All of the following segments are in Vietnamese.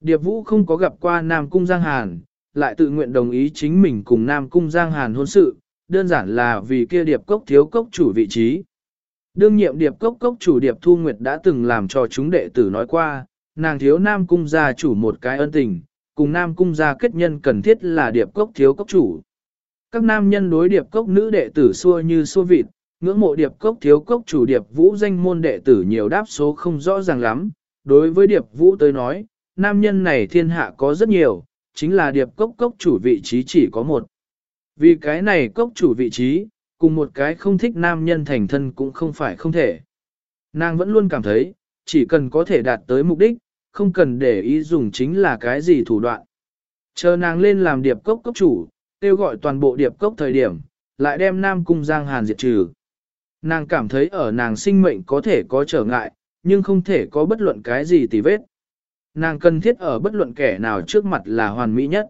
Điệp Vũ không có gặp qua Nam Cung Giang Hàn, lại tự nguyện đồng ý chính mình cùng Nam Cung Giang Hàn hôn sự, đơn giản là vì kia Điệp Cốc thiếu cốc chủ vị trí. Đương nhiệm Điệp Cốc cốc chủ Điệp Thu Nguyệt đã từng làm cho chúng đệ tử nói qua, nàng thiếu Nam Cung gia chủ một cái ân tình, cùng Nam Cung gia kết nhân cần thiết là Điệp Cốc thiếu cốc chủ. Các nam nhân đối Điệp Cốc nữ đệ tử xua như xua vịt, ngưỡng mộ Điệp Cốc thiếu cốc chủ Điệp Vũ danh môn đệ tử nhiều đáp số không rõ ràng lắm. Đối với Điệp Vũ tới nói, nam nhân này thiên hạ có rất nhiều, chính là Điệp Cốc cốc chủ vị trí chỉ có một. Vì cái này cốc chủ vị trí, cùng một cái không thích nam nhân thành thân cũng không phải không thể. Nàng vẫn luôn cảm thấy, chỉ cần có thể đạt tới mục đích, không cần để ý dùng chính là cái gì thủ đoạn. Chờ nàng lên làm điệp cốc cốc chủ, kêu gọi toàn bộ điệp cốc thời điểm, lại đem Nam Cung Giang Hàn diệt trừ. Nàng cảm thấy ở nàng sinh mệnh có thể có trở ngại, nhưng không thể có bất luận cái gì tì vết. Nàng cần thiết ở bất luận kẻ nào trước mặt là hoàn mỹ nhất.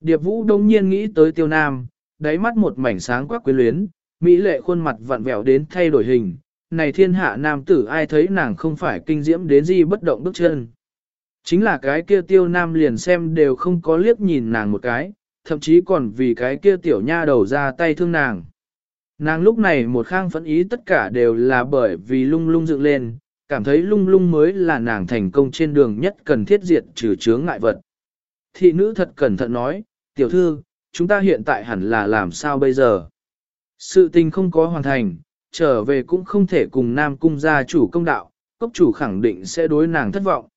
Điệp Vũ đông nhiên nghĩ tới tiêu nam, đáy mắt một mảnh sáng quắc quyến luyến, mỹ lệ khuôn mặt vặn vẹo đến thay đổi hình. Này thiên hạ nam tử ai thấy nàng không phải kinh diễm đến gì bất động bước chân. Chính là cái kia tiêu nam liền xem đều không có liếc nhìn nàng một cái, thậm chí còn vì cái kia tiểu nha đầu ra tay thương nàng. Nàng lúc này một khang phẫn ý tất cả đều là bởi vì lung lung dựng lên, cảm thấy lung lung mới là nàng thành công trên đường nhất cần thiết diệt trừ chướng ngại vật. Thị nữ thật cẩn thận nói, tiểu thư, chúng ta hiện tại hẳn là làm sao bây giờ? Sự tình không có hoàn thành, trở về cũng không thể cùng nam cung gia chủ công đạo, cốc chủ khẳng định sẽ đối nàng thất vọng.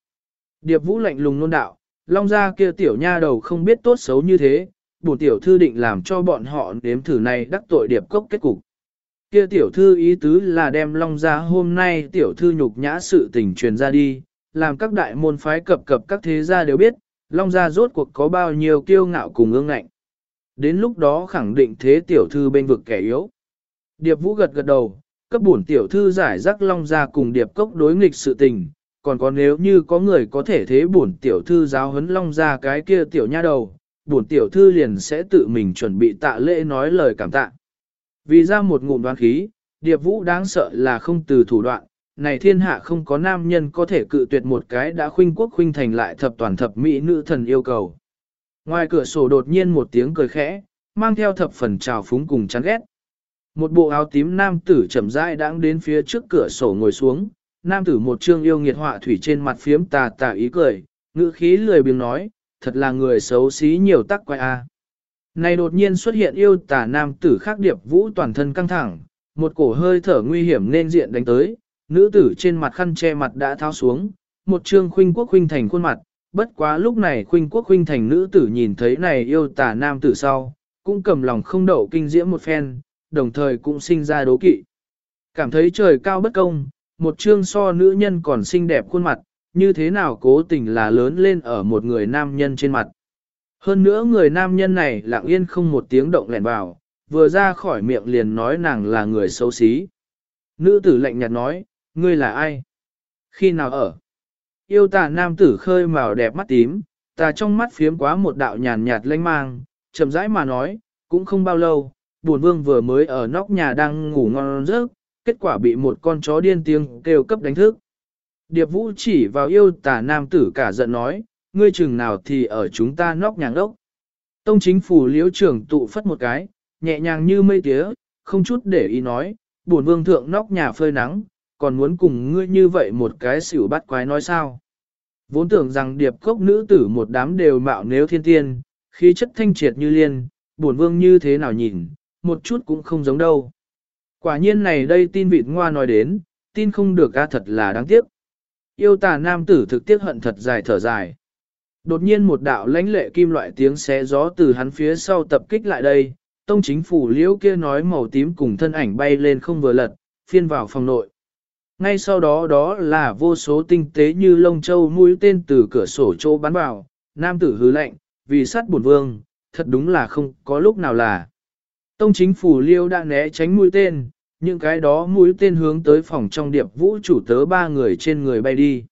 Điệp vũ lạnh lùng nôn đạo, long gia kia tiểu nha đầu không biết tốt xấu như thế, bổ tiểu thư định làm cho bọn họ nếm thử này đắc tội điệp cốc kết cục. Kia tiểu thư ý tứ là đem long gia hôm nay tiểu thư nhục nhã sự tình truyền ra đi, làm các đại môn phái cập cập các thế gia đều biết, long gia rốt cuộc có bao nhiêu kiêu ngạo cùng ương ngạnh. Đến lúc đó khẳng định thế tiểu thư bên vực kẻ yếu. Điệp vũ gật gật đầu, cấp bổn tiểu thư giải rắc long gia cùng điệp cốc đối nghịch sự tình, còn có nếu như có người có thể thế bổn tiểu thư giáo huấn long gia cái kia tiểu nha đầu, bổn tiểu thư liền sẽ tự mình chuẩn bị tạ lễ nói lời cảm tạ. Vì ra một ngụm đoán khí, điệp vũ đáng sợ là không từ thủ đoạn, này thiên hạ không có nam nhân có thể cự tuyệt một cái đã khuynh quốc khuynh thành lại thập toàn thập mỹ nữ thần yêu cầu. Ngoài cửa sổ đột nhiên một tiếng cười khẽ, mang theo thập phần trào phúng cùng chán ghét. Một bộ áo tím nam tử chậm rãi đang đến phía trước cửa sổ ngồi xuống, nam tử một trương yêu nghiệt họa thủy trên mặt phiếm tà tà ý cười, ngữ khí lười biếng nói, thật là người xấu xí nhiều tắc quay a. Này đột nhiên xuất hiện yêu tà nam tử khác điệp vũ toàn thân căng thẳng, một cổ hơi thở nguy hiểm nên diện đánh tới, nữ tử trên mặt khăn che mặt đã tháo xuống, một trương khuynh quốc khuynh thành khuôn mặt, bất quá lúc này khuynh quốc khuynh thành nữ tử nhìn thấy này yêu tà nam tử sau, cũng cầm lòng không đậu kinh diễm một phen, đồng thời cũng sinh ra đố kỵ. Cảm thấy trời cao bất công, một trương so nữ nhân còn xinh đẹp khuôn mặt, như thế nào cố tình là lớn lên ở một người nam nhân trên mặt. Hơn nữa người nam nhân này lặng yên không một tiếng động lẻn vào, vừa ra khỏi miệng liền nói nàng là người xấu xí. Nữ tử lạnh nhạt nói, ngươi là ai? Khi nào ở? Yêu tà nam tử khơi màu đẹp mắt tím, tà trong mắt phiếm quá một đạo nhàn nhạt lanh mang, chậm rãi mà nói, cũng không bao lâu, buồn vương vừa mới ở nóc nhà đang ngủ ngon giấc, kết quả bị một con chó điên tiếng kêu cấp đánh thức. Điệp vũ chỉ vào yêu tà nam tử cả giận nói, ngươi chừng nào thì ở chúng ta nóc nhàng đốc. Tông chính phủ liễu trưởng tụ phất một cái, nhẹ nhàng như mây tía, không chút để ý nói, buồn vương thượng nóc nhà phơi nắng, còn muốn cùng ngươi như vậy một cái xỉu bắt quái nói sao. Vốn tưởng rằng điệp cốc nữ tử một đám đều mạo nếu thiên tiên, khí chất thanh triệt như liên, buồn vương như thế nào nhìn, một chút cũng không giống đâu. Quả nhiên này đây tin vịt ngoa nói đến, tin không được ca thật là đáng tiếc. Yêu tà nam tử thực tiếc hận thật dài thở dài. Đột nhiên một đạo lãnh lệ kim loại tiếng xé gió từ hắn phía sau tập kích lại đây, tông chính phủ liễu kia nói màu tím cùng thân ảnh bay lên không vừa lật, phiên vào phòng nội. Ngay sau đó đó là vô số tinh tế như lông châu mũi tên từ cửa sổ chỗ bắn vào, nam tử hứ lạnh vì sát bổn vương, thật đúng là không có lúc nào là. Tông chính phủ liêu đã né tránh mũi tên, những cái đó mũi tên hướng tới phòng trong điệp vũ chủ tớ ba người trên người bay đi.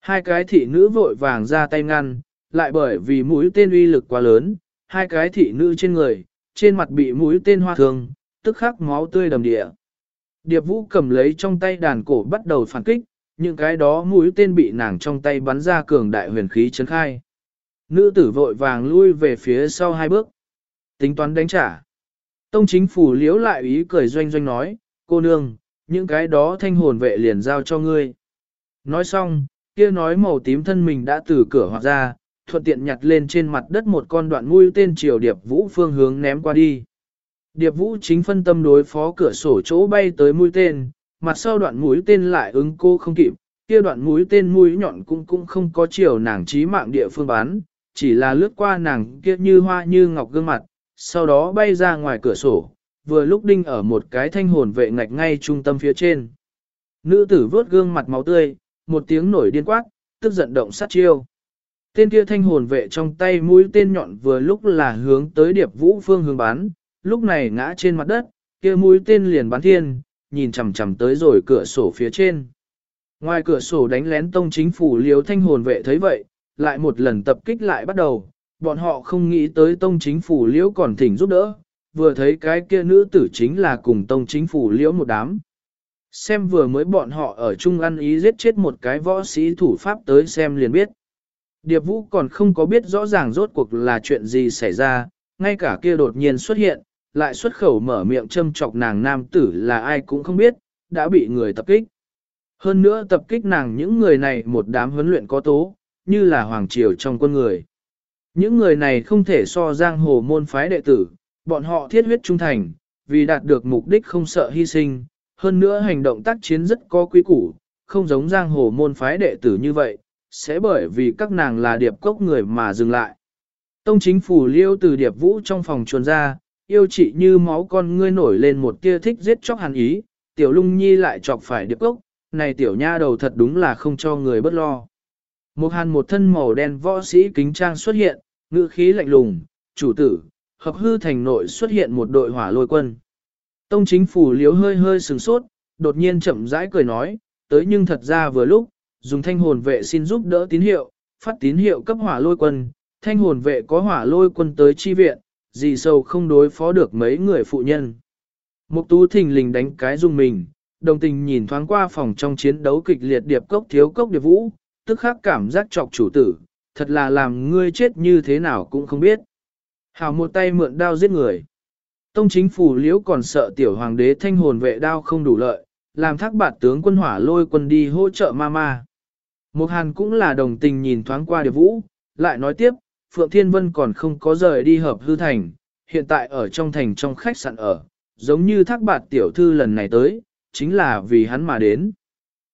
Hai cái thị nữ vội vàng ra tay ngăn, lại bởi vì mũi tên uy lực quá lớn, hai cái thị nữ trên người, trên mặt bị mũi tên hoa thương, tức khắc máu tươi đầm địa. Điệp vũ cầm lấy trong tay đàn cổ bắt đầu phản kích, những cái đó mũi tên bị nàng trong tay bắn ra cường đại huyền khí chấn khai. Nữ tử vội vàng lui về phía sau hai bước. Tính toán đánh trả. Tông chính phủ liếu lại ý cười doanh doanh nói, cô nương, những cái đó thanh hồn vệ liền giao cho ngươi. Nói xong, kia nói màu tím thân mình đã từ cửa hoặc ra, thuận tiện nhặt lên trên mặt đất một con đoạn mũi tên triều điệp vũ phương hướng ném qua đi. Điệp vũ chính phân tâm đối phó cửa sổ chỗ bay tới mũi tên, mặt sau đoạn mũi tên lại ứng cô không kịp, kia đoạn mũi tên mũi nhọn cũng cũng không có chiều nàng trí mạng địa phương bán, chỉ là lướt qua nàng kia như hoa như ngọc gương mặt, sau đó bay ra ngoài cửa sổ, vừa lúc đinh ở một cái thanh hồn vệ ngạch ngay trung tâm phía trên. Nữ tử vớt gương mặt máu tươi, một tiếng nổi điên quát, tức giận động sát chiêu. Tên kia thanh hồn vệ trong tay mũi tên nhọn vừa lúc là hướng tới điệp vũ phương hướng bán, lúc này ngã trên mặt đất, kia mũi tên liền bắn thiên, nhìn chằm chằm tới rồi cửa sổ phía trên. Ngoài cửa sổ đánh lén tông chính phủ liếu thanh hồn vệ thấy vậy, lại một lần tập kích lại bắt đầu, bọn họ không nghĩ tới tông chính phủ liễu còn thỉnh giúp đỡ, vừa thấy cái kia nữ tử chính là cùng tông chính phủ liễu một đám. Xem vừa mới bọn họ ở chung ăn ý giết chết một cái võ sĩ thủ pháp tới xem liền biết. Điệp vũ còn không có biết rõ ràng rốt cuộc là chuyện gì xảy ra, ngay cả kia đột nhiên xuất hiện, lại xuất khẩu mở miệng châm chọc nàng nam tử là ai cũng không biết, đã bị người tập kích. Hơn nữa tập kích nàng những người này một đám huấn luyện có tố, như là hoàng triều trong quân người. Những người này không thể so giang hồ môn phái đệ tử, bọn họ thiết huyết trung thành, vì đạt được mục đích không sợ hy sinh, hơn nữa hành động tác chiến rất có quý củ, không giống giang hồ môn phái đệ tử như vậy, sẽ bởi vì các nàng là điệp cốc người mà dừng lại. Tông chính phủ liêu từ điệp vũ trong phòng chuồn ra, yêu chị như máu con ngươi nổi lên một tia thích giết chóc hàn ý, tiểu lung nhi lại chọc phải điệp cốc, này tiểu nha đầu thật đúng là không cho người bất lo. Một hàn một thân màu đen võ sĩ kính trang xuất hiện, ngữ khí lạnh lùng, chủ tử, hợp hư thành nội xuất hiện một đội hỏa lôi quân. Tông chính phủ liếu hơi hơi sừng sốt, đột nhiên chậm rãi cười nói, tới nhưng thật ra vừa lúc, dùng thanh hồn vệ xin giúp đỡ tín hiệu, phát tín hiệu cấp hỏa lôi quân, thanh hồn vệ có hỏa lôi quân tới chi viện, gì sâu không đối phó được mấy người phụ nhân. Mục tú thình lình đánh cái dung mình, đồng tình nhìn thoáng qua phòng trong chiến đấu kịch liệt điệp cốc thiếu cốc điệp vũ, tức khắc cảm giác chọc chủ tử, thật là làm ngươi chết như thế nào cũng không biết. Hào một tay mượn đao giết người. Tông chính phủ liễu còn sợ tiểu hoàng đế thanh hồn vệ đao không đủ lợi, làm thác bạt tướng quân hỏa lôi quân đi hỗ trợ ma ma. Hàn cũng là đồng tình nhìn thoáng qua điệp vũ, lại nói tiếp, Phượng Thiên Vân còn không có rời đi hợp hư thành, hiện tại ở trong thành trong khách sạn ở, giống như thác bạt tiểu thư lần này tới, chính là vì hắn mà đến.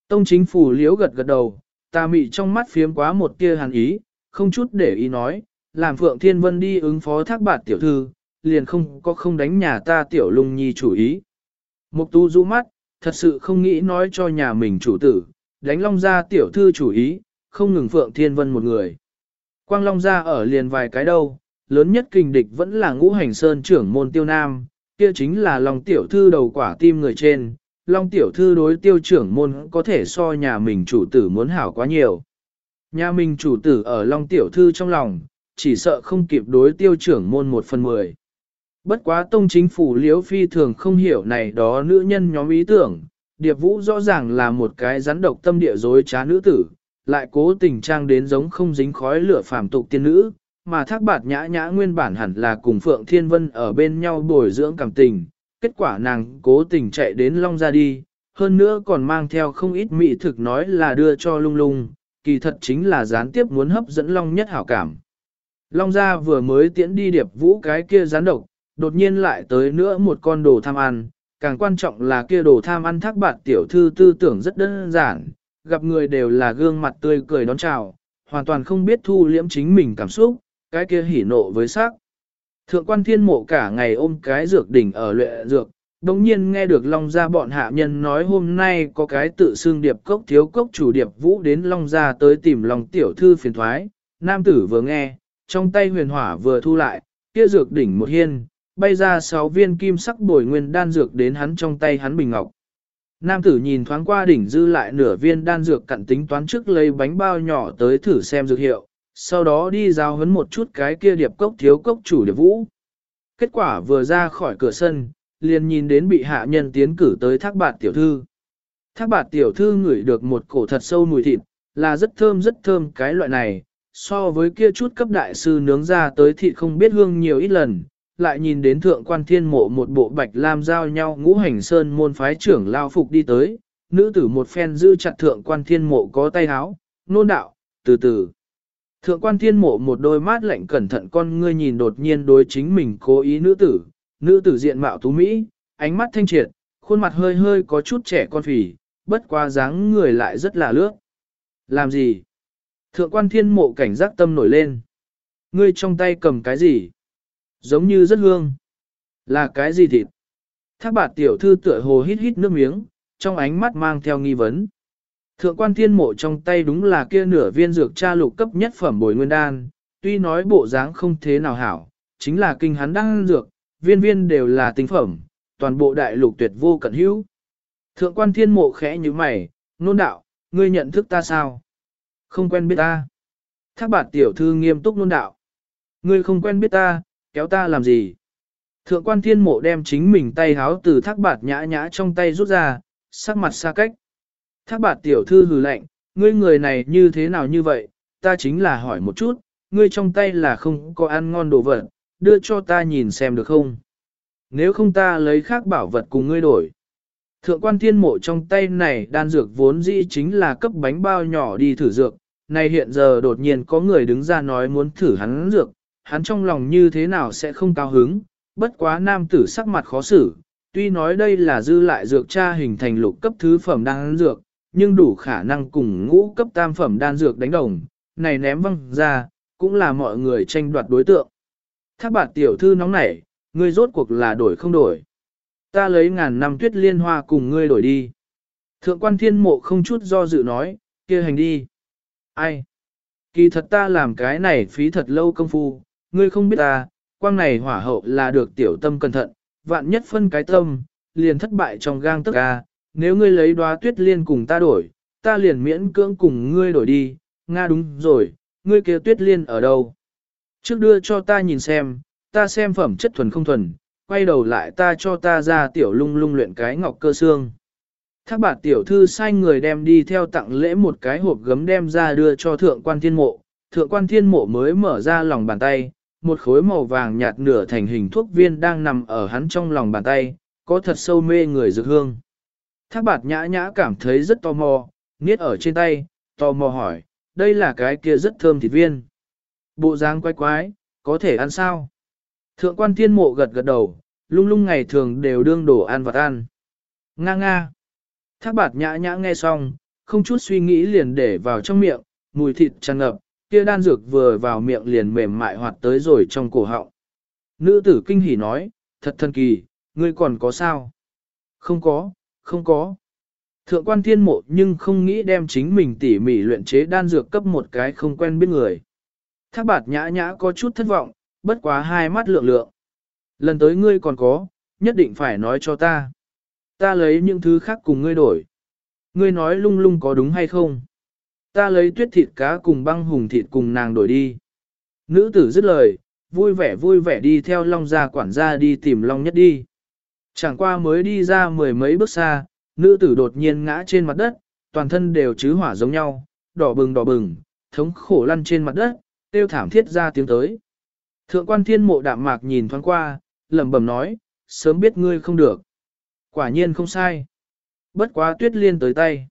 Tông chính phủ liễu gật gật đầu, ta mị trong mắt phiếm quá một tia hàn ý, không chút để ý nói, làm Phượng Thiên Vân đi ứng phó thác bạt tiểu thư, liền không có không đánh nhà ta tiểu lung nhi chủ ý. Mục tu du mắt, thật sự không nghĩ nói cho nhà mình chủ tử, đánh long ra tiểu thư chủ ý, không ngừng Phượng Thiên Vân một người. Quang Long ra ở liền vài cái đâu, lớn nhất kình địch vẫn là ngũ hành sơn trưởng môn tiêu nam, kia chính là Long tiểu thư đầu quả tim người trên. Long tiểu thư đối tiêu trưởng môn có thể so nhà mình chủ tử muốn hảo quá nhiều. Nhà mình chủ tử ở Long tiểu thư trong lòng, chỉ sợ không kịp đối tiêu trưởng môn một phần mười. Bất quá tông chính phủ liễu phi thường không hiểu này đó nữ nhân nhóm ý tưởng, điệp vũ rõ ràng là một cái rắn độc tâm địa dối trá nữ tử, lại cố tình trang đến giống không dính khói lửa phàm tục tiên nữ, mà thác bạt nhã nhã nguyên bản hẳn là cùng Phượng Thiên Vân ở bên nhau bồi dưỡng cảm tình, kết quả nàng cố tình chạy đến Long ra đi, hơn nữa còn mang theo không ít mỹ thực nói là đưa cho lung lung, kỳ thật chính là gián tiếp muốn hấp dẫn Long nhất hảo cảm. Long gia vừa mới tiễn đi điệp vũ cái kia gián độc, đột nhiên lại tới nữa một con đồ tham ăn, càng quan trọng là kia đồ tham ăn thác bạt tiểu thư tư tưởng rất đơn giản, gặp người đều là gương mặt tươi cười đón chào, hoàn toàn không biết thu liễm chính mình cảm xúc, cái kia hỉ nộ với sắc. Thượng quan thiên mộ cả ngày ôm cái dược đỉnh ở lệ dược, đồng nhiên nghe được Long Gia bọn hạ nhân nói hôm nay có cái tự xương điệp cốc thiếu cốc chủ điệp vũ đến Long Gia tới tìm Long tiểu thư phiền thoái, nam tử vừa nghe, trong tay huyền hỏa vừa thu lại, kia dược đỉnh một hiên, bay ra sáu viên kim sắc bồi nguyên đan dược đến hắn trong tay hắn bình ngọc. Nam tử nhìn thoáng qua đỉnh dư lại nửa viên đan dược cặn tính toán trước lấy bánh bao nhỏ tới thử xem dược hiệu, sau đó đi giao hấn một chút cái kia điệp cốc thiếu cốc chủ điệp vũ. Kết quả vừa ra khỏi cửa sân, liền nhìn đến bị hạ nhân tiến cử tới thác bạt tiểu thư. Thác bạt tiểu thư ngửi được một cổ thật sâu mùi thịt, là rất thơm rất thơm cái loại này, so với kia chút cấp đại sư nướng ra tới thịt không biết hương nhiều ít lần, lại nhìn đến thượng quan thiên mộ một bộ bạch lam giao nhau ngũ hành sơn môn phái trưởng lao phục đi tới, nữ tử một phen giữ chặt thượng quan thiên mộ có tay háo, nôn đạo, từ từ. Thượng quan thiên mộ một đôi mắt lạnh cẩn thận con ngươi nhìn đột nhiên đối chính mình cố ý nữ tử, nữ tử diện mạo tú Mỹ, ánh mắt thanh triệt, khuôn mặt hơi hơi có chút trẻ con phì, bất quá dáng người lại rất là lướt. Làm gì? Thượng quan thiên mộ cảnh giác tâm nổi lên. Ngươi trong tay cầm cái gì? Giống như rất hương. Là cái gì thịt? Thác bạt tiểu thư tựa hồ hít hít nước miếng, trong ánh mắt mang theo nghi vấn. Thượng quan thiên mộ trong tay đúng là kia nửa viên dược cha lục cấp nhất phẩm bồi nguyên đan, tuy nói bộ dáng không thế nào hảo, chính là kinh hắn đang dược, viên viên đều là tinh phẩm, toàn bộ đại lục tuyệt vô cận hữu. Thượng quan thiên mộ khẽ như mày, nôn đạo, ngươi nhận thức ta sao? Không quen biết ta. Thác bạt tiểu thư nghiêm túc nôn đạo. Ngươi không quen biết ta, kéo ta làm gì? Thượng quan thiên mộ đem chính mình tay háo từ thác bạt nhã nhã trong tay rút ra, sắc mặt xa cách. Thác bạt tiểu thư hừ lạnh, ngươi người này như thế nào như vậy, ta chính là hỏi một chút, ngươi trong tay là không có ăn ngon đồ vật, đưa cho ta nhìn xem được không? Nếu không ta lấy khác bảo vật cùng ngươi đổi. Thượng quan thiên mộ trong tay này đan dược vốn dĩ chính là cấp bánh bao nhỏ đi thử dược, này hiện giờ đột nhiên có người đứng ra nói muốn thử hắn dược, hắn trong lòng như thế nào sẽ không cao hứng, bất quá nam tử sắc mặt khó xử, tuy nói đây là dư lại dược cha hình thành lục cấp thứ phẩm đan dược, nhưng đủ khả năng cùng ngũ cấp tam phẩm đan dược đánh đồng, này ném văng ra, cũng là mọi người tranh đoạt đối tượng. Thác bạt tiểu thư nóng nảy, ngươi rốt cuộc là đổi không đổi. Ta lấy ngàn năm tuyết liên hoa cùng ngươi đổi đi. Thượng quan thiên mộ không chút do dự nói, kia hành đi. Ai? Kỳ thật ta làm cái này phí thật lâu công phu, ngươi không biết ta, quang này hỏa hậu là được tiểu tâm cẩn thận, vạn nhất phân cái tâm, liền thất bại trong gang tức ca, nếu ngươi lấy đoá tuyết liên cùng ta đổi, ta liền miễn cưỡng cùng ngươi đổi đi, Nga đúng rồi, ngươi kia tuyết liên ở đâu? Trước đưa cho ta nhìn xem, ta xem phẩm chất thuần không thuần, quay đầu lại ta cho ta ra tiểu lung lung luyện cái ngọc cơ xương. Thác bạt tiểu thư sai người đem đi theo tặng lễ một cái hộp gấm đem ra đưa cho thượng quan thiên mộ, thượng quan thiên mộ mới mở ra lòng bàn tay, một khối màu vàng nhạt nửa thành hình thuốc viên đang nằm ở hắn trong lòng bàn tay, có thật sâu mê người dược hương. Thác bạt nhã nhã cảm thấy rất tò mò, niết ở trên tay, tò mò hỏi, đây là cái kia rất thơm thịt viên. Bộ dáng quái quái, có thể ăn sao? Thượng quan thiên mộ gật gật đầu, lung lung ngày thường đều đương đồ ăn vật ăn. Nga nga. Thác bạt nhã nhã nghe xong, không chút suy nghĩ liền để vào trong miệng, mùi thịt tràn ngập, kia đan dược vừa vào miệng liền mềm mại hoạt tới rồi trong cổ họng. Nữ tử kinh hỉ nói, thật thần kỳ, ngươi còn có sao? Không có, không có. Thượng quan thiên mộ nhưng không nghĩ đem chính mình tỉ mỉ luyện chế đan dược cấp một cái không quen biết người. Thác bạt nhã nhã có chút thất vọng, bất quá hai mắt lượng lượng. Lần tới ngươi còn có, nhất định phải nói cho ta. Ta lấy những thứ khác cùng ngươi đổi. Ngươi nói lung lung có đúng hay không? Ta lấy tuyết thịt cá cùng băng hùng thịt cùng nàng đổi đi. Nữ tử dứt lời, vui vẻ vui vẻ đi theo long gia quản gia đi tìm long nhất đi. Chẳng qua mới đi ra mười mấy bước xa, nữ tử đột nhiên ngã trên mặt đất, toàn thân đều chứ hỏa giống nhau, đỏ bừng đỏ bừng, thống khổ lăn trên mặt đất, tiêu thảm thiết ra tiếng tới. Thượng quan thiên mộ đạm mạc nhìn thoáng qua, lẩm bẩm nói, sớm biết ngươi không được. Quả nhiên không sai. Bất quá tuyết liên tới tay.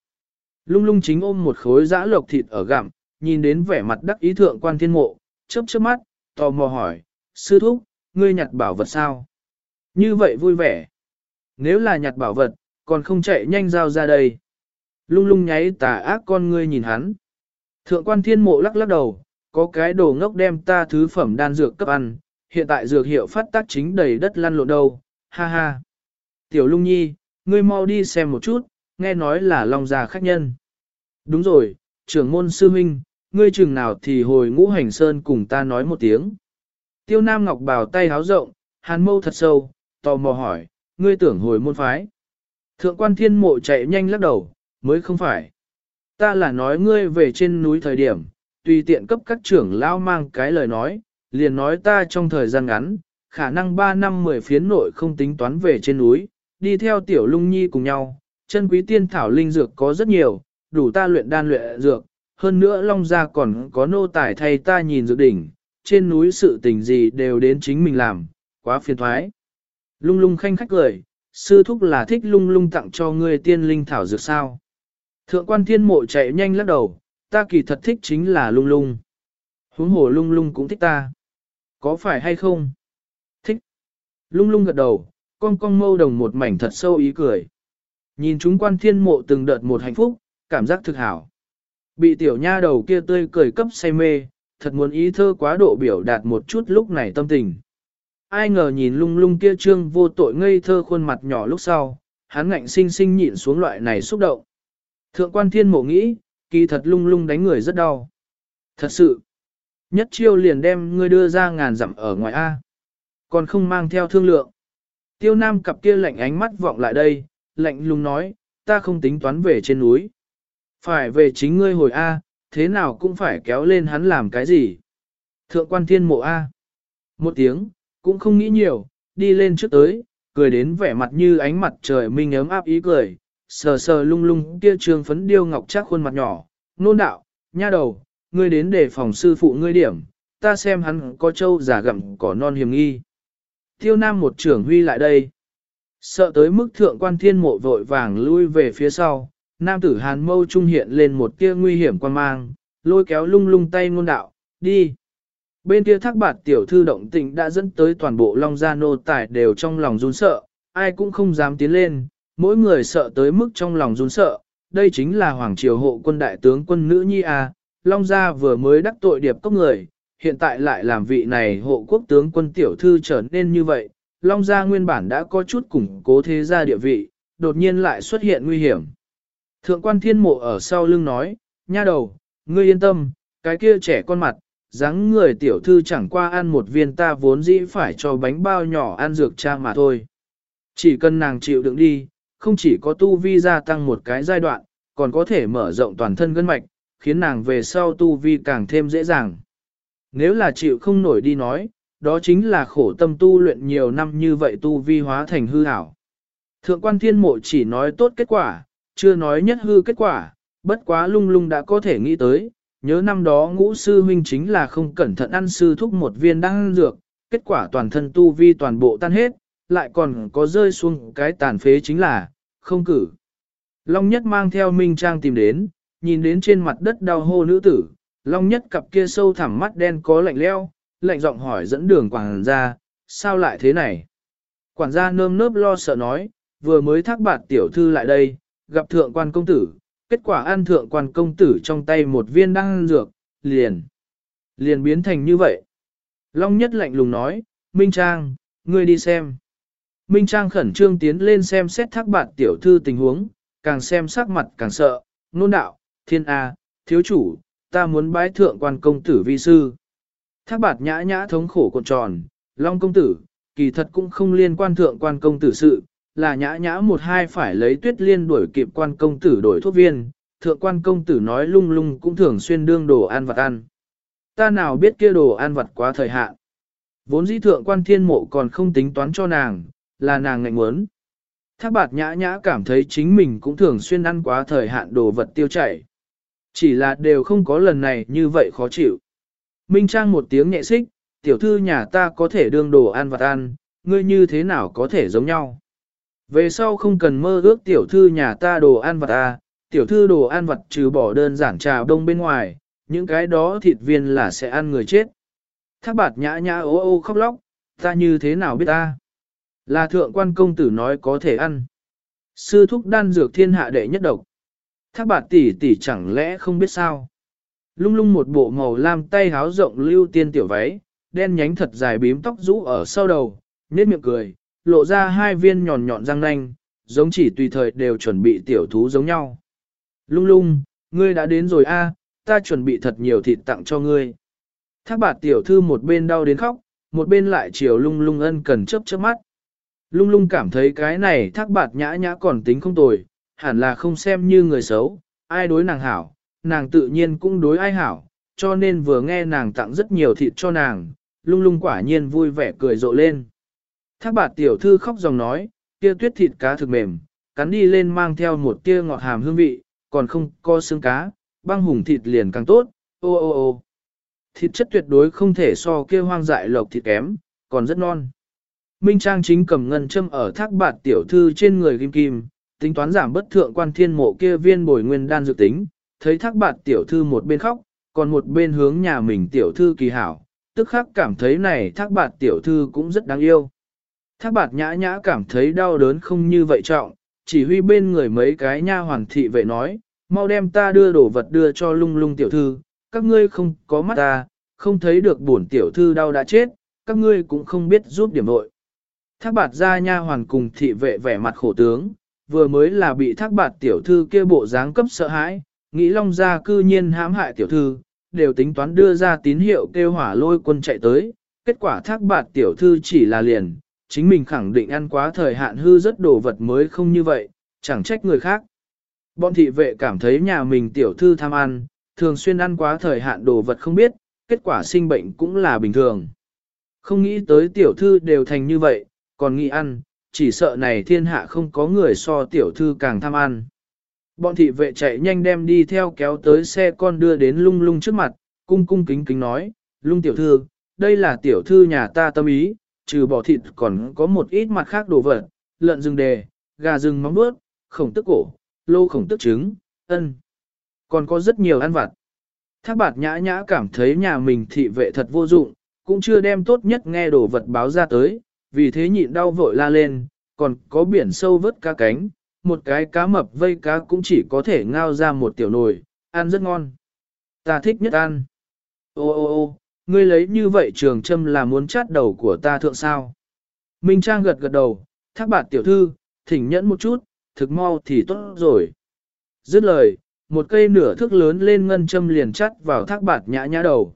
Lung lung chính ôm một khối dã lộc thịt ở gặm, nhìn đến vẻ mặt đắc ý thượng quan thiên mộ, chớp chớp mắt, tò mò hỏi, sư thúc, ngươi nhặt bảo vật sao? Như vậy vui vẻ. Nếu là nhặt bảo vật, còn không chạy nhanh giao ra đây. Lung lung nháy tà ác con ngươi nhìn hắn. Thượng quan thiên mộ lắc lắc đầu, có cái đồ ngốc đem ta thứ phẩm đan dược cấp ăn, hiện tại dược hiệu phát tác chính đầy đất lăn lộn đâu, ha ha. Tiểu lung nhi, ngươi mau đi xem một chút, nghe nói là long gia khách nhân. Đúng rồi, trưởng môn sư huynh, ngươi chừng nào thì hồi ngũ hành sơn cùng ta nói một tiếng. Tiêu Nam Ngọc bảo tay háo rộng, hàn mâu thật sâu, tò mò hỏi, ngươi tưởng hồi môn phái. Thượng quan thiên mộ chạy nhanh lắc đầu, mới không phải. Ta là nói ngươi về trên núi thời điểm, tùy tiện cấp các trưởng lao mang cái lời nói, liền nói ta trong thời gian ngắn, khả năng 3 năm 10 phiến nội không tính toán về trên núi, đi theo tiểu lung nhi cùng nhau, chân quý tiên thảo linh dược có rất nhiều, đủ ta luyện đan luyện dược, hơn nữa long gia còn có nô tài thay ta nhìn dược đỉnh, trên núi sự tình gì đều đến chính mình làm, quá phiền thoái. Lung lung khanh khách cười, sư thúc là thích lung lung tặng cho ngươi tiên linh thảo dược sao. Thượng quan thiên mộ chạy nhanh lắc đầu, ta kỳ thật thích chính là lung lung. Huống hồ lung lung cũng thích ta. Có phải hay không? Thích. Lung lung gật đầu, con con mâu đồng một mảnh thật sâu ý cười. Nhìn chúng quan thiên mộ từng đợt một hạnh phúc, cảm giác thực hảo. Bị tiểu nha đầu kia tươi cười cấp say mê, thật muốn ý thơ quá độ biểu đạt một chút lúc này tâm tình. Ai ngờ nhìn lung lung kia trương vô tội ngây thơ khuôn mặt nhỏ lúc sau, hắn ngạnh sinh sinh nhịn xuống loại này xúc động. Thượng quan thiên mộ nghĩ, kỳ thật lung lung đánh người rất đau. Thật sự, nhất chiêu liền đem ngươi đưa ra ngàn dặm ở ngoài A. Còn không mang theo thương lượng. Tiêu nam cặp kia lạnh ánh mắt vọng lại đây, lạnh lùng nói, ta không tính toán về trên núi. Phải về chính ngươi hồi A, thế nào cũng phải kéo lên hắn làm cái gì. Thượng quan thiên mộ A. Một tiếng, cũng không nghĩ nhiều, đi lên trước tới, cười đến vẻ mặt như ánh mặt trời minh ấm áp ý cười, sờ sờ lung lung kia trường phấn điêu ngọc chắc khuôn mặt nhỏ, nôn đạo, nha đầu, ngươi đến để phòng sư phụ ngươi điểm, ta xem hắn có trâu giả gặm cỏ non hiểm nghi. Tiêu Nam một trưởng huy lại đây. Sợ tới mức thượng quan thiên mộ vội vàng lui về phía sau, nam tử hàn mâu trung hiện lên một tia nguy hiểm quan mang, lôi kéo lung lung tay ngôn đạo, đi. Bên kia thác bạt tiểu thư động tình đã dẫn tới toàn bộ long gia nô tài đều trong lòng run sợ, ai cũng không dám tiến lên, mỗi người sợ tới mức trong lòng run sợ, đây chính là hoàng triều hộ quân đại tướng quân nữ nhi a, long gia vừa mới đắc tội điệp cốc người, hiện tại lại làm vị này hộ quốc tướng quân tiểu thư trở nên như vậy, long gia nguyên bản đã có chút củng cố thế gia địa vị, đột nhiên lại xuất hiện nguy hiểm. Thượng quan thiên mộ ở sau lưng nói, nha đầu, ngươi yên tâm, cái kia trẻ con mặt, dáng người tiểu thư chẳng qua ăn một viên ta vốn dĩ phải cho bánh bao nhỏ ăn dược cha mà thôi. Chỉ cần nàng chịu đựng đi, không chỉ có tu vi gia tăng một cái giai đoạn, còn có thể mở rộng toàn thân gân mạch, khiến nàng về sau tu vi càng thêm dễ dàng. Nếu là chịu không nổi đi nói, đó chính là khổ tâm tu luyện nhiều năm như vậy tu vi hóa thành hư ảo. Thượng quan thiên mộ chỉ nói tốt kết quả, chưa nói nhất hư kết quả, bất quá lung lung đã có thể nghĩ tới, nhớ năm đó ngũ sư huynh chính là không cẩn thận ăn sư thúc một viên đan dược, kết quả toàn thân tu vi toàn bộ tan hết, lại còn có rơi xuống cái tàn phế chính là, không cử. Long nhất mang theo Minh Trang tìm đến, nhìn đến trên mặt đất đau hô nữ tử, Long nhất cặp kia sâu thẳm mắt đen có lạnh leo, lạnh giọng hỏi dẫn đường quản gia, sao lại thế này? Quản gia nơm nớp lo sợ nói, vừa mới thác bạt tiểu thư lại đây, gặp thượng quan công tử, kết quả ăn thượng quan công tử trong tay một viên đan dược, liền, liền biến thành như vậy. Long nhất lạnh lùng nói, Minh Trang, ngươi đi xem. Minh Trang khẩn trương tiến lên xem xét thác bạt tiểu thư tình huống, càng xem sắc mặt càng sợ, nôn đạo, thiên A, thiếu chủ, ta muốn bái thượng quan công tử vi sư. Thác bạt nhã nhã thống khổ cuộn tròn, Long công tử, kỳ thật cũng không liên quan thượng quan công tử sự, là nhã nhã một hai phải lấy tuyết liên đuổi kịp quan công tử đổi thuốc viên, thượng quan công tử nói lung lung cũng thường xuyên đương đồ ăn vặt ăn. Ta nào biết kia đồ ăn vặt quá thời hạn. Vốn dĩ thượng quan thiên mộ còn không tính toán cho nàng, là nàng ngạnh muốn. Thác bạt nhã nhã cảm thấy chính mình cũng thường xuyên ăn quá thời hạn đồ vật tiêu chảy. Chỉ là đều không có lần này như vậy khó chịu. Minh Trang một tiếng nhẹ xích, tiểu thư nhà ta có thể đương đồ ăn vặt ăn, ngươi như thế nào có thể giống nhau. Về sau không cần mơ ước tiểu thư nhà ta đồ ăn vặt à, tiểu thư đồ ăn vặt trừ bỏ đơn giản trà đông bên ngoài, những cái đó thịt viên là sẽ ăn người chết. Thác bạt nhã nhã ô ô khóc lóc, ta như thế nào biết ta? Là thượng quan công tử nói có thể ăn. Sư thúc đan dược thiên hạ đệ nhất độc. Thác bạt tỷ tỷ chẳng lẽ không biết sao? Lung lung một bộ màu lam tay háo rộng lưu tiên tiểu váy, đen nhánh thật dài bím tóc rũ ở sau đầu, nét miệng cười, lộ ra hai viên nhọn nhọn răng nanh, giống chỉ tùy thời đều chuẩn bị tiểu thú giống nhau. Lung lung, ngươi đã đến rồi a, ta chuẩn bị thật nhiều thịt tặng cho ngươi. Thác bạt tiểu thư một bên đau đến khóc, một bên lại chiều lung lung ân cần chớp chớp mắt. Lung lung cảm thấy cái này thác bạt nhã nhã còn tính không tồi, hẳn là không xem như người xấu, ai đối nàng hảo, nàng tự nhiên cũng đối ai hảo, cho nên vừa nghe nàng tặng rất nhiều thịt cho nàng, lung lung quả nhiên vui vẻ cười rộ lên. Thác bạt tiểu thư khóc dòng nói, kia tuyết thịt cá thực mềm, cắn đi lên mang theo một tia ngọt hàm hương vị, còn không có xương cá, băng hùng thịt liền càng tốt, ô ô ô. Thịt chất tuyệt đối không thể so kia hoang dại lộc thịt kém, còn rất non. Minh Trang chính cầm ngân châm ở thác bạt tiểu thư trên người kim kim, tính toán giảm bất thượng quan thiên mộ kia viên bồi nguyên đan dự tính, thấy thác bạt tiểu thư một bên khóc, còn một bên hướng nhà mình tiểu thư kỳ hảo, tức khắc cảm thấy này thác bạt tiểu thư cũng rất đáng yêu. Thác bạt nhã nhã cảm thấy đau đớn không như vậy trọng, chỉ huy bên người mấy cái nha hoàn thị vệ nói, mau đem ta đưa đồ vật đưa cho lung lung tiểu thư, các ngươi không có mắt ta, không thấy được bổn tiểu thư đau đã chết, các ngươi cũng không biết giúp điểm nội. Thác bạt ra nha hoàn cùng thị vệ vẻ mặt khổ tướng, vừa mới là bị thác bạt tiểu thư kia bộ dáng cấp sợ hãi, nghĩ long gia cư nhiên hãm hại tiểu thư, đều tính toán đưa ra tín hiệu kêu hỏa lôi quân chạy tới, kết quả thác bạt tiểu thư chỉ là liền, chính mình khẳng định ăn quá thời hạn hư rất đồ vật mới không như vậy, chẳng trách người khác. Bọn thị vệ cảm thấy nhà mình tiểu thư tham ăn, thường xuyên ăn quá thời hạn đồ vật không biết, kết quả sinh bệnh cũng là bình thường. Không nghĩ tới tiểu thư đều thành như vậy, còn nghĩ ăn, chỉ sợ này thiên hạ không có người so tiểu thư càng tham ăn. Bọn thị vệ chạy nhanh đem đi theo kéo tới xe con đưa đến lung lung trước mặt, cung cung kính kính nói, lung tiểu thư, đây là tiểu thư nhà ta tâm ý, trừ bỏ thịt còn có một ít mặt khác đồ vật, lợn rừng đề, gà rừng móng bước, khổng tức cổ, lô khổng tức trứng, ân. Còn có rất nhiều ăn vặt. Thác bạt nhã nhã cảm thấy nhà mình thị vệ thật vô dụng, cũng chưa đem tốt nhất nghe đồ vật báo ra tới, vì thế nhịn đau vội la lên, còn có biển sâu vớt cá cánh, một cái cá mập vây cá cũng chỉ có thể ngao ra một tiểu nồi, ăn rất ngon. Ta thích nhất ăn. Ô ô ô, ngươi lấy như vậy trường châm là muốn chát đầu của ta thượng sao. Minh Trang gật gật đầu, thác bạt tiểu thư, thỉnh nhẫn một chút, thực mau thì tốt rồi. Dứt lời, một cây nửa thước lớn lên ngân châm liền chắt vào thác bạt nhã nhã đầu.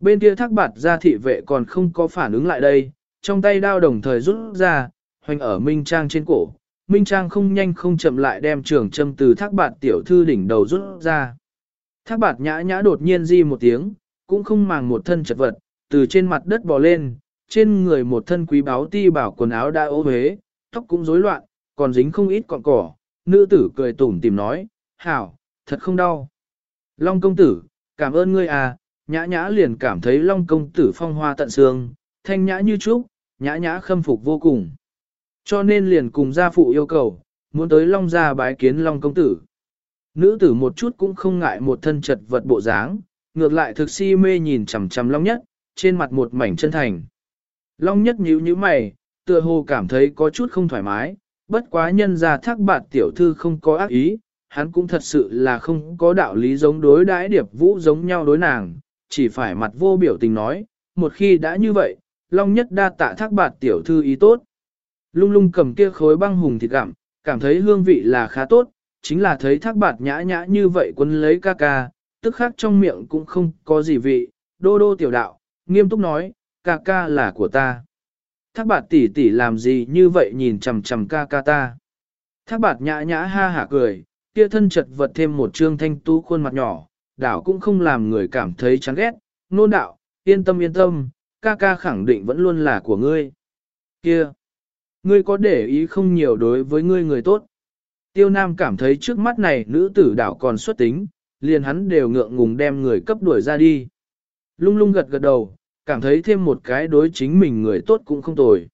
Bên kia thác bạt ra thị vệ còn không có phản ứng lại đây, trong tay đao đồng thời rút ra, hoành ở Minh Trang trên cổ. Minh Trang không nhanh không chậm lại đem trường châm từ thác bạt tiểu thư đỉnh đầu rút ra. Thác bạt nhã nhã đột nhiên di một tiếng, cũng không màng một thân chật vật, từ trên mặt đất bò lên, trên người một thân quý báo ti bảo quần áo đã ố huế, tóc cũng rối loạn, còn dính không ít cọng cỏ. Nữ tử cười tủm tìm nói, hảo, thật không đau. Long công tử, cảm ơn ngươi à, nhã nhã liền cảm thấy Long công tử phong hoa tận xương, thanh nhã như trúc, nhã nhã khâm phục vô cùng. Cho nên liền cùng gia phụ yêu cầu, muốn tới Long gia bái kiến Long công tử. Nữ tử một chút cũng không ngại một thân chật vật bộ dáng, ngược lại thực si mê nhìn chằm chằm Long nhất, trên mặt một mảnh chân thành. Long nhất nhíu nhíu mày, tựa hồ cảm thấy có chút không thoải mái, bất quá nhân ra thác bạt tiểu thư không có ác ý, hắn cũng thật sự là không có đạo lý giống đối đãi điệp vũ giống nhau đối nàng, chỉ phải mặt vô biểu tình nói, một khi đã như vậy, Long Nhất đa tạ thác bạt tiểu thư ý tốt. Lung lung cầm kia khối băng hùng thịt gặm, cảm thấy hương vị là khá tốt, chính là thấy thác bạt nhã nhã như vậy quân lấy ca ca, tức khác trong miệng cũng không có gì vị, đô đô tiểu đạo, nghiêm túc nói, ca ca là của ta. Thác bạt tỷ tỷ làm gì như vậy nhìn chằm chằm ca ca ta. Thác bạt nhã nhã ha hả cười, kia thân chật vật thêm một trương thanh tú khuôn mặt nhỏ, đảo cũng không làm người cảm thấy chán ghét, nôn đạo, yên tâm yên tâm, ca ca khẳng định vẫn luôn là của ngươi. Kia, ngươi có để ý không nhiều đối với ngươi người tốt. Tiêu Nam cảm thấy trước mắt này nữ tử đảo còn xuất tính, liền hắn đều ngượng ngùng đem người cấp đuổi ra đi. Lung lung gật gật đầu, cảm thấy thêm một cái đối chính mình người tốt cũng không tồi.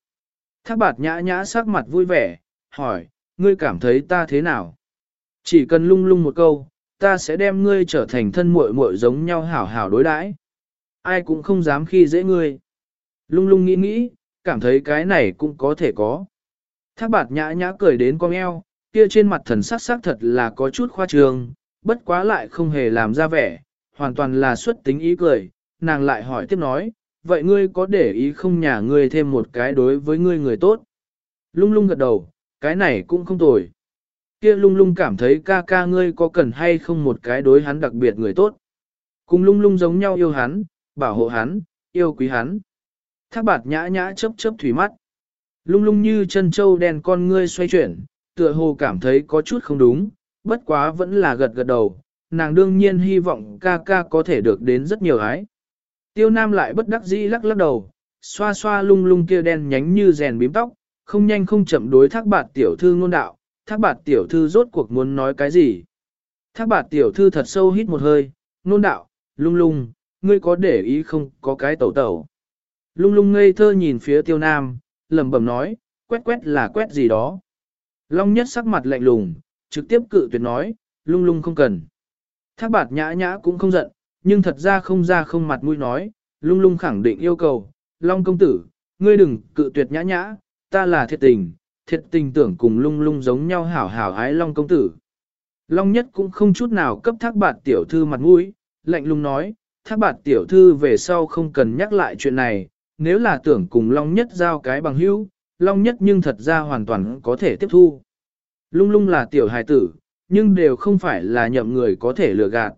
Thác bạt nhã nhã sắc mặt vui vẻ, hỏi, ngươi cảm thấy ta thế nào? Chỉ cần lung lung một câu, ta sẽ đem ngươi trở thành thân muội muội giống nhau hảo hảo đối đãi. Ai cũng không dám khi dễ ngươi. Lung lung nghĩ nghĩ, cảm thấy cái này cũng có thể có. Thác bạt nhã nhã cười đến con eo, kia trên mặt thần sắc sắc thật là có chút khoa trương, bất quá lại không hề làm ra vẻ, hoàn toàn là xuất tính ý cười, nàng lại hỏi tiếp nói, vậy ngươi có để ý không nhà ngươi thêm một cái đối với ngươi người tốt? Lung lung gật đầu, cái này cũng không tồi kia lung lung cảm thấy ca ca ngươi có cần hay không một cái đối hắn đặc biệt người tốt. Cùng lung lung giống nhau yêu hắn, bảo hộ hắn, yêu quý hắn. Thác bạt nhã nhã chớp chớp thủy mắt. Lung lung như chân châu đen con ngươi xoay chuyển, tựa hồ cảm thấy có chút không đúng, bất quá vẫn là gật gật đầu, nàng đương nhiên hy vọng ca ca có thể được đến rất nhiều ái. Tiêu Nam lại bất đắc dĩ lắc lắc đầu, xoa xoa lung lung kia đen nhánh như rèn bím tóc, không nhanh không chậm đối thác bạt tiểu thư ngôn đạo, thác bạt tiểu thư rốt cuộc muốn nói cái gì. Thác bạt tiểu thư thật sâu hít một hơi, ngôn đạo, lung lung, ngươi có để ý không có cái tẩu tẩu. Lung lung ngây thơ nhìn phía tiêu nam, lẩm bẩm nói, quét quét là quét gì đó. Long nhất sắc mặt lạnh lùng, trực tiếp cự tuyệt nói, lung lung không cần. Thác bạt nhã nhã cũng không giận, nhưng thật ra không ra không mặt mũi nói, lung lung khẳng định yêu cầu, Long công tử, ngươi đừng cự tuyệt nhã nhã, ta là thiệt tình, thiệt tình tưởng cùng lung lung giống nhau hảo hảo ái Long công tử. Long nhất cũng không chút nào cấp thác bạt tiểu thư mặt mũi, lạnh lùng nói, thác bạt tiểu thư về sau không cần nhắc lại chuyện này, nếu là tưởng cùng Long nhất giao cái bằng hữu, Long nhất nhưng thật ra hoàn toàn có thể tiếp thu. Lung lung là tiểu hài tử, nhưng đều không phải là nhậm người có thể lừa gạt.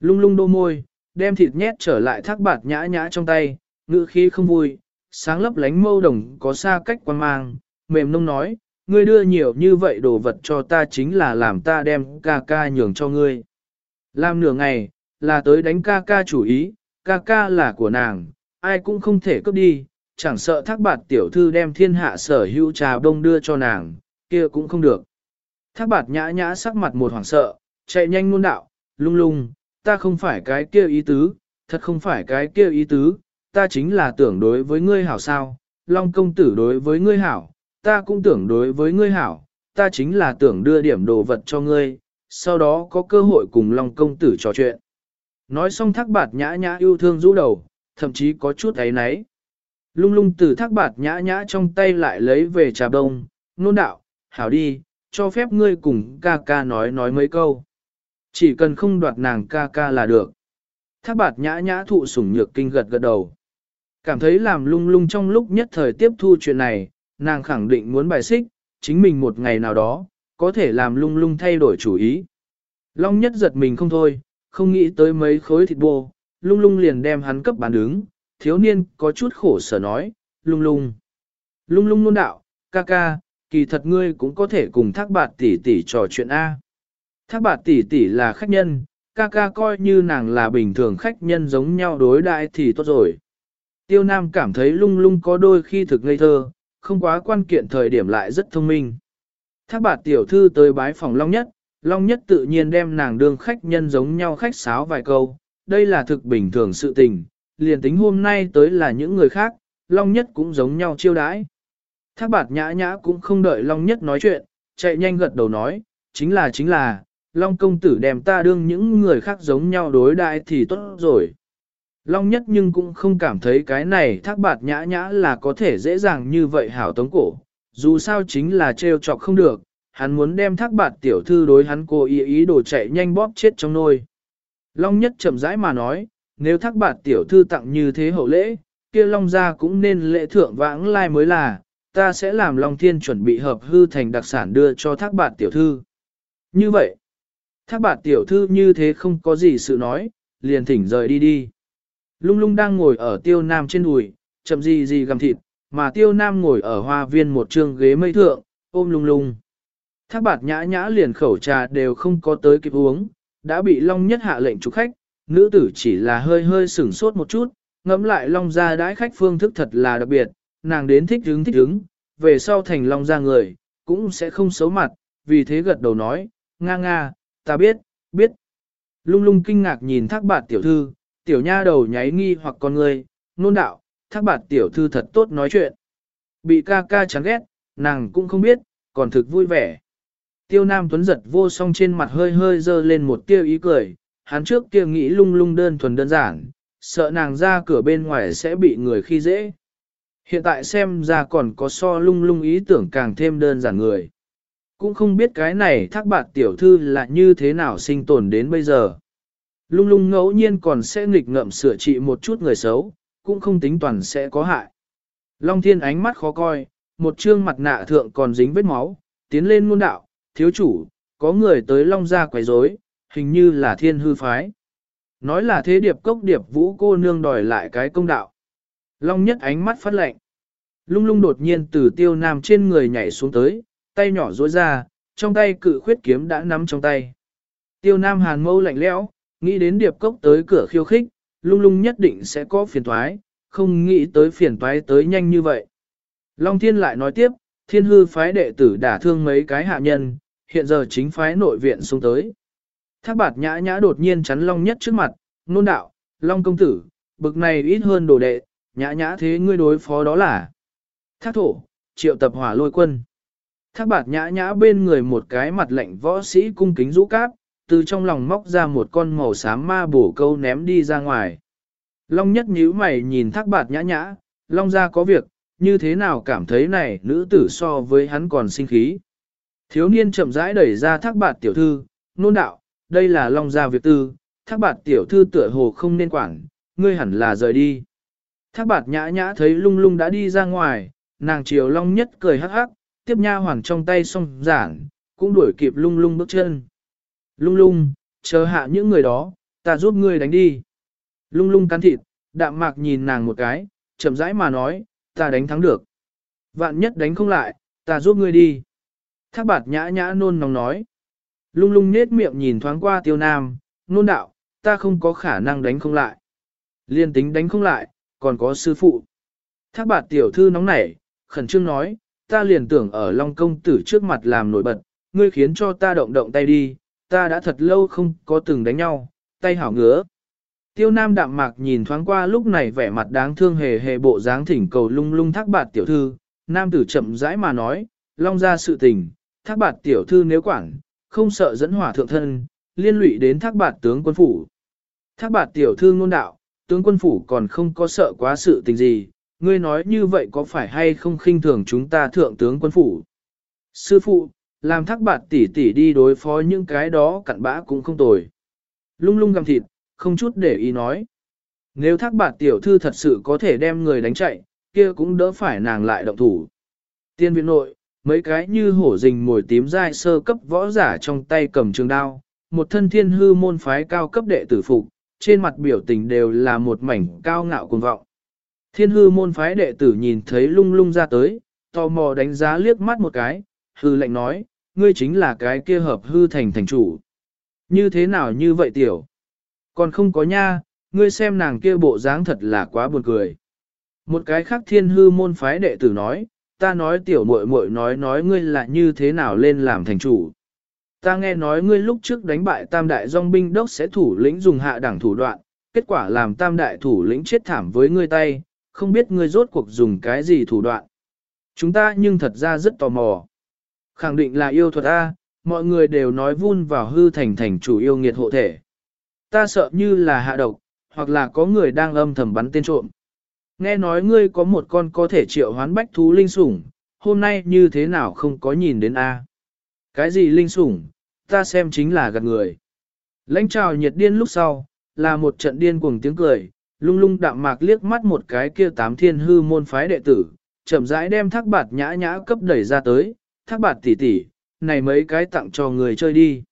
Lung lung đô môi, đem thịt nhét trở lại thác bạt nhã nhã trong tay, ngữ khí không vui, sáng lấp lánh mâu đồng có xa cách quan mang, mềm nông nói, ngươi đưa nhiều như vậy đồ vật cho ta chính là làm ta đem ca ca nhường cho ngươi. Làm nửa ngày, là tới đánh ca ca chủ ý, ca ca là của nàng, ai cũng không thể cướp đi, chẳng sợ thác bạt tiểu thư đem thiên hạ sở hữu trà đông đưa cho nàng, kia cũng không được. Thác bạt nhã nhã sắc mặt một hoảng sợ, chạy nhanh ngôn đạo, lung lung, ta không phải cái kia ý tứ, thật không phải cái kia ý tứ, ta chính là tưởng đối với ngươi hảo sao, Long công tử đối với ngươi hảo, ta cũng tưởng đối với ngươi hảo, ta chính là tưởng đưa điểm đồ vật cho ngươi, sau đó có cơ hội cùng Long công tử trò chuyện. Nói xong thác bạt nhã nhã yêu thương rũ đầu, thậm chí có chút ấy náy. Lung lung từ thác bạt nhã nhã trong tay lại lấy về trà đông, nôn đạo, hảo đi, cho phép ngươi cùng ca ca nói nói mấy câu. Chỉ cần không đoạt nàng ca ca là được. Thác bạt nhã nhã thụ sủng nhược kinh gật gật đầu. Cảm thấy làm lung lung trong lúc nhất thời tiếp thu chuyện này, nàng khẳng định muốn bài xích, chính mình một ngày nào đó, có thể làm lung lung thay đổi chủ ý. Long nhất giật mình không thôi, không nghĩ tới mấy khối thịt bô, lung lung liền đem hắn cấp bán đứng, thiếu niên có chút khổ sở nói, lung lung. Lung lung nôn đạo, ca ca, kỳ thật ngươi cũng có thể cùng thác bạt tỷ tỷ trò chuyện A. Thác bạt tỷ tỷ là khách nhân, ca ca coi như nàng là bình thường khách nhân giống nhau đối đại thì tốt rồi. Tiêu Nam cảm thấy lung lung có đôi khi thực ngây thơ, không quá quan kiện thời điểm lại rất thông minh. Thác bạt tiểu thư tới bái phòng Long Nhất, Long Nhất tự nhiên đem nàng đương khách nhân giống nhau khách sáo vài câu, đây là thực bình thường sự tình, liền tính hôm nay tới là những người khác, Long Nhất cũng giống nhau chiêu đãi. Thác bạt nhã nhã cũng không đợi Long Nhất nói chuyện, chạy nhanh gật đầu nói, chính là chính là, Long công tử đem ta đương những người khác giống nhau đối đại thì tốt rồi. Long nhất nhưng cũng không cảm thấy cái này thác bạt nhã nhã là có thể dễ dàng như vậy hảo tống cổ. Dù sao chính là trêu chọc không được, hắn muốn đem thác bạt tiểu thư đối hắn cô ý ý đồ chạy nhanh bóp chết trong nôi. Long nhất chậm rãi mà nói, nếu thác bạt tiểu thư tặng như thế hậu lễ, kia Long gia cũng nên lễ thượng vãng lai mới là, ta sẽ làm Long thiên chuẩn bị hợp hư thành đặc sản đưa cho thác bạt tiểu thư. Như vậy, thác bạt tiểu thư như thế không có gì sự nói, liền thỉnh rời đi đi. Lung lung đang ngồi ở tiêu nam trên đùi, chậm gì gì gầm thịt, mà tiêu nam ngồi ở hoa viên một trường ghế mây thượng, ôm lung lung. Thác bạt nhã nhã liền khẩu trà đều không có tới kịp uống, đã bị Long Nhất hạ lệnh chủ khách, nữ tử chỉ là hơi hơi sửng sốt một chút, ngẫm lại Long gia đãi khách phương thức thật là đặc biệt, nàng đến thích hứng thích hứng, về sau thành Long gia người, cũng sẽ không xấu mặt, vì thế gật đầu nói, nga nga, ta biết, biết. Lung lung kinh ngạc nhìn thác bạt tiểu thư, tiểu nha đầu nháy nghi hoặc con người, nôn đạo, thác bạt tiểu thư thật tốt nói chuyện. Bị ca ca chán ghét, nàng cũng không biết, còn thực vui vẻ. Tiêu Nam Tuấn giật vô song trên mặt hơi hơi dơ lên một tiêu ý cười, hắn trước kia nghĩ lung lung đơn thuần đơn giản, sợ nàng ra cửa bên ngoài sẽ bị người khi dễ. Hiện tại xem ra còn có so lung lung ý tưởng càng thêm đơn giản người. Cũng không biết cái này thác bạt tiểu thư là như thế nào sinh tồn đến bây giờ. Lung lung ngẫu nhiên còn sẽ nghịch ngợm sửa trị một chút người xấu, cũng không tính toàn sẽ có hại. Long thiên ánh mắt khó coi, một trương mặt nạ thượng còn dính vết máu, tiến lên muôn đạo, thiếu chủ, có người tới long ra quấy rối, hình như là thiên hư phái. Nói là thế điệp cốc điệp vũ cô nương đòi lại cái công đạo. Long nhất ánh mắt phát lệnh. Lung lung đột nhiên từ tiêu nam trên người nhảy xuống tới, tay nhỏ rối ra, trong tay cự khuyết kiếm đã nắm trong tay. Tiêu nam hàn mâu lạnh lẽo, Nghĩ đến điệp cốc tới cửa khiêu khích, lung lung nhất định sẽ có phiền toái, không nghĩ tới phiền toái tới nhanh như vậy. Long Thiên lại nói tiếp, thiên hư phái đệ tử đả thương mấy cái hạ nhân, hiện giờ chính phái nội viện xuống tới. Thác bạt nhã nhã đột nhiên chắn Long Nhất trước mặt, nôn đạo, Long công tử, bực này ít hơn đồ đệ, nhã nhã thế ngươi đối phó đó là. Thác thổ, triệu tập hỏa lôi quân. Thác bạt nhã nhã bên người một cái mặt lạnh võ sĩ cung kính rũ cáp, từ trong lòng móc ra một con màu xám ma bổ câu ném đi ra ngoài. Long nhất nhíu mày nhìn thác bạt nhã nhã, Long ra có việc, như thế nào cảm thấy này nữ tử so với hắn còn sinh khí. Thiếu niên chậm rãi đẩy ra thác bạt tiểu thư, nôn đạo, đây là Long gia việc tư, thác bạt tiểu thư tựa hồ không nên quản, ngươi hẳn là rời đi. Thác bạt nhã nhã thấy lung lung đã đi ra ngoài, nàng chiều Long nhất cười hắc hắc, tiếp nha hoàng trong tay xong giản, cũng đuổi kịp lung lung bước chân. Lung lung, chờ hạ những người đó, ta giúp ngươi đánh đi. Lung lung cắn thịt, đạm mạc nhìn nàng một cái, chậm rãi mà nói, ta đánh thắng được. Vạn nhất đánh không lại, ta giúp ngươi đi. Thác bạt nhã nhã nôn nóng nói. Lung lung nết miệng nhìn thoáng qua tiêu nam, nôn đạo, ta không có khả năng đánh không lại. Liên tính đánh không lại, còn có sư phụ. Thác bạt tiểu thư nóng nảy, khẩn trương nói, ta liền tưởng ở Long Công Tử trước mặt làm nổi bật, ngươi khiến cho ta động động tay đi, ta đã thật lâu không có từng đánh nhau, tay hảo ngứa. Tiêu Nam đạm mạc nhìn thoáng qua lúc này vẻ mặt đáng thương hề hề bộ dáng thỉnh cầu lung lung thác bạt tiểu thư, Nam tử chậm rãi mà nói, Long ra sự tình, thác bạt tiểu thư nếu quản, không sợ dẫn hỏa thượng thân, liên lụy đến thác bạt tướng quân phủ. Thác bạt tiểu thư ngôn đạo, tướng quân phủ còn không có sợ quá sự tình gì, ngươi nói như vậy có phải hay không khinh thường chúng ta thượng tướng quân phủ? Sư phụ, làm thác bạt tỷ tỷ đi đối phó những cái đó cặn bã cũng không tồi. Lung lung gầm thịt, không chút để ý nói. Nếu thác bạt tiểu thư thật sự có thể đem người đánh chạy, kia cũng đỡ phải nàng lại động thủ. Tiên viện nội, mấy cái như hổ rình mồi tím dai sơ cấp võ giả trong tay cầm trường đao, một thân thiên hư môn phái cao cấp đệ tử phục, trên mặt biểu tình đều là một mảnh cao ngạo cuồng vọng. Thiên hư môn phái đệ tử nhìn thấy lung lung ra tới, tò mò đánh giá liếc mắt một cái, hư lệnh nói, ngươi chính là cái kia hợp hư thành thành chủ. Như thế nào như vậy tiểu? Còn không có nha, ngươi xem nàng kia bộ dáng thật là quá buồn cười. Một cái khác thiên hư môn phái đệ tử nói, ta nói tiểu muội muội nói nói ngươi là như thế nào lên làm thành chủ. Ta nghe nói ngươi lúc trước đánh bại tam đại dòng binh đốc sẽ thủ lĩnh dùng hạ đẳng thủ đoạn, kết quả làm tam đại thủ lĩnh chết thảm với ngươi tay, không biết ngươi rốt cuộc dùng cái gì thủ đoạn. Chúng ta nhưng thật ra rất tò mò. Khẳng định là yêu thuật A, mọi người đều nói vun vào hư thành thành chủ yêu nghiệt hộ thể. Ta sợ như là hạ độc, hoặc là có người đang âm thầm bắn tên trộm. Nghe nói ngươi có một con có thể triệu hoán bách thú linh sủng, hôm nay như thế nào không có nhìn đến A. Cái gì linh sủng, ta xem chính là gạt người. Lãnh trào nhiệt điên lúc sau, là một trận điên cuồng tiếng cười, lung lung đạm mạc liếc mắt một cái kia tám thiên hư môn phái đệ tử, chậm rãi đem thác bạt nhã nhã cấp đẩy ra tới, thác bạt tỷ tỷ, này mấy cái tặng cho người chơi đi.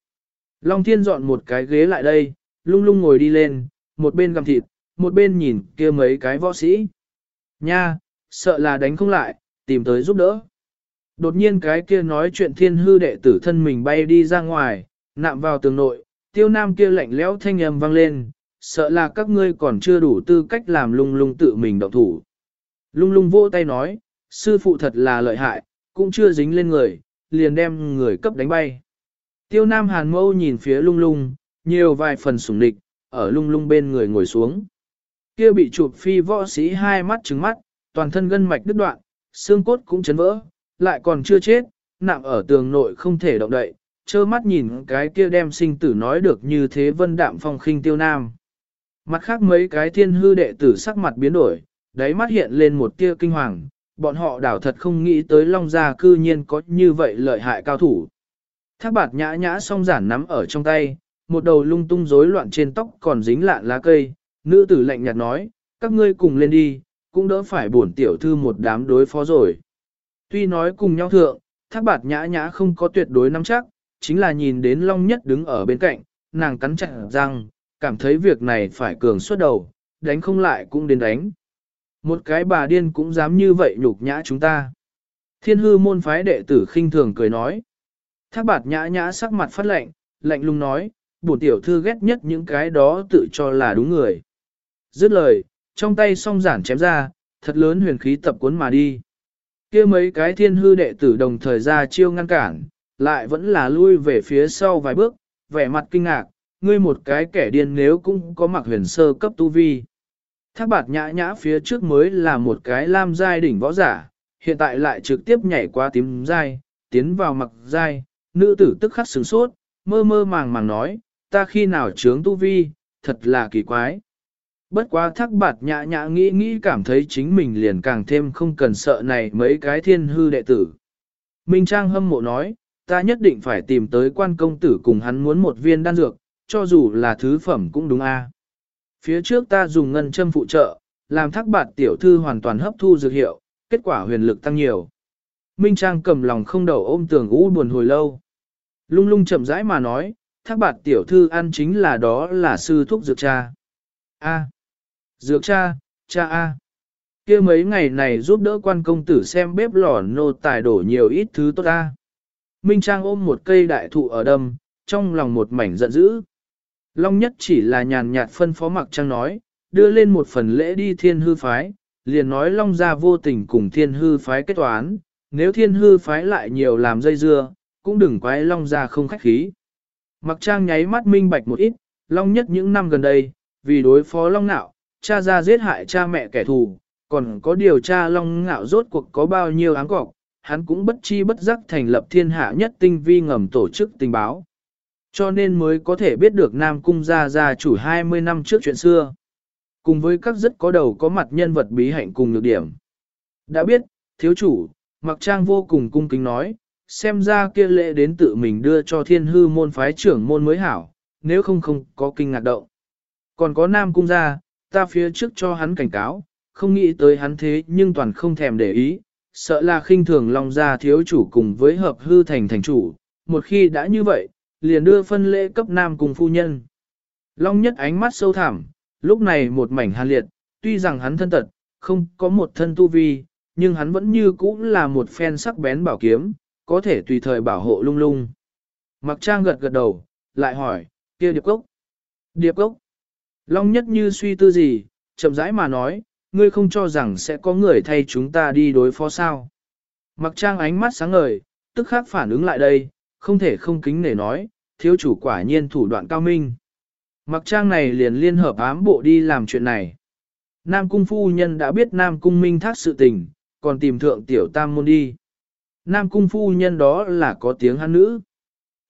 Long thiên dọn một cái ghế lại đây, lung lung ngồi đi lên, một bên gặm thịt, một bên nhìn kia mấy cái võ sĩ. Nha, sợ là đánh không lại, tìm tới giúp đỡ. Đột nhiên cái kia nói chuyện thiên hư đệ tử thân mình bay đi ra ngoài, nạm vào tường nội, tiêu nam kia lạnh lẽo thanh âm vang lên, sợ là các ngươi còn chưa đủ tư cách làm lung lung tự mình động thủ. Lung lung vỗ tay nói, sư phụ thật là lợi hại, cũng chưa dính lên người, liền đem người cấp đánh bay. Tiêu nam hàn mâu nhìn phía lung lung, nhiều vài phần sủng địch, ở lung lung bên người ngồi xuống. Kia bị chụp phi võ sĩ hai mắt trứng mắt, toàn thân gân mạch đứt đoạn, xương cốt cũng chấn vỡ, lại còn chưa chết, nằm ở tường nội không thể động đậy, trơ mắt nhìn cái kia đem sinh tử nói được như thế vân đạm phong khinh tiêu nam. Mặt khác mấy cái thiên hư đệ tử sắc mặt biến đổi, đáy mắt hiện lên một tia kinh hoàng, bọn họ đảo thật không nghĩ tới Long Gia cư nhiên có như vậy lợi hại cao thủ. Thác bạt nhã nhã song giản nắm ở trong tay, một đầu lung tung rối loạn trên tóc còn dính lạn lá cây, nữ tử lạnh nhạt nói, các ngươi cùng lên đi, cũng đỡ phải bổn tiểu thư một đám đối phó rồi. Tuy nói cùng nhau thượng, thác bạt nhã nhã không có tuyệt đối nắm chắc, chính là nhìn đến Long Nhất đứng ở bên cạnh, nàng cắn chặt răng, cảm thấy việc này phải cường suốt đầu, đánh không lại cũng đến đánh. Một cái bà điên cũng dám như vậy nhục nhã chúng ta. Thiên hư môn phái đệ tử khinh thường cười nói. Thác bạt nhã nhã sắc mặt phát lạnh, lạnh lùng nói, bổn tiểu thư ghét nhất những cái đó tự cho là đúng người. Dứt lời, trong tay song giản chém ra, thật lớn huyền khí tập cuốn mà đi. kia mấy cái thiên hư đệ tử đồng thời ra chiêu ngăn cản, lại vẫn là lui về phía sau vài bước, vẻ mặt kinh ngạc, ngươi một cái kẻ điên nếu cũng có mặc huyền sơ cấp tu vi. Thác bạt nhã nhã phía trước mới là một cái lam giai đỉnh võ giả, hiện tại lại trực tiếp nhảy qua tím giai, tiến vào mặc giai, nữ tử tức khắc sửng sốt, mơ mơ màng màng nói, ta khi nào trướng tu vi, thật là kỳ quái. Bất quá thác bạt nhã nhã nghĩ nghĩ cảm thấy chính mình liền càng thêm không cần sợ này mấy cái thiên hư đệ tử. Minh Trang hâm mộ nói, ta nhất định phải tìm tới quan công tử cùng hắn muốn một viên đan dược, cho dù là thứ phẩm cũng đúng a. Phía trước ta dùng ngân châm phụ trợ, làm thác bạt tiểu thư hoàn toàn hấp thu dược hiệu, kết quả huyền lực tăng nhiều. Minh Trang cầm lòng không đầu ôm tường u buồn hồi lâu. Lung lung chậm rãi mà nói, thác bạt tiểu thư ăn chính là đó là sư thúc dược cha. A. Dược cha, cha A. kia mấy ngày này giúp đỡ quan công tử xem bếp lò nô tài đổ nhiều ít thứ tốt A. Minh Trang ôm một cây đại thụ ở đâm, trong lòng một mảnh giận dữ. Long nhất chỉ là nhàn nhạt phân phó mặc Trang nói, đưa lên một phần lễ đi thiên hư phái, liền nói Long gia vô tình cùng thiên hư phái kết toán, nếu thiên hư phái lại nhiều làm dây dưa, cũng đừng quái Long gia không khách khí. Mặc Trang nháy mắt minh bạch một ít, Long nhất những năm gần đây, vì đối phó Long nạo, cha ra giết hại cha mẹ kẻ thù, còn có điều tra Long ngạo rốt cuộc có bao nhiêu áng cọc, hắn cũng bất chi bất giác thành lập thiên hạ nhất tinh vi ngầm tổ chức tình báo. Cho nên mới có thể biết được Nam Cung gia gia chủ 20 năm trước chuyện xưa. Cùng với các rất có đầu có mặt nhân vật bí hạnh cùng nhược điểm. Đã biết, thiếu chủ, mặc trang vô cùng cung kính nói, xem ra kia lễ đến tự mình đưa cho thiên hư môn phái trưởng môn mới hảo, nếu không không có kinh ngạc động. Còn có Nam Cung gia, ta phía trước cho hắn cảnh cáo, không nghĩ tới hắn thế nhưng toàn không thèm để ý, sợ là khinh thường Long gia thiếu chủ cùng với hợp hư thành thành chủ, một khi đã như vậy, liền đưa phân lễ cấp nam cùng phu nhân. Long nhất ánh mắt sâu thẳm, lúc này một mảnh hàn liệt, tuy rằng hắn thân tật, không có một thân tu vi, nhưng hắn vẫn như cũ là một phen sắc bén bảo kiếm, có thể tùy thời bảo hộ lung lung. Mặc trang gật gật đầu, lại hỏi, kia điệp cốc. Điệp cốc. Long nhất như suy tư gì, chậm rãi mà nói, ngươi không cho rằng sẽ có người thay chúng ta đi đối phó sao. Mặc trang ánh mắt sáng ngời, tức khắc phản ứng lại đây, không thể không kính nể nói, thiếu chủ quả nhiên thủ đoạn cao minh. Mặc trang này liền liên hợp ám bộ đi làm chuyện này. Nam cung phu nhân đã biết Nam cung minh thác sự tình, còn tìm thượng tiểu tam môn đi. Nam cung phu nhân đó là có tiếng hắn nữ.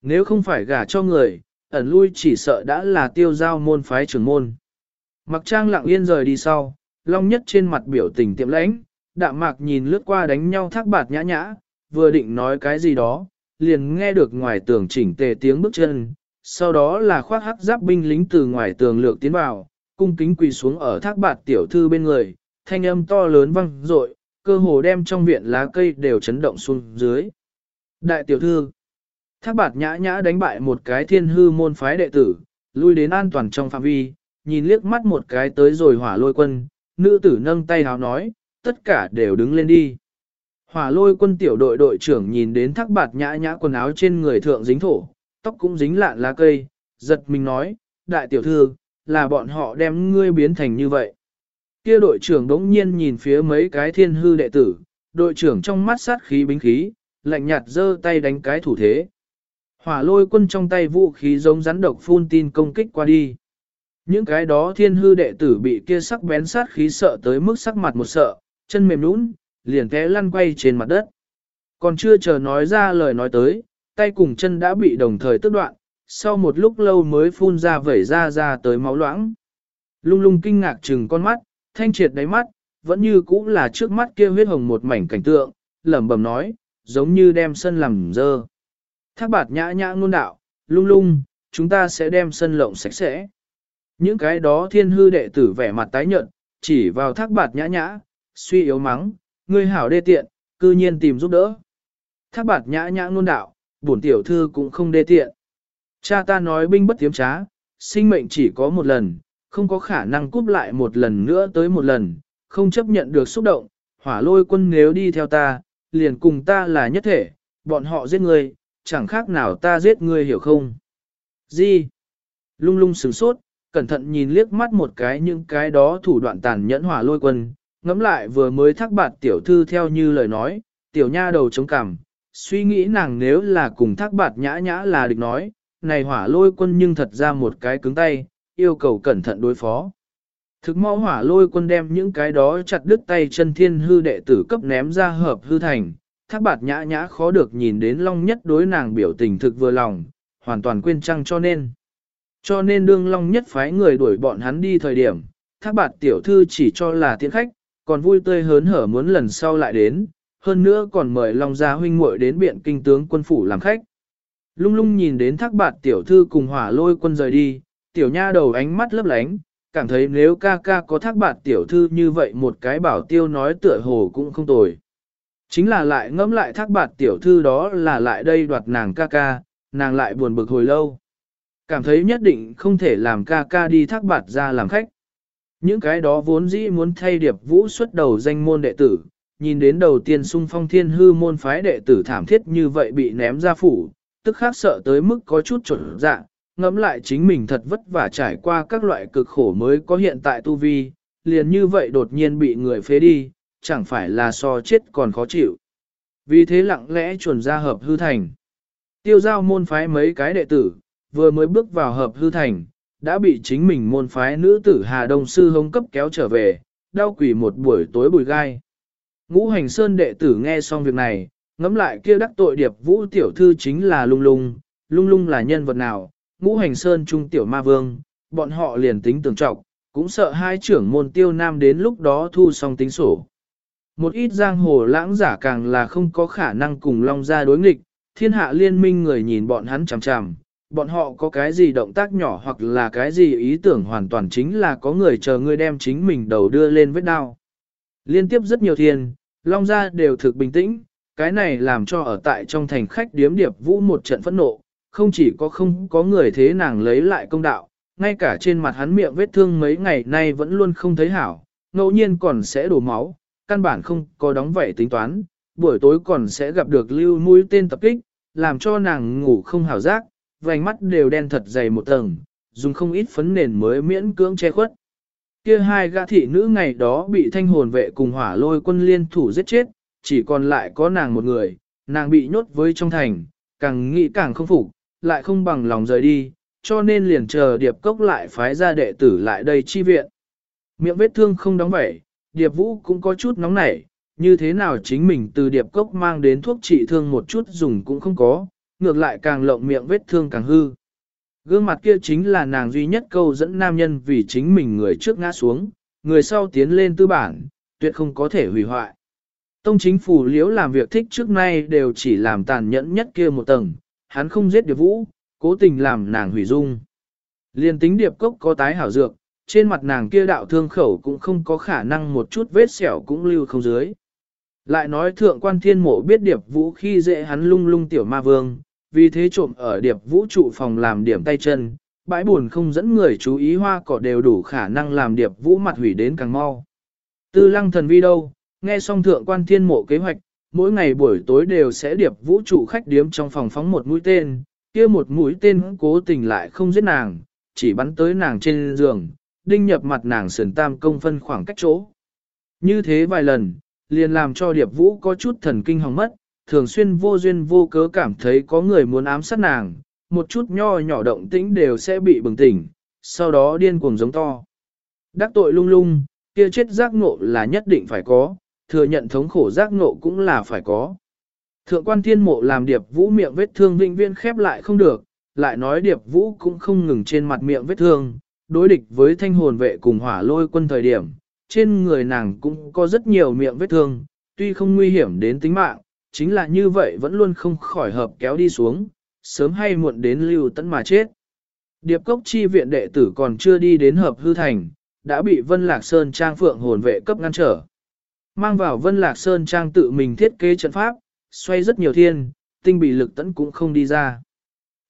Nếu không phải gả cho người, ẩn lui chỉ sợ đã là tiêu giao môn phái trưởng môn. Mặc trang lặng yên rời đi sau, long nhất trên mặt biểu tình tiệm lãnh, đạm mạc nhìn lướt qua đánh nhau thác bạt nhã nhã, vừa định nói cái gì đó, liền nghe được ngoài tường chỉnh tề tiếng bước chân, sau đó là khoác hắc giáp binh lính từ ngoài tường lược tiến vào, cung kính quỳ xuống ở thác bạt tiểu thư bên người, thanh âm to lớn vang dội, cơ hồ đem trong viện lá cây đều chấn động xuống dưới. Đại tiểu thư, Thác bạt nhã nhã đánh bại một cái thiên hư môn phái đệ tử, lui đến an toàn trong phạm vi, nhìn liếc mắt một cái tới rồi hỏa lôi quân, nữ tử nâng tay háo nói, tất cả đều đứng lên đi. Hỏa lôi quân tiểu đội đội trưởng nhìn đến thác bạt nhã nhã quần áo trên người thượng dính thổ, tóc cũng dính lạn lá cây, giật mình nói, đại tiểu thư, là bọn họ đem ngươi biến thành như vậy. Kia đội trưởng đống nhiên nhìn phía mấy cái thiên hư đệ tử, đội trưởng trong mắt sát khí bính khí, lạnh nhạt giơ tay đánh cái thủ thế. Hỏa lôi quân trong tay vũ khí giống rắn độc phun tin công kích qua đi. Những cái đó thiên hư đệ tử bị kia sắc bén sát khí sợ tới mức sắc mặt một sợ, chân mềm nũng, liền té lăn quay trên mặt đất. Còn chưa chờ nói ra lời nói tới, tay cùng chân đã bị đồng thời tức đoạn, sau một lúc lâu mới phun ra vẩy ra ra tới máu loãng. Lung lung kinh ngạc chừng con mắt, thanh triệt đáy mắt, vẫn như cũ là trước mắt kia huyết hồng một mảnh cảnh tượng, lẩm bẩm nói, giống như đem sân làm dơ. Thác bạt nhã nhã ngôn đạo, lung lung, chúng ta sẽ đem sân lộng sạch sẽ. Những cái đó thiên hư đệ tử vẻ mặt tái nhợt, chỉ vào thác bạt nhã nhã, suy yếu mắng, ngươi hảo đê tiện, cư nhiên tìm giúp đỡ. Thác bạt nhã nhã ngôn đạo, bổn tiểu thư cũng không đê tiện. Cha ta nói binh bất tiếm trá, sinh mệnh chỉ có một lần, không có khả năng cúp lại một lần nữa tới một lần, không chấp nhận được xúc động, hỏa lôi quân nếu đi theo ta, liền cùng ta là nhất thể, bọn họ giết người, chẳng khác nào ta giết ngươi hiểu không? Gì? Lung lung sửng sốt, cẩn thận nhìn liếc mắt một cái những cái đó thủ đoạn tàn nhẫn hỏa lôi quân, ngẫm lại vừa mới thắc bạt tiểu thư theo như lời nói, tiểu nha đầu chống cằm, suy nghĩ nàng nếu là cùng thác bạt nhã nhã là địch nói, này hỏa lôi quân nhưng thật ra một cái cứng tay, yêu cầu cẩn thận đối phó. Thực mau hỏa lôi quân đem những cái đó chặt đứt tay chân thiên hư đệ tử cấp ném ra hợp hư thành, thác bạt nhã nhã khó được nhìn đến long nhất đối nàng biểu tình thực vừa lòng, hoàn toàn quên trăng cho nên. Cho nên đương long nhất phái người đuổi bọn hắn đi thời điểm, thác bạt tiểu thư chỉ cho là tiễn khách, còn vui tươi hớn hở muốn lần sau lại đến, hơn nữa còn mời long gia huynh muội đến biện kinh tướng quân phủ làm khách. Lung lung nhìn đến thác bạt tiểu thư cùng hỏa lôi quân rời đi, tiểu nha đầu ánh mắt lấp lánh, cảm thấy nếu ca ca có thác bạt tiểu thư như vậy một cái bảo tiêu nói tựa hồ cũng không tồi. Chính là lại ngẫm lại thác bạt tiểu thư đó là lại đây đoạt nàng ca ca, nàng lại buồn bực hồi lâu. Cảm thấy nhất định không thể làm ca ca đi thác bạt ra làm khách. Những cái đó vốn dĩ muốn thay điệp vũ xuất đầu danh môn đệ tử, nhìn đến đầu tiên sung phong thiên hư môn phái đệ tử thảm thiết như vậy bị ném ra phủ, tức khác sợ tới mức có chút chuẩn dạ, ngẫm lại chính mình thật vất vả trải qua các loại cực khổ mới có hiện tại tu vi, liền như vậy đột nhiên bị người phế đi, chẳng phải là so chết còn khó chịu. Vì thế lặng lẽ chuẩn ra hợp hư thành. Tiêu giao môn phái mấy cái đệ tử, vừa mới bước vào hợp hư thành, đã bị chính mình môn phái nữ tử Hà Đông Sư hống cấp kéo trở về, đau quỷ một buổi tối bùi gai. Ngũ hành sơn đệ tử nghe xong việc này, ngẫm lại kia đắc tội điệp vũ tiểu thư chính là lung lung, lung lung là nhân vật nào, ngũ hành sơn trung tiểu ma vương, bọn họ liền tính tưởng trọng, cũng sợ hai trưởng môn tiêu nam đến lúc đó thu xong tính sổ. Một ít giang hồ lãng giả càng là không có khả năng cùng long ra đối nghịch, thiên hạ liên minh người nhìn bọn hắn chằm chằm, bọn họ có cái gì động tác nhỏ hoặc là cái gì ý tưởng hoàn toàn chính là có người chờ ngươi đem chính mình đầu đưa lên vết đao. Liên tiếp rất nhiều thiên, long ra đều thực bình tĩnh, cái này làm cho ở tại trong thành khách điếm điệp vũ một trận phẫn nộ, không chỉ có không có người thế nàng lấy lại công đạo, ngay cả trên mặt hắn miệng vết thương mấy ngày nay vẫn luôn không thấy hảo, ngẫu nhiên còn sẽ đổ máu, căn bản không có đóng vảy tính toán, buổi tối còn sẽ gặp được lưu mũi tên tập kích, làm cho nàng ngủ không hảo giác, vành mắt đều đen thật dày một tầng, dùng không ít phấn nền mới miễn cưỡng che khuất. Kia hai gã thị nữ ngày đó bị thanh hồn vệ cùng hỏa lôi quân liên thủ giết chết, chỉ còn lại có nàng một người, nàng bị nhốt với trong thành, càng nghĩ càng không phục, lại không bằng lòng rời đi, cho nên liền chờ điệp cốc lại phái ra đệ tử lại đây chi viện. Miệng vết thương không đóng vẩy, điệp vũ cũng có chút nóng nảy, như thế nào chính mình từ điệp cốc mang đến thuốc trị thương một chút dùng cũng không có, ngược lại càng lộng miệng vết thương càng hư. Gương mặt kia chính là nàng duy nhất câu dẫn nam nhân vì chính mình người trước ngã xuống, người sau tiến lên tư bản, tuyệt không có thể hủy hoại. Tông chính phủ liễu làm việc thích trước nay đều chỉ làm tàn nhẫn nhất kia một tầng, hắn không giết điệp vũ, cố tình làm nàng hủy dung. Liên tính điệp cốc có tái hảo dược, trên mặt nàng kia đạo thương khẩu cũng không có khả năng một chút vết sẹo cũng lưu không dưới. Lại nói thượng quan thiên mộ biết điệp vũ khi dễ hắn lung lung tiểu ma vương, vì thế trộm ở điệp vũ trụ phòng làm điểm tay chân, bãi buồn không dẫn người chú ý hoa cỏ đều đủ khả năng làm điệp vũ mặt hủy đến càng mau. Tư lăng thần vi đâu, nghe xong thượng quan thiên mộ kế hoạch, mỗi ngày buổi tối đều sẽ điệp vũ trụ khách điếm trong phòng phóng một mũi tên, kia một mũi tên cố tình lại không giết nàng, chỉ bắn tới nàng trên giường, đinh nhập mặt nàng sườn tam công phân khoảng cách chỗ. Như thế vài lần, liền làm cho điệp vũ có chút thần kinh hỏng mất, thường xuyên vô duyên vô cớ cảm thấy có người muốn ám sát nàng, một chút nho nhỏ động tĩnh đều sẽ bị bừng tỉnh, sau đó điên cuồng giống to. Đắc tội lung lung, kia chết giác ngộ là nhất định phải có, thừa nhận thống khổ giác ngộ cũng là phải có. Thượng quan thiên mộ làm điệp vũ miệng vết thương vĩnh viên khép lại không được, lại nói điệp vũ cũng không ngừng trên mặt miệng vết thương, đối địch với thanh hồn vệ cùng hỏa lôi quân thời điểm, trên người nàng cũng có rất nhiều miệng vết thương, tuy không nguy hiểm đến tính mạng, chính là như vậy vẫn luôn không khỏi hợp kéo đi xuống, sớm hay muộn đến lưu tấn mà chết. Điệp cốc chi viện đệ tử còn chưa đi đến hợp hư thành, đã bị Vân Lạc Sơn Trang Phượng hồn vệ cấp ngăn trở. Mang vào Vân Lạc Sơn Trang tự mình thiết kế trận pháp, xoay rất nhiều thiên, tinh bị lực tấn cũng không đi ra.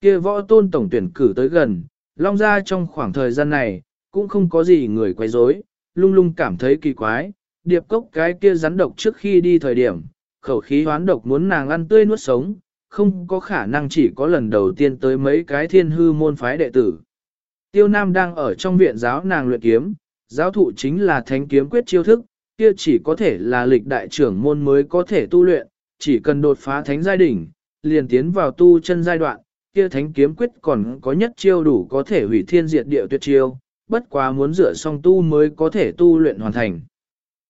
kia võ tôn tổng tuyển cử tới gần, long ra trong khoảng thời gian này, cũng không có gì người quấy rối, lung lung cảm thấy kỳ quái, điệp cốc cái kia rắn độc trước khi đi thời điểm, khẩu khí hoán độc muốn nàng ăn tươi nuốt sống, không có khả năng chỉ có lần đầu tiên tới mấy cái thiên hư môn phái đệ tử. Tiêu Nam đang ở trong viện giáo nàng luyện kiếm, giáo thụ chính là thánh kiếm quyết chiêu thức, kia chỉ có thể là lịch đại trưởng môn mới có thể tu luyện, chỉ cần đột phá thánh giai đỉnh, liền tiến vào tu chân giai đoạn, kia thánh kiếm quyết còn có nhất chiêu đủ có thể hủy thiên diệt địa tuyệt chiêu, bất quá muốn rửa xong tu mới có thể tu luyện hoàn thành.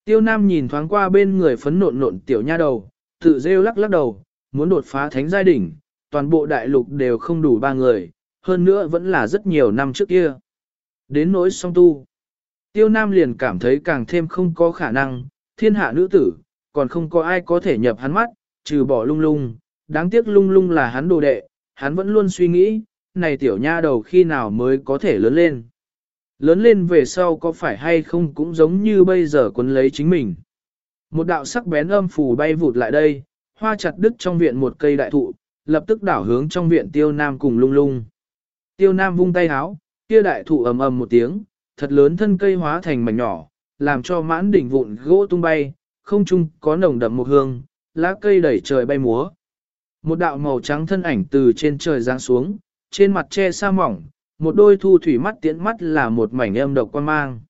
Tiêu Nam nhìn thoáng qua bên người phấn nộn nộn tiểu nha đầu, tự rêu lắc lắc đầu, muốn đột phá thánh giai đỉnh, toàn bộ đại lục đều không đủ ba người, hơn nữa vẫn là rất nhiều năm trước kia. Đến nỗi song tu, Tiêu Nam liền cảm thấy càng thêm không có khả năng, thiên hạ nữ tử, còn không có ai có thể nhập hắn mắt, trừ bỏ lung lung, đáng tiếc lung lung là hắn đồ đệ, hắn vẫn luôn suy nghĩ, này tiểu nha đầu khi nào mới có thể lớn lên. Lớn lên về sau có phải hay không cũng giống như bây giờ quấn lấy chính mình. Một đạo sắc bén âm phù bay vụt lại đây, hoa chặt đứt trong viện một cây đại thụ, lập tức đảo hướng trong viện tiêu nam cùng lung lung. Tiêu nam vung tay háo, kia đại thụ ầm ầm một tiếng, thật lớn thân cây hóa thành mảnh nhỏ, làm cho mãn đỉnh vụn gỗ tung bay, không trung có nồng đậm một hương, lá cây đẩy trời bay múa. Một đạo màu trắng thân ảnh từ trên trời giáng xuống, trên mặt che sa mỏng, một đôi thu thủy mắt tiễn mắt là một mảnh âm độc quan mang.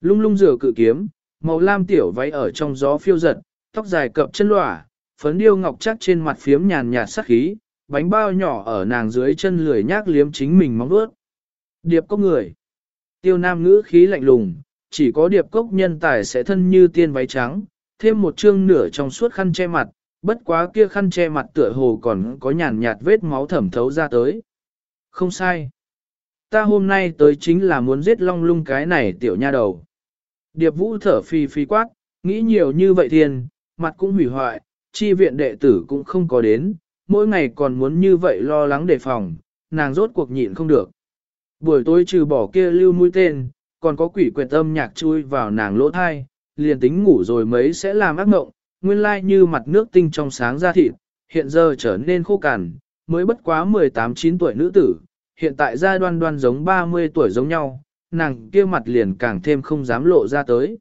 Lung lung rửa cự kiếm, màu lam tiểu váy ở trong gió phiêu giật, tóc dài cập chân lỏa, phấn điêu ngọc chắc trên mặt phiếm nhàn nhạt sắc khí, bánh bao nhỏ ở nàng dưới chân lười nhác liếm chính mình mong đuốt. Điệp có người. Tiêu nam ngữ khí lạnh lùng, chỉ có điệp cốc nhân tài sẽ thân như tiên váy trắng, thêm một chương nửa trong suốt khăn che mặt, bất quá kia khăn che mặt tựa hồ còn có nhàn nhạt vết máu thẩm thấu ra tới. Không sai. Ta hôm nay tới chính là muốn giết long lung cái này tiểu nha đầu. Điệp vũ thở phi phi quát, nghĩ nhiều như vậy thiên, mặt cũng hủy hoại, chi viện đệ tử cũng không có đến, mỗi ngày còn muốn như vậy lo lắng đề phòng, nàng rốt cuộc nhịn không được. Buổi tối trừ bỏ kia lưu mũi tên, còn có quỷ quyệt âm nhạc chui vào nàng lỗ thai, liền tính ngủ rồi mấy sẽ làm ác mộng, nguyên lai như mặt nước tinh trong sáng ra thịt, hiện giờ trở nên khô cằn, mới bất quá 18-9 tuổi nữ tử, hiện tại ra đoan đoan giống 30 tuổi giống nhau, nàng kia mặt liền càng thêm không dám lộ ra tới.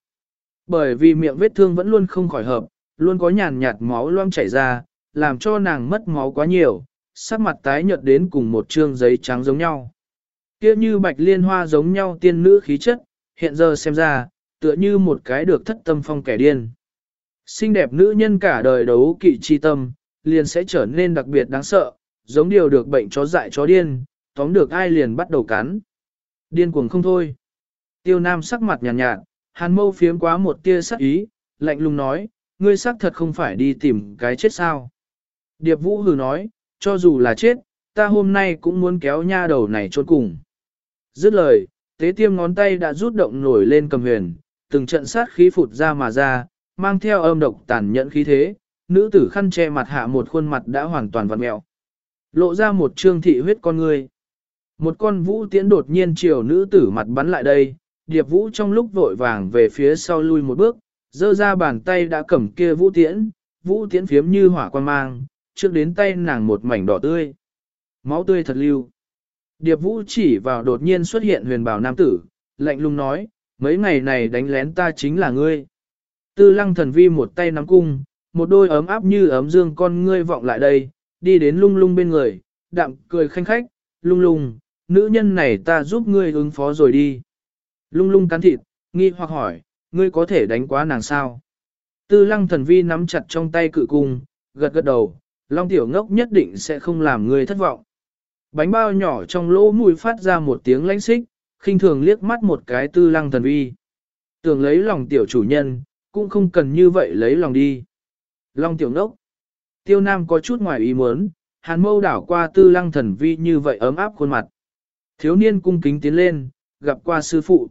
Bởi vì miệng vết thương vẫn luôn không khỏi hợp, luôn có nhàn nhạt máu loang chảy ra, làm cho nàng mất máu quá nhiều, sắc mặt tái nhợt đến cùng một trương giấy trắng giống nhau. Kia như bạch liên hoa giống nhau tiên nữ khí chất, hiện giờ xem ra, tựa như một cái được thất tâm phong kẻ điên. Xinh đẹp nữ nhân cả đời đấu kỵ chi tâm, liền sẽ trở nên đặc biệt đáng sợ, giống điều được bệnh chó dại chó điên, tóm được ai liền bắt đầu cắn. Điên cuồng không thôi. Tiêu Nam sắc mặt nhàn nhạt, nhạt, hàn mâu phiếm quá một tia sắc ý, lạnh lùng nói, ngươi sắc thật không phải đi tìm cái chết sao. Điệp Vũ hừ nói, cho dù là chết, ta hôm nay cũng muốn kéo nha đầu này trốn cùng. Dứt lời, tế tiêm ngón tay đã rút động nổi lên cầm huyền, từng trận sát khí phụt ra mà ra, mang theo âm độc tàn nhẫn khí thế, nữ tử khăn che mặt hạ một khuôn mặt đã hoàn toàn vặn mẹo. Lộ ra một trương thị huyết con người. Một con vũ tiễn đột nhiên chiều nữ tử mặt bắn lại đây, điệp vũ trong lúc vội vàng về phía sau lui một bước, giơ ra bàn tay đã cầm kia vũ tiễn, vũ tiễn phiếm như hỏa quan mang, trước đến tay nàng một mảnh đỏ tươi. Máu tươi thật lưu. Điệp vũ chỉ vào đột nhiên xuất hiện huyền bảo nam tử, lạnh lùng nói, mấy ngày này đánh lén ta chính là ngươi. Tư lăng thần vi một tay nắm cung, một đôi ấm áp như ấm dương con ngươi vọng lại đây, đi đến lung lung bên người, đạm cười khanh khách, lung lung, nữ nhân này ta giúp ngươi ứng phó rồi đi. Lung lung cắn thịt, nghi hoặc hỏi, ngươi có thể đánh quá nàng sao? Tư lăng thần vi nắm chặt trong tay cự cung, gật gật đầu, long tiểu ngốc nhất định sẽ không làm ngươi thất vọng. Bánh bao nhỏ trong lỗ mùi phát ra một tiếng lãnh xích, khinh thường liếc mắt một cái tư lăng thần vi. Tưởng lấy lòng tiểu chủ nhân, cũng không cần như vậy lấy lòng đi. Long tiểu ngốc. Tiêu Nam có chút ngoài ý muốn, hàn mâu đảo qua tư lăng thần vi như vậy ấm áp khuôn mặt. Thiếu niên cung kính tiến lên, gặp qua sư phụ.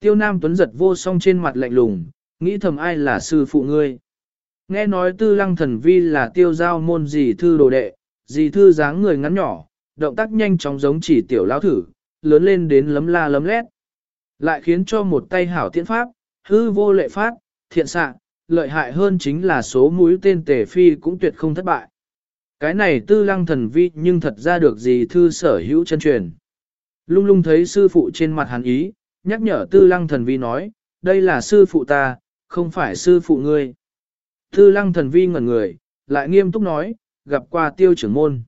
Tiêu Nam tuấn giật vô song trên mặt lạnh lùng, nghĩ thầm ai là sư phụ ngươi. Nghe nói tư lăng thần vi là tiêu giao môn dì thư đồ đệ, dì thư dáng người ngắn nhỏ, động tác nhanh chóng giống chỉ tiểu lão thử, lớn lên đến lấm la lấm lét. Lại khiến cho một tay hảo tiễn pháp, hư vô lệ phát, thiện xạ, lợi hại hơn chính là số mũi tên tề phi cũng tuyệt không thất bại. Cái này tư lăng thần vi nhưng thật ra được gì thư sở hữu chân truyền. Lung lung thấy sư phụ trên mặt hắn ý, nhắc nhở tư lăng thần vi nói, đây là sư phụ ta, không phải sư phụ ngươi. Tư lăng thần vi ngẩn người, lại nghiêm túc nói, gặp qua tiêu trưởng môn.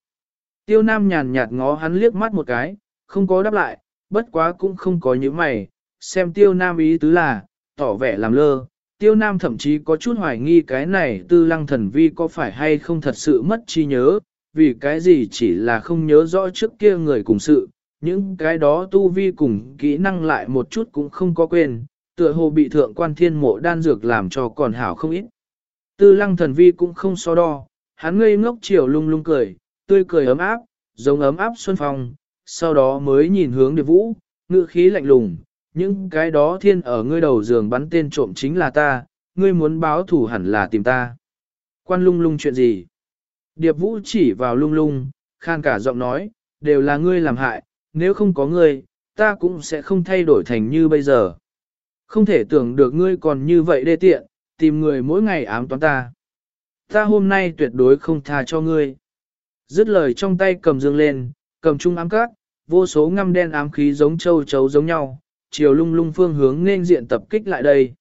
Tiêu nam nhàn nhạt ngó hắn liếc mắt một cái, không có đáp lại, bất quá cũng không có những mày, xem tiêu nam ý tứ là, tỏ vẻ làm lơ, Tiêu Nam thậm chí có chút hoài nghi cái này tư lăng thần vi có phải hay không thật sự mất trí nhớ, vì cái gì chỉ là không nhớ rõ trước kia người cùng sự, những cái đó tu vi cùng kỹ năng lại một chút cũng không có quên, tựa hồ bị thượng quan thiên mộ đan dược làm cho còn hảo không ít. Tư lăng thần vi cũng không so đo, hắn ngây ngốc chiều lung lung cười, tươi cười ấm áp, giống ấm áp xuân phong, sau đó mới nhìn hướng điệp vũ, ngữ khí lạnh lùng, những cái đó thiên ở ngươi đầu giường bắn tên trộm chính là ta, ngươi muốn báo thủ hẳn là tìm ta. Quan lung lung chuyện gì? Điệp vũ chỉ vào lung lung, khan cả giọng nói, đều là ngươi làm hại, nếu không có ngươi, ta cũng sẽ không thay đổi thành như bây giờ. Không thể tưởng được ngươi còn như vậy đê tiện, tìm người mỗi ngày ám toán ta. Ta hôm nay tuyệt đối không tha cho ngươi. Dứt lời trong tay cầm dương lên, cầm chung ám cát, vô số ngăm đen ám khí giống châu chấu giống nhau, chiều lung lung phương hướng nên diện tập kích lại đây.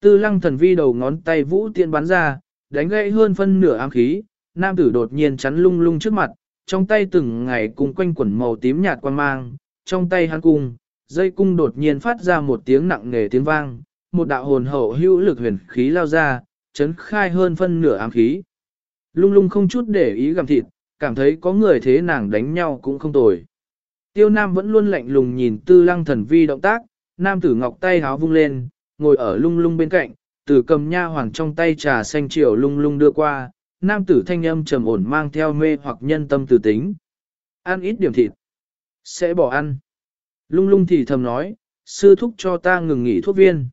Tư lăng thần vi đầu ngón tay vũ tiện bắn ra, đánh gãy hơn phân nửa ám khí, nam tử đột nhiên chắn lung lung trước mặt, trong tay từng ngày cùng quanh quẩn màu tím nhạt quan mang, trong tay hắn cung, dây cung đột nhiên phát ra một tiếng nặng nề tiếng vang, một đạo hồn hậu hữu lực huyền khí lao ra, chấn khai hơn phân nửa ám khí. Lung lung không chút để ý gặm thịt, cảm thấy có người thế nàng đánh nhau cũng không tồi. Tiêu Nam vẫn luôn lạnh lùng nhìn tư lăng thần vi động tác, Nam tử ngọc tay háo vung lên, ngồi ở lung lung bên cạnh, tử cầm nha hoàng trong tay trà xanh chiều lung lung đưa qua, Nam tử thanh âm trầm ổn mang theo mê hoặc nhân tâm tử tính. Ăn ít điểm thịt. Sẽ bỏ ăn. Lung lung thì thầm nói, sư thúc cho ta ngừng nghỉ thuốc viên.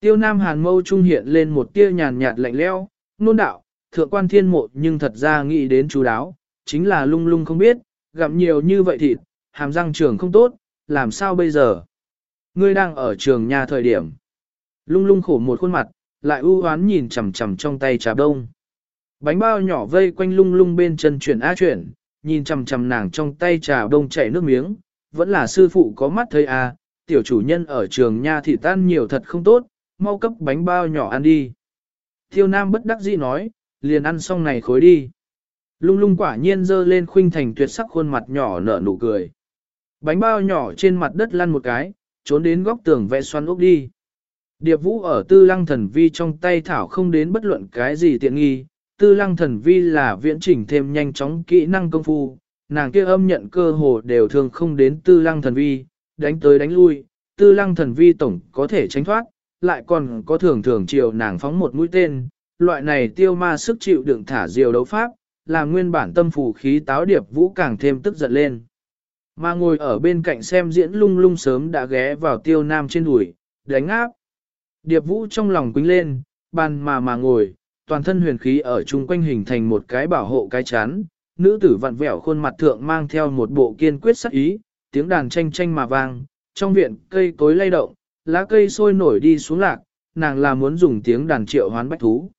Tiêu Nam Hàn mâu trung hiện lên một tia nhàn nhạt lạnh leo, nôn đạo, thượng quan thiên mộ nhưng thật ra nghĩ đến chú đáo, chính là lung lung không biết, gặm nhiều như vậy thịt, hàm răng trường không tốt, làm sao bây giờ? Ngươi đang ở trường nhà thời điểm. Lung lung khổ một khuôn mặt, lại ưu hoán nhìn chằm chằm trong tay trà đông. Bánh bao nhỏ vây quanh lung lung bên chân chuyển á chuyển, nhìn chằm chằm nàng trong tay trà đông chảy nước miếng, vẫn là sư phụ có mắt thấy à, tiểu chủ nhân ở trường nha thì tan nhiều thật không tốt, mau cấp bánh bao nhỏ ăn đi. Tiêu Nam bất đắc dĩ nói, liền ăn xong này khối đi. Lung lung quả nhiên dơ lên khuynh thành tuyệt sắc khuôn mặt nhỏ nở nụ cười. Bánh bao nhỏ trên mặt đất lăn một cái, trốn đến góc tường vẽ xoắn ốc đi. Điệp vũ ở tư lăng thần vi trong tay thảo không đến bất luận cái gì tiện nghi, tư lăng thần vi là viễn chỉnh thêm nhanh chóng kỹ năng công phu, nàng kia âm nhận cơ hồ đều thường không đến tư lăng thần vi, đánh tới đánh lui, tư lăng thần vi tổng có thể tránh thoát, lại còn có thường thường chiều nàng phóng một mũi tên, loại này tiêu ma sức chịu đựng thả diều đấu pháp, làm nguyên bản tâm phù khí táo điệp vũ càng thêm tức giận lên. Mà ngồi ở bên cạnh xem diễn lung lung sớm đã ghé vào tiêu nam trên đùi, đánh áp. Điệp vũ trong lòng quính lên, bàn mà mà ngồi, toàn thân huyền khí ở chung quanh hình thành một cái bảo hộ cái chán. Nữ tử vặn vẹo khuôn mặt thượng mang theo một bộ kiên quyết sắc ý, tiếng đàn tranh tranh mà vang, trong viện cây cối lay động, lá cây sôi nổi đi xuống lạc, nàng là muốn dùng tiếng đàn triệu hoán bách thú.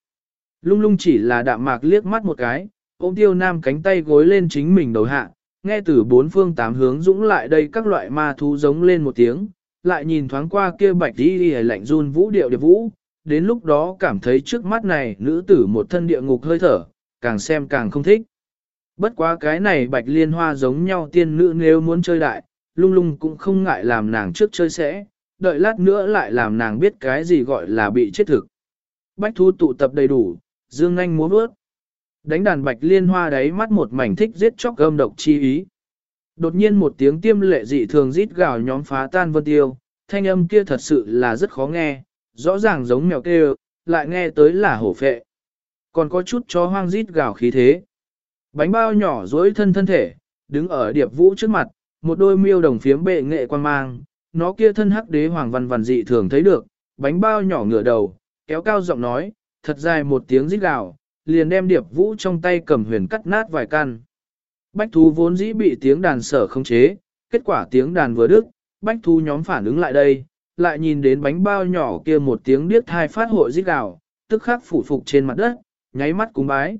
Lung lung chỉ là đạm mạc liếc mắt một cái, ôm tiêu nam cánh tay gối lên chính mình đầu hạ, nghe từ bốn phương tám hướng dũng lại đây các loại ma thú giống lên một tiếng, lại nhìn thoáng qua kia bạch đi đi lạnh run vũ điệu điệp vũ, đến lúc đó cảm thấy trước mắt này nữ tử một thân địa ngục hơi thở, càng xem càng không thích. Bất quá cái này bạch liên hoa giống nhau tiên nữ nếu muốn chơi đại, lung lung cũng không ngại làm nàng trước chơi sẽ, đợi lát nữa lại làm nàng biết cái gì gọi là bị chết thực. Bách thu tụ tập đầy đủ, dương anh múa bước. Đánh đàn bạch liên hoa đáy mắt một mảnh thích giết chóc gâm độc chi ý. Đột nhiên một tiếng tiêm lệ dị thường rít gào nhóm phá tan vân tiêu, thanh âm kia thật sự là rất khó nghe, rõ ràng giống mèo kêu, lại nghe tới là hổ phệ. Còn có chút chó hoang rít gào khí thế. Bánh bao nhỏ dối thân thân thể, đứng ở điệp vũ trước mặt, một đôi miêu đồng phiếm bệ nghệ quan mang, nó kia thân hắc đế hoàng văn văn dị thường thấy được, bánh bao nhỏ ngửa đầu, kéo cao giọng nói, thật dài một tiếng rít gào, liền đem điệp vũ trong tay cầm huyền cắt nát vài căn. Bách thú vốn dĩ bị tiếng đàn sở không chế, kết quả tiếng đàn vừa đứt, bách thú nhóm phản ứng lại đây, lại nhìn đến bánh bao nhỏ kia một tiếng điếc thai phát hội rít gào, tức khắc phủ phục trên mặt đất, nháy mắt cúng bái.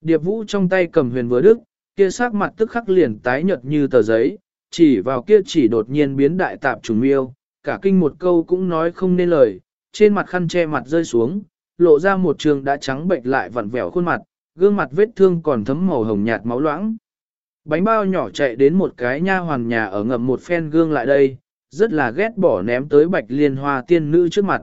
Điệp vũ trong tay cầm huyền vừa đứt, kia sắc mặt tức khắc liền tái nhợt như tờ giấy, chỉ vào kia chỉ đột nhiên biến đại tạp trùng miêu, cả kinh một câu cũng nói không nên lời, trên mặt khăn che mặt rơi xuống, lộ ra một trường đã trắng bệnh lại vặn vẹo khuôn mặt, gương mặt vết thương còn thấm màu hồng nhạt máu loãng. Bánh bao nhỏ chạy đến một cái nha hoàn nhà ở ngầm một phen gương lại đây, rất là ghét bỏ ném tới bạch liên hoa tiên nữ trước mặt.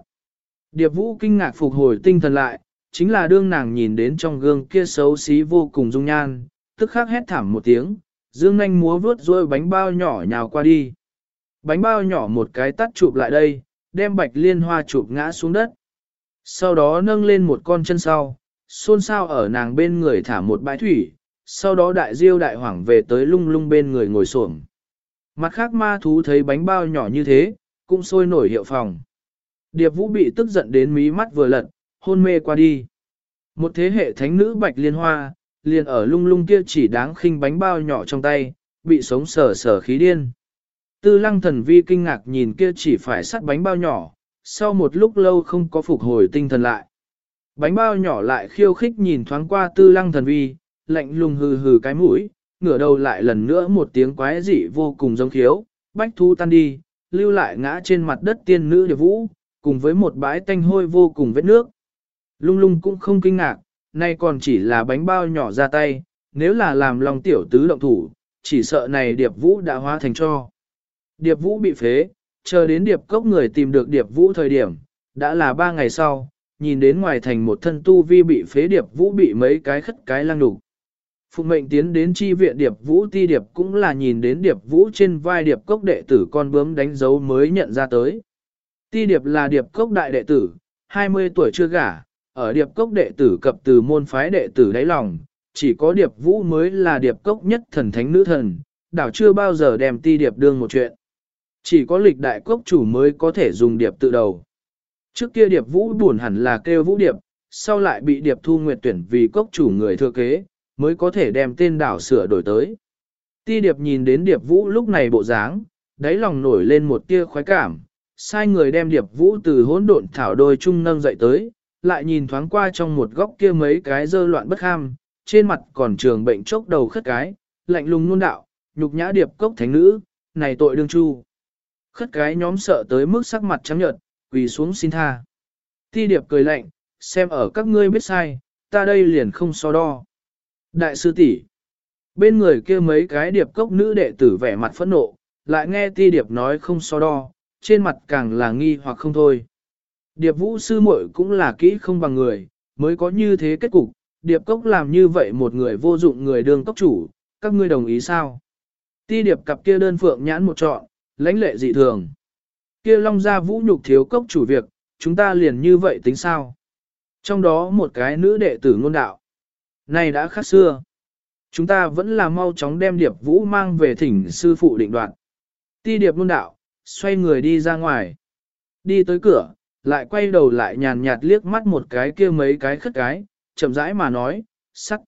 Điệp vũ kinh ngạc phục hồi tinh thần lại, chính là đương nàng nhìn đến trong gương kia xấu xí vô cùng dung nhan, tức khắc hét thảm một tiếng, dương nanh múa vướt rồi bánh bao nhỏ nhào qua đi. Bánh bao nhỏ một cái tắt chụp lại đây, đem bạch liên hoa chụp ngã xuống đất. Sau đó nâng lên một con chân sau, xôn xao ở nàng bên người thả một bãi thủy, sau đó đại diêu đại hoảng về tới lung lung bên người ngồi xổm. Mặt khác ma thú thấy bánh bao nhỏ như thế, cũng sôi nổi hiệu phòng. Điệp vũ bị tức giận đến mí mắt vừa lật, hôn mê qua đi. Một thế hệ thánh nữ bạch liên hoa, liền ở lung lung kia chỉ đáng khinh bánh bao nhỏ trong tay, bị sống sở sở khí điên. Tư lăng thần vi kinh ngạc nhìn kia chỉ phải sắt bánh bao nhỏ, sau một lúc lâu không có phục hồi tinh thần lại. Bánh bao nhỏ lại khiêu khích nhìn thoáng qua tư lăng thần vi, lạnh lùng hừ hừ cái mũi, ngửa đầu lại lần nữa một tiếng quái dị vô cùng giống khiếu, bách thu tan đi, lưu lại ngã trên mặt đất tiên nữ điệp vũ, cùng với một bãi tanh hôi vô cùng vết nước. Lung lung cũng không kinh ngạc, nay còn chỉ là bánh bao nhỏ ra tay, nếu là làm lòng tiểu tứ động thủ, chỉ sợ này điệp vũ đã hóa thành cho. Điệp vũ bị phế, chờ đến điệp cốc người tìm được điệp vũ thời điểm, đã là ba ngày sau, nhìn đến ngoài thành một thân tu vi bị phế điệp vũ bị mấy cái khất cái lăng đục. Phụng mệnh tiến đến chi viện điệp vũ ti điệp cũng là nhìn đến điệp vũ trên vai điệp cốc đệ tử con bướm đánh dấu mới nhận ra tới. Ti điệp là điệp cốc đại đệ tử, 20 tuổi chưa gả, ở điệp cốc đệ tử cập từ môn phái đệ tử đáy lòng, chỉ có điệp vũ mới là điệp cốc nhất thần thánh nữ thần, đảo chưa bao giờ đem ti điệp đương một chuyện. Chỉ có lịch đại cốc chủ mới có thể dùng điệp tự đầu. Trước kia điệp vũ buồn hẳn là kêu vũ điệp, sau lại bị điệp thu nguyệt tuyển vì cốc chủ người thừa kế, mới có thể đem tên đảo sửa đổi tới. Ti điệp nhìn đến điệp vũ lúc này bộ dáng, đáy lòng nổi lên một tia khoái cảm, sai người đem điệp vũ từ hỗn độn thảo đôi chung nâng dậy tới, lại nhìn thoáng qua trong một góc kia mấy cái dơ loạn bất ham, trên mặt còn trường bệnh chốc đầu khất cái, lạnh lùng nôn đạo, nhục nhã điệp cốc thánh nữ, này tội đương chu. Khất cái nhóm sợ tới mức sắc mặt trắng nhợt, quỳ xuống xin tha. Ti điệp cười lạnh, xem ở các ngươi biết sai, ta đây liền không so đo. Đại sư tỷ Bên người kia mấy cái điệp cốc nữ đệ tử vẻ mặt phẫn nộ, lại nghe ti điệp nói không so đo, trên mặt càng là nghi hoặc không thôi. Điệp vũ sư muội cũng là kỹ không bằng người, mới có như thế kết cục, điệp cốc làm như vậy một người vô dụng người đương cốc chủ, các ngươi đồng ý sao? Ti điệp cặp kia đơn phượng nhãn một trọn, lãnh lệ dị thường. Kia long gia vũ nhục thiếu cốc chủ việc, chúng ta liền như vậy tính sao? Trong đó một cái nữ đệ tử ngôn đạo. Này đã khác xưa. Chúng ta vẫn là mau chóng đem điệp vũ mang về thỉnh sư phụ định đoạn. Ti điệp ngôn đạo, xoay người đi ra ngoài. Đi tới cửa, lại quay đầu lại nhàn nhạt liếc mắt một cái kia mấy cái khất cái, chậm rãi mà nói, sắc.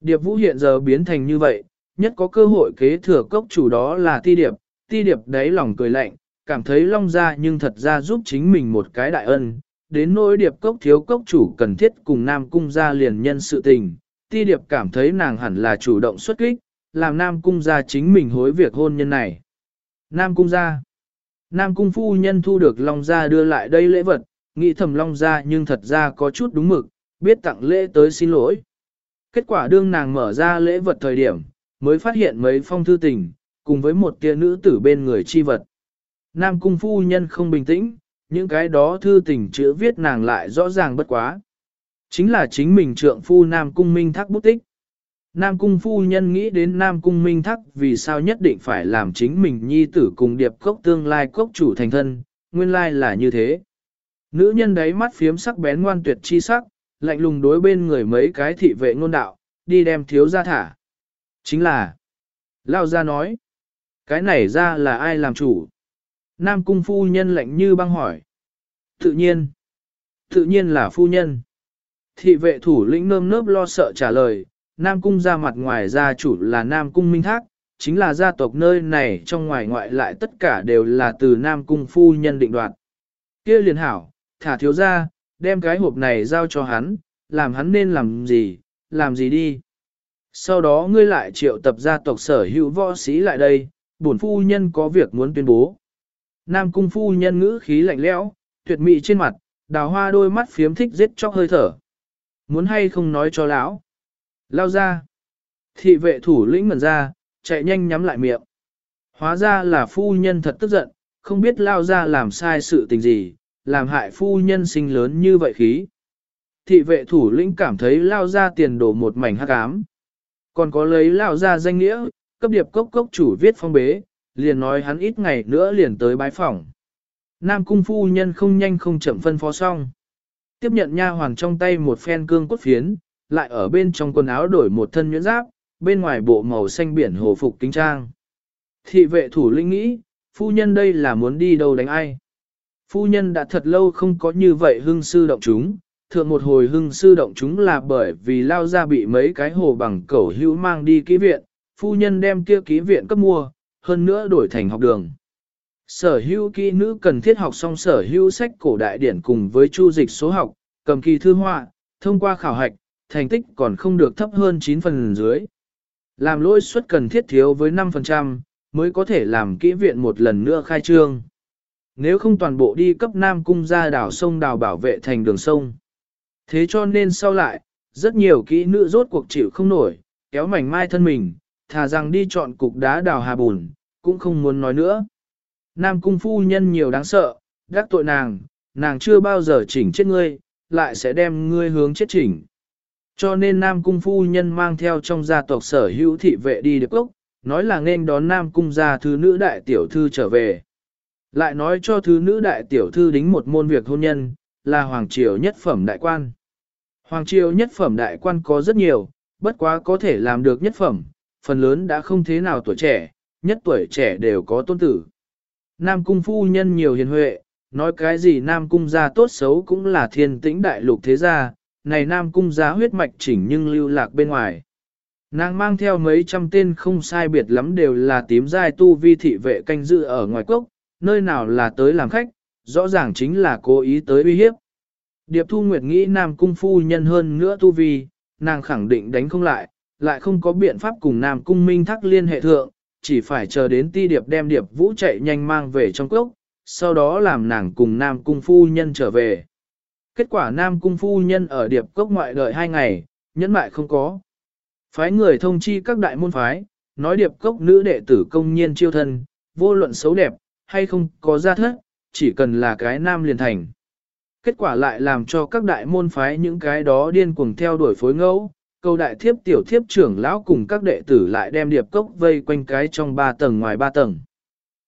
Điệp vũ hiện giờ biến thành như vậy, nhất có cơ hội kế thừa cốc chủ đó là ti điệp, ti điệp đấy lòng cười lạnh, cảm thấy long ra nhưng thật ra giúp chính mình một cái đại ân. Đến nỗi điệp cốc thiếu cốc chủ cần thiết cùng Nam Cung ra liền nhân sự tình, ti điệp cảm thấy nàng hẳn là chủ động xuất kích, làm Nam Cung ra chính mình hối việc hôn nhân này. Nam Cung ra Nam Cung phu nhân thu được Long Gia đưa lại đây lễ vật, nghĩ thầm Long Gia nhưng thật ra có chút đúng mực, biết tặng lễ tới xin lỗi. Kết quả đương nàng mở ra lễ vật thời điểm, mới phát hiện mấy phong thư tình, cùng với một tia nữ tử bên người chi vật. Nam Cung phu nhân không bình tĩnh, những cái đó thư tình chữ viết nàng lại rõ ràng bất quá. Chính là chính mình trượng phu Nam Cung Minh Thác bút tích. Nam Cung phu nhân nghĩ đến Nam Cung Minh Thác vì sao nhất định phải làm chính mình nhi tử cùng điệp cốc tương lai cốc chủ thành thân, nguyên lai là như thế. Nữ nhân đấy mắt phiếm sắc bén ngoan tuyệt chi sắc, lạnh lùng đối bên người mấy cái thị vệ ngôn đạo, đi đem thiếu ra thả. Chính là, Lao ra nói, cái này ra là ai làm chủ? Nam Cung phu nhân lạnh như băng hỏi. Tự nhiên, tự nhiên là phu nhân. Thị vệ thủ lĩnh nơm nớp lo sợ trả lời, Nam Cung ra mặt ngoài gia chủ là Nam Cung Minh Thác, chính là gia tộc nơi này trong ngoài ngoại lại tất cả đều là từ Nam Cung phu nhân định đoạt. kia liền hảo, thả thiếu ra, đem cái hộp này giao cho hắn, làm hắn nên làm gì, làm gì đi. Sau đó ngươi lại triệu tập gia tộc sở hữu võ sĩ lại đây, bổn phu nhân có việc muốn tuyên bố. Nam cung phu nhân ngữ khí lạnh lẽo, tuyệt mị trên mặt, đào hoa đôi mắt phiếm thích giết chóc hơi thở. Muốn hay không nói cho lão. Lao ra. Thị vệ thủ lĩnh ngẩn ra, chạy nhanh nhắm lại miệng. Hóa ra là phu nhân thật tức giận, không biết lao ra làm sai sự tình gì, làm hại phu nhân sinh lớn như vậy khí. Thị vệ thủ lĩnh cảm thấy lao ra tiền đổ một mảnh hắc ám. Còn có lấy lao ra danh nghĩa, cấp điệp cốc cốc chủ viết phong bế, liền nói hắn ít ngày nữa liền tới bái phỏng. Nam cung phu nhân không nhanh không chậm phân phó xong. Tiếp nhận nha hoàng trong tay một phen cương cốt phiến, lại ở bên trong quần áo đổi một thân nhuyễn giáp, bên ngoài bộ màu xanh biển hồ phục kính trang. Thị vệ thủ linh nghĩ, phu nhân đây là muốn đi đâu đánh ai. Phu nhân đã thật lâu không có như vậy hưng sư động chúng, thượng một hồi hưng sư động chúng là bởi vì lao ra bị mấy cái hồ bằng cẩu hữu mang đi ký viện, phu nhân đem kia ký viện cấp mua, hơn nữa đổi thành học đường. Sở hữu kỹ nữ cần thiết học xong sở hữu sách cổ đại điển cùng với chu dịch số học, cầm kỳ thư họa, thông qua khảo hạch, thành tích còn không được thấp hơn 9 phần dưới. Làm lỗi suất cần thiết thiếu với 5%, mới có thể làm kỹ viện một lần nữa khai trương. Nếu không toàn bộ đi cấp Nam Cung ra đảo sông đào bảo vệ thành đường sông. Thế cho nên sau lại, rất nhiều kỹ nữ rốt cuộc chịu không nổi, kéo mảnh mai thân mình, thà rằng đi chọn cục đá đào hà bùn, cũng không muốn nói nữa. Nam Cung phu nhân nhiều đáng sợ, đắc tội nàng, nàng chưa bao giờ chỉnh chết ngươi, lại sẽ đem ngươi hướng chết chỉnh. Cho nên Nam Cung phu nhân mang theo trong gia tộc sở hữu thị vệ đi được ốc, nói là nên đón Nam Cung gia thứ nữ đại tiểu thư trở về. Lại nói cho thứ nữ đại tiểu thư đính một môn việc hôn nhân, là Hoàng Triều nhất phẩm đại quan. Hoàng Triều nhất phẩm đại quan có rất nhiều, bất quá có thể làm được nhất phẩm, phần lớn đã không thế nào tuổi trẻ, nhất tuổi trẻ đều có tôn tử. Nam Cung phu nhân nhiều hiền huệ, nói cái gì Nam Cung gia tốt xấu cũng là thiên tĩnh đại lục thế gia, này Nam Cung gia huyết mạch chỉnh nhưng lưu lạc bên ngoài. Nàng mang theo mấy trăm tên không sai biệt lắm đều là tím giai tu vi thị vệ canh dự ở ngoài quốc, nơi nào là tới làm khách, rõ ràng chính là cố ý tới uy hiếp. Điệp Thu Nguyệt nghĩ Nam Cung phu nhân hơn nữa tu vi, nàng khẳng định đánh không lại, lại không có biện pháp cùng Nam Cung Minh thác liên hệ thượng, chỉ phải chờ đến ti điệp đem điệp vũ chạy nhanh mang về trong cốc, sau đó làm nàng cùng Nam Cung phu nhân trở về. Kết quả Nam Cung phu nhân ở điệp cốc ngoại đợi hai ngày, nhẫn mại không có. Phái người thông chi các đại môn phái, nói điệp cốc nữ đệ tử công nhiên chiêu thân, vô luận xấu đẹp, hay không có gia thất, chỉ cần là cái nam liền thành. Kết quả lại làm cho các đại môn phái những cái đó điên cuồng theo đuổi phối ngẫu, câu đại thiếp tiểu thiếp trưởng lão cùng các đệ tử lại đem điệp cốc vây quanh cái trong ba tầng ngoài ba tầng.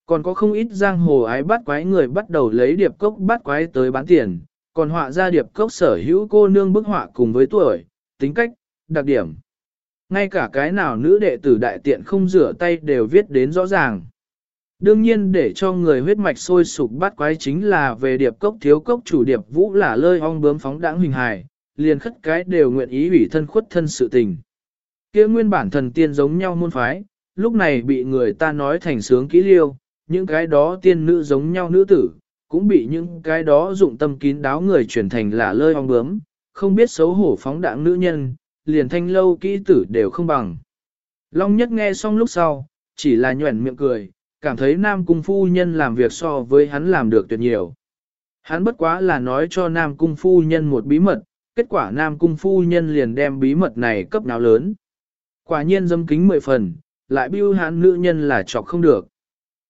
Còn có không ít giang hồ ái bắt quái người bắt đầu lấy điệp cốc bắt quái tới bán tiền, còn họa ra điệp cốc sở hữu cô nương bức họa cùng với tuổi, tính cách, đặc điểm. Ngay cả cái nào nữ đệ tử đại tiện không rửa tay đều viết đến rõ ràng. Đương nhiên để cho người huyết mạch sôi sục bắt quái chính là về điệp cốc thiếu cốc chủ điệp vũ là lơi ong bướm phóng đãng hình hài, liền khất cái đều nguyện ý ủy thân khuất thân sự tình. kia nguyên bản thần tiên giống nhau môn phái, lúc này bị người ta nói thành sướng kỹ liêu, những cái đó tiên nữ giống nhau nữ tử, cũng bị những cái đó dụng tâm kín đáo người chuyển thành là lơi ong bướm, không biết xấu hổ phóng đạng nữ nhân, liền thanh lâu kỹ tử đều không bằng. Long nhất nghe xong lúc sau, chỉ là nhuẩn miệng cười, cảm thấy Nam Cung Phu Nhân làm việc so với hắn làm được tuyệt nhiều. Hắn bất quá là nói cho Nam Cung Phu Nhân một bí mật, kết quả Nam Cung Phu Nhân liền đem bí mật này cấp nào lớn. Quả nhiên dâm kính mười phần, lại biêu hãn nữ nhân là chọc không được.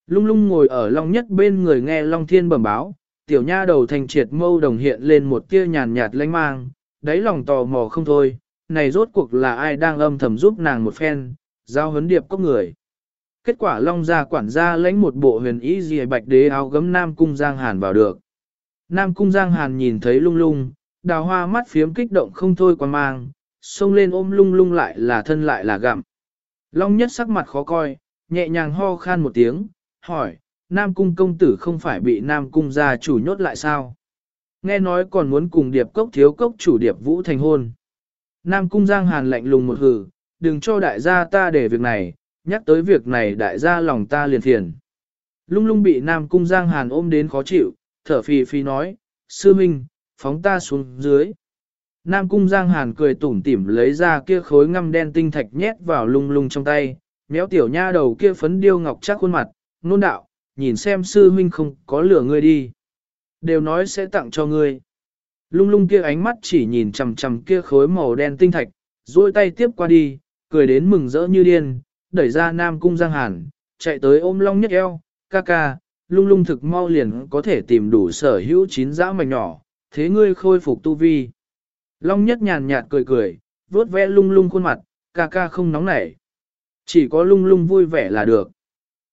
Lung lung ngồi ở Long Nhất bên người nghe Long Thiên bẩm báo, tiểu nha đầu thành triệt mâu đồng hiện lên một tia nhàn nhạt lanh mang, đáy lòng tò mò không thôi, này rốt cuộc là ai đang âm thầm giúp nàng một phen, giao huấn điệp có người. Kết quả Long gia quản gia lãnh một bộ huyền ý gì bạch đế áo gấm Nam Cung Giang Hàn vào được. Nam Cung Giang Hàn nhìn thấy lung lung, đào hoa mắt phiếm kích động không thôi quan mang, xông lên ôm lung lung lại là thân lại là gặm. Long nhất sắc mặt khó coi, nhẹ nhàng ho khan một tiếng, hỏi, Nam Cung công tử không phải bị Nam Cung gia chủ nhốt lại sao? Nghe nói còn muốn cùng điệp cốc thiếu cốc chủ điệp vũ thành hôn. Nam Cung Giang Hàn lạnh lùng một hử, đừng cho đại gia ta để việc này, nhắc tới việc này đại gia lòng ta liền thiền. Lung lung bị Nam Cung Giang Hàn ôm đến khó chịu, thở phì phì nói, sư minh, phóng ta xuống dưới. Nam Cung Giang Hàn cười tủm tỉm lấy ra kia khối ngăm đen tinh thạch nhét vào lung lung trong tay, méo tiểu nha đầu kia phấn điêu ngọc chắc khuôn mặt, nôn đạo, nhìn xem sư huynh không có lửa ngươi đi. Đều nói sẽ tặng cho ngươi. Lung lung kia ánh mắt chỉ nhìn chằm chằm kia khối màu đen tinh thạch, duỗi tay tiếp qua đi, cười đến mừng rỡ như điên, đẩy ra Nam Cung Giang Hàn, chạy tới ôm Long Nhất eo, ca ca, lung lung thực mau liền có thể tìm đủ sở hữu chín dã mảnh nhỏ, thế ngươi khôi phục tu vi. Long nhất nhàn nhạt cười cười, vuốt vẽ lung lung khuôn mặt, ca ca không nóng nảy. Chỉ có lung lung vui vẻ là được.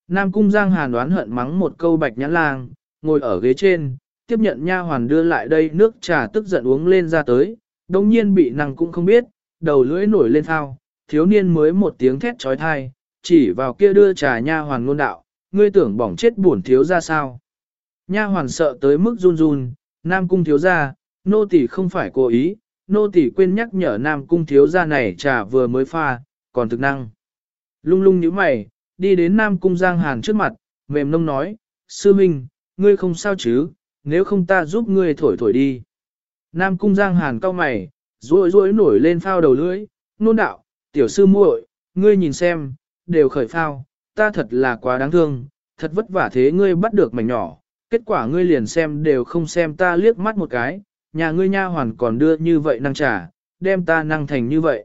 Nam cung giang hàn đoán hận mắng một câu bạch nhãn lang, ngồi ở ghế trên, tiếp nhận nha hoàn đưa lại đây nước trà tức giận uống lên ra tới, đồng nhiên bị nàng cũng không biết, đầu lưỡi nổi lên thao, thiếu niên mới một tiếng thét trói thai, chỉ vào kia đưa trà nha hoàn ngôn đạo, ngươi tưởng bỏng chết buồn thiếu ra sao. Nha hoàn sợ tới mức run run, nam cung thiếu gia, nô tỳ không phải cố ý, nô tỳ quên nhắc nhở nam cung thiếu gia này trà vừa mới pha, còn thực năng. Lung lung nhíu mày, đi đến nam cung giang hàn trước mặt, mềm nông nói, sư minh, ngươi không sao chứ, nếu không ta giúp ngươi thổi thổi đi. Nam cung giang hàn cau mày, rối rối nổi lên phao đầu lưỡi, nôn đạo, tiểu sư muội, ngươi nhìn xem, đều khởi phao, ta thật là quá đáng thương, thật vất vả thế ngươi bắt được mảnh nhỏ, kết quả ngươi liền xem đều không xem ta liếc mắt một cái, nhà ngươi nha hoàn còn đưa như vậy năng trả, đem ta năng thành như vậy.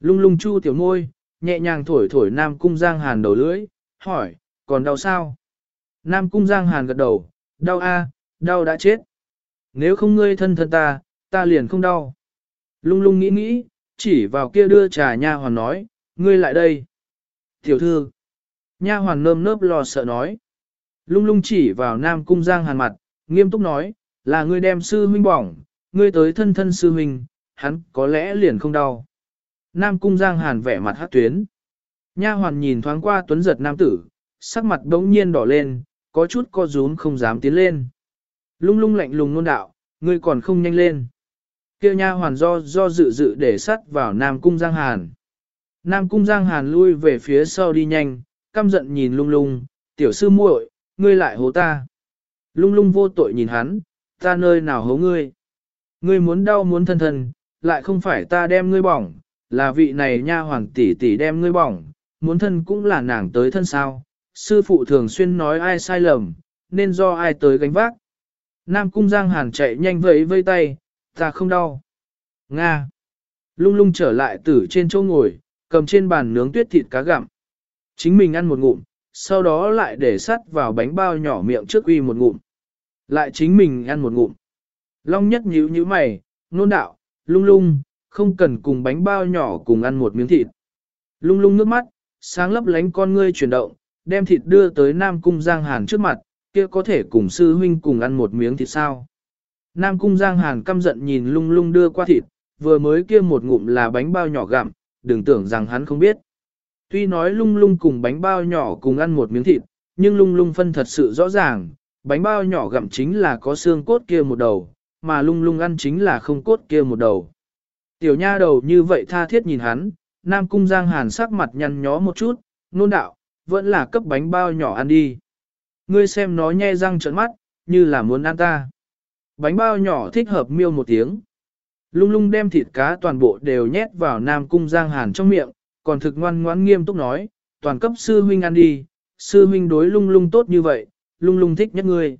Lung lung chu tiểu môi, nhẹ nhàng thổi thổi Nam Cung Giang Hàn đầu lưỡi, hỏi, còn đau sao? Nam Cung Giang Hàn gật đầu, đau a, đau đã chết. Nếu không ngươi thân thân ta, ta liền không đau. Lung lung nghĩ nghĩ, chỉ vào kia đưa trà nha hoàn nói, ngươi lại đây. Tiểu thư, nha hoàn nơm nớp lo sợ nói. Lung lung chỉ vào Nam Cung Giang Hàn mặt, nghiêm túc nói, là ngươi đem sư huynh bỏng, ngươi tới thân thân sư huynh, hắn có lẽ liền không đau. Nam Cung Giang Hàn vẻ mặt hát tuyến. Nha hoàn nhìn thoáng qua tuấn giật nam tử, sắc mặt đống nhiên đỏ lên, có chút co rúm không dám tiến lên. Lung lung lạnh lùng nôn đạo, ngươi còn không nhanh lên. Kêu nha hoàn do do dự dự để sắt vào Nam Cung Giang Hàn. Nam Cung Giang Hàn lui về phía sau đi nhanh, căm giận nhìn lung lung, tiểu sư muội, ngươi lại hố ta. Lung lung vô tội nhìn hắn, ta nơi nào hố ngươi. Ngươi muốn đau muốn thân thân, lại không phải ta đem ngươi bỏng, là vị này nha hoàng tỷ tỷ đem ngươi bỏng, muốn thân cũng là nàng tới thân sao. Sư phụ thường xuyên nói ai sai lầm, nên do ai tới gánh vác. Nam cung giang hàn chạy nhanh vẫy vây tay, ta không đau. Nga. Lung lung trở lại tử trên chỗ ngồi, cầm trên bàn nướng tuyết thịt cá gặm. Chính mình ăn một ngụm, sau đó lại để sắt vào bánh bao nhỏ miệng trước uy một ngụm. Lại chính mình ăn một ngụm. Long nhất nhíu nhíu mày, nôn đạo, lung lung, không cần cùng bánh bao nhỏ cùng ăn một miếng thịt. Lung lung nước mắt, sáng lấp lánh con ngươi chuyển động, đem thịt đưa tới Nam Cung Giang Hàn trước mặt, kia có thể cùng sư huynh cùng ăn một miếng thịt sao. Nam Cung Giang Hàn căm giận nhìn lung lung đưa qua thịt, vừa mới kia một ngụm là bánh bao nhỏ gặm, đừng tưởng rằng hắn không biết. Tuy nói lung lung cùng bánh bao nhỏ cùng ăn một miếng thịt, nhưng lung lung phân thật sự rõ ràng, bánh bao nhỏ gặm chính là có xương cốt kia một đầu, mà lung lung ăn chính là không cốt kia một đầu. Tiểu nha đầu như vậy tha thiết nhìn hắn, Nam Cung Giang Hàn sắc mặt nhăn nhó một chút, nôn đạo, vẫn là cấp bánh bao nhỏ ăn đi. Ngươi xem nó nhe răng trợn mắt, như là muốn ăn ta. Bánh bao nhỏ thích hợp miêu một tiếng. Lung lung đem thịt cá toàn bộ đều nhét vào Nam Cung Giang Hàn trong miệng, còn thực ngoan ngoãn nghiêm túc nói, toàn cấp sư huynh ăn đi, sư huynh đối lung lung tốt như vậy, lung lung thích nhất ngươi.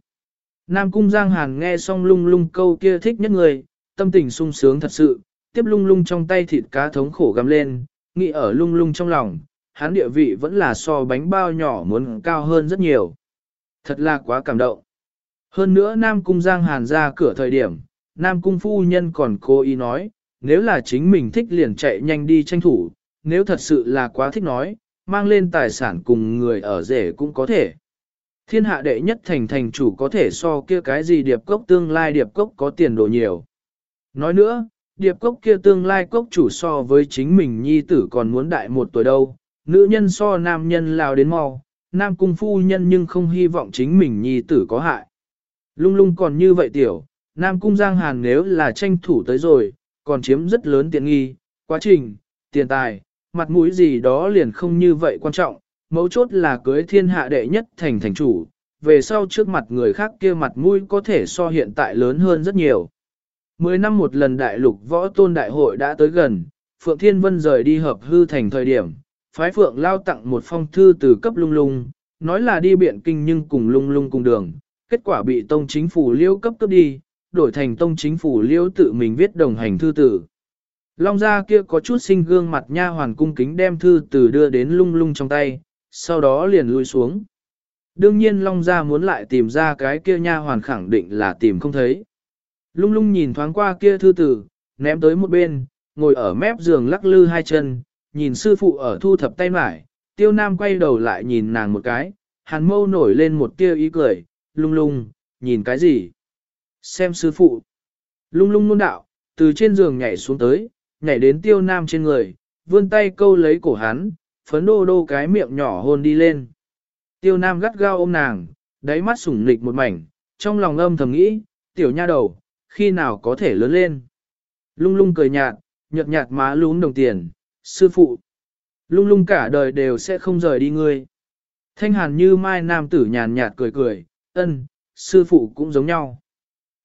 Nam Cung Giang Hàn nghe xong lung lung câu kia thích nhất người, tâm tình sung sướng thật sự, tiếp lung lung trong tay thịt cá thống khổ gắm lên, nghĩ ở lung lung trong lòng, hắn địa vị vẫn là so bánh bao nhỏ muốn cao hơn rất nhiều. Thật là quá cảm động. Hơn nữa Nam Cung Giang Hàn ra cửa thời điểm, Nam Cung phu nhân còn cố ý nói, nếu là chính mình thích liền chạy nhanh đi tranh thủ, nếu thật sự là quá thích nói, mang lên tài sản cùng người ở rể cũng có thể. Thiên hạ đệ nhất thành thành chủ có thể so kia cái gì điệp cốc tương lai điệp cốc có tiền đồ nhiều. Nói nữa, điệp cốc kia tương lai cốc chủ so với chính mình nhi tử còn muốn đại một tuổi đâu, nữ nhân so nam nhân lao đến mau, nam cung phu nhân nhưng không hy vọng chính mình nhi tử có hại. Lung lung còn như vậy tiểu, nam cung giang hàn nếu là tranh thủ tới rồi, còn chiếm rất lớn tiện nghi, quá trình, tiền tài, mặt mũi gì đó liền không như vậy quan trọng, mấu chốt là cưới thiên hạ đệ nhất thành thành chủ, về sau trước mặt người khác kia mặt mũi có thể so hiện tại lớn hơn rất nhiều. Mười năm một lần đại lục võ tôn đại hội đã tới gần, Phượng Thiên Vân rời đi hợp hư thành thời điểm, phái Phượng lao tặng một phong thư từ cấp lung lung, nói là đi biện kinh nhưng cùng lung lung cùng đường, kết quả bị tông chính phủ liêu cấp cấp đi, đổi thành tông chính phủ liêu tự mình viết đồng hành thư tử. Long gia kia có chút sinh gương mặt nha hoàn cung kính đem thư từ đưa đến lung lung trong tay, sau đó liền lui xuống. Đương nhiên Long Gia muốn lại tìm ra cái kia nha hoàn khẳng định là tìm không thấy. Lung lung nhìn thoáng qua kia thư tử, ném tới một bên, ngồi ở mép giường lắc lư hai chân, nhìn sư phụ ở thu thập tay mải, tiêu nam quay đầu lại nhìn nàng một cái, hàn mâu nổi lên một tia ý cười, lung lung, nhìn cái gì? Xem sư phụ. Lung lung nôn đạo, từ trên giường nhảy xuống tới, nhảy đến tiêu nam trên người, vươn tay câu lấy cổ hắn, phấn đô đô cái miệng nhỏ hôn đi lên. Tiêu nam gắt gao ôm nàng, đáy mắt sủng nịch một mảnh, trong lòng âm thầm nghĩ, tiểu nha đầu, khi nào có thể lớn lên. Lung lung cười nhạt, nhợt nhạt má lún đồng tiền, sư phụ. Lung lung cả đời đều sẽ không rời đi ngươi. Thanh hàn như mai nam tử nhàn nhạt cười cười, ân, sư phụ cũng giống nhau.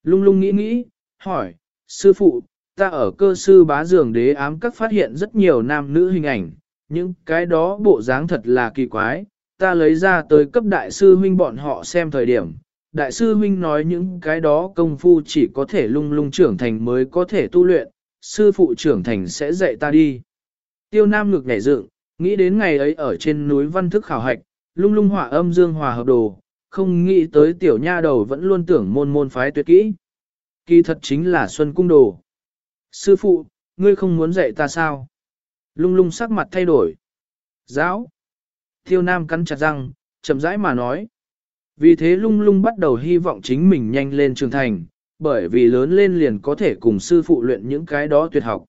Lung lung nghĩ nghĩ, hỏi, sư phụ, ta ở cơ sư bá giường đế ám các phát hiện rất nhiều nam nữ hình ảnh, những cái đó bộ dáng thật là kỳ quái, ta lấy ra tới cấp đại sư huynh bọn họ xem thời điểm. Đại sư huynh nói những cái đó công phu chỉ có thể lung lung trưởng thành mới có thể tu luyện, sư phụ trưởng thành sẽ dạy ta đi. Tiêu Nam ngực nhảy dựng, nghĩ đến ngày ấy ở trên núi văn thức khảo hạch, lung lung hỏa âm dương hòa hợp đồ, không nghĩ tới tiểu nha đầu vẫn luôn tưởng môn môn phái tuyệt kỹ. Kỳ thật chính là xuân cung đồ. Sư phụ, ngươi không muốn dạy ta sao? Lung lung sắc mặt thay đổi. Giáo. Tiêu Nam cắn chặt răng, chậm rãi mà nói. Vì thế lung lung bắt đầu hy vọng chính mình nhanh lên trưởng thành, bởi vì lớn lên liền có thể cùng sư phụ luyện những cái đó tuyệt học.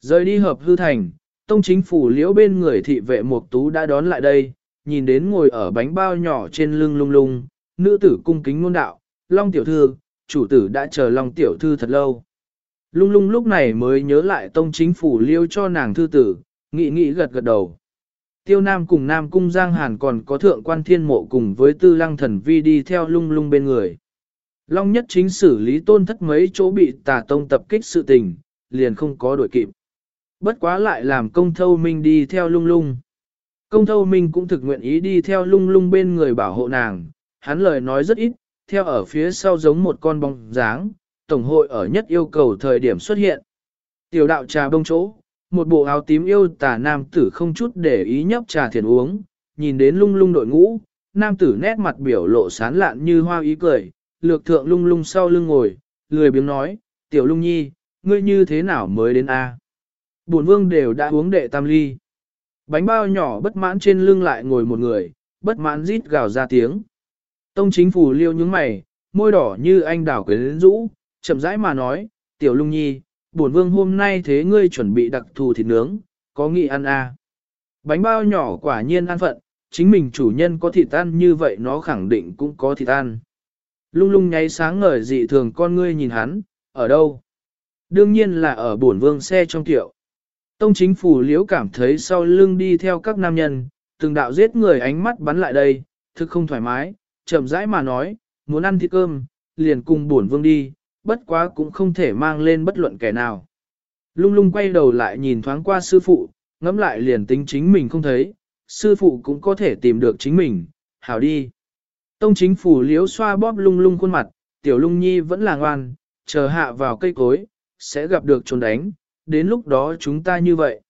Rời đi hợp hư thành, tông chính phủ liễu bên người thị vệ Mộc Tú đã đón lại đây, nhìn đến ngồi ở bánh bao nhỏ trên lưng lung lung, nữ tử cung kính ngôn đạo, Long tiểu thư, chủ tử đã chờ Long tiểu thư thật lâu. Lung lung lúc này mới nhớ lại tông chính phủ liêu cho nàng thư tử, nghị nghị gật gật đầu. Tiêu Nam cùng Nam Cung Giang Hàn còn có thượng quan thiên mộ cùng với tư lăng thần vi đi theo lung lung bên người. Long nhất chính xử lý tôn thất mấy chỗ bị tà tông tập kích sự tình, liền không có đuổi kịp. Bất quá lại làm công thâu minh đi theo lung lung. Công thâu minh cũng thực nguyện ý đi theo lung lung bên người bảo hộ nàng, hắn lời nói rất ít, theo ở phía sau giống một con bóng dáng, tổng hội ở nhất yêu cầu thời điểm xuất hiện. Tiểu đạo trà bông chỗ, một bộ áo tím yêu tà nam tử không chút để ý nhấp trà thiền uống, nhìn đến lung lung đội ngũ, nam tử nét mặt biểu lộ sán lạn như hoa ý cười, lược thượng lung lung sau lưng ngồi, lười biếng nói, tiểu lung nhi, ngươi như thế nào mới đến A. Bổn vương đều đã uống đệ tam ly. Bánh bao nhỏ bất mãn trên lưng lại ngồi một người, bất mãn rít gào ra tiếng. Tông chính phủ liêu những mày, môi đỏ như anh đảo quyến rũ, chậm rãi mà nói, tiểu lung nhi, bổn vương hôm nay thế ngươi chuẩn bị đặc thù thịt nướng, có nghị ăn à. Bánh bao nhỏ quả nhiên ăn phận, chính mình chủ nhân có thịt ăn như vậy nó khẳng định cũng có thịt ăn. Lung lung nháy sáng ngời dị thường con ngươi nhìn hắn, ở đâu? Đương nhiên là ở bổn vương xe trong tiệu. Tông chính phủ liễu cảm thấy sau lưng đi theo các nam nhân, từng đạo giết người ánh mắt bắn lại đây, thực không thoải mái, chậm rãi mà nói, muốn ăn thịt cơm, liền cùng bổn vương đi, bất quá cũng không thể mang lên bất luận kẻ nào. Lung lung quay đầu lại nhìn thoáng qua sư phụ, ngẫm lại liền tính chính mình không thấy, sư phụ cũng có thể tìm được chính mình, hảo đi. Tông chính phủ liếu xoa bóp lung lung khuôn mặt, tiểu lung nhi vẫn là ngoan, chờ hạ vào cây cối, sẽ gặp được trốn đánh, đến lúc đó chúng ta như vậy.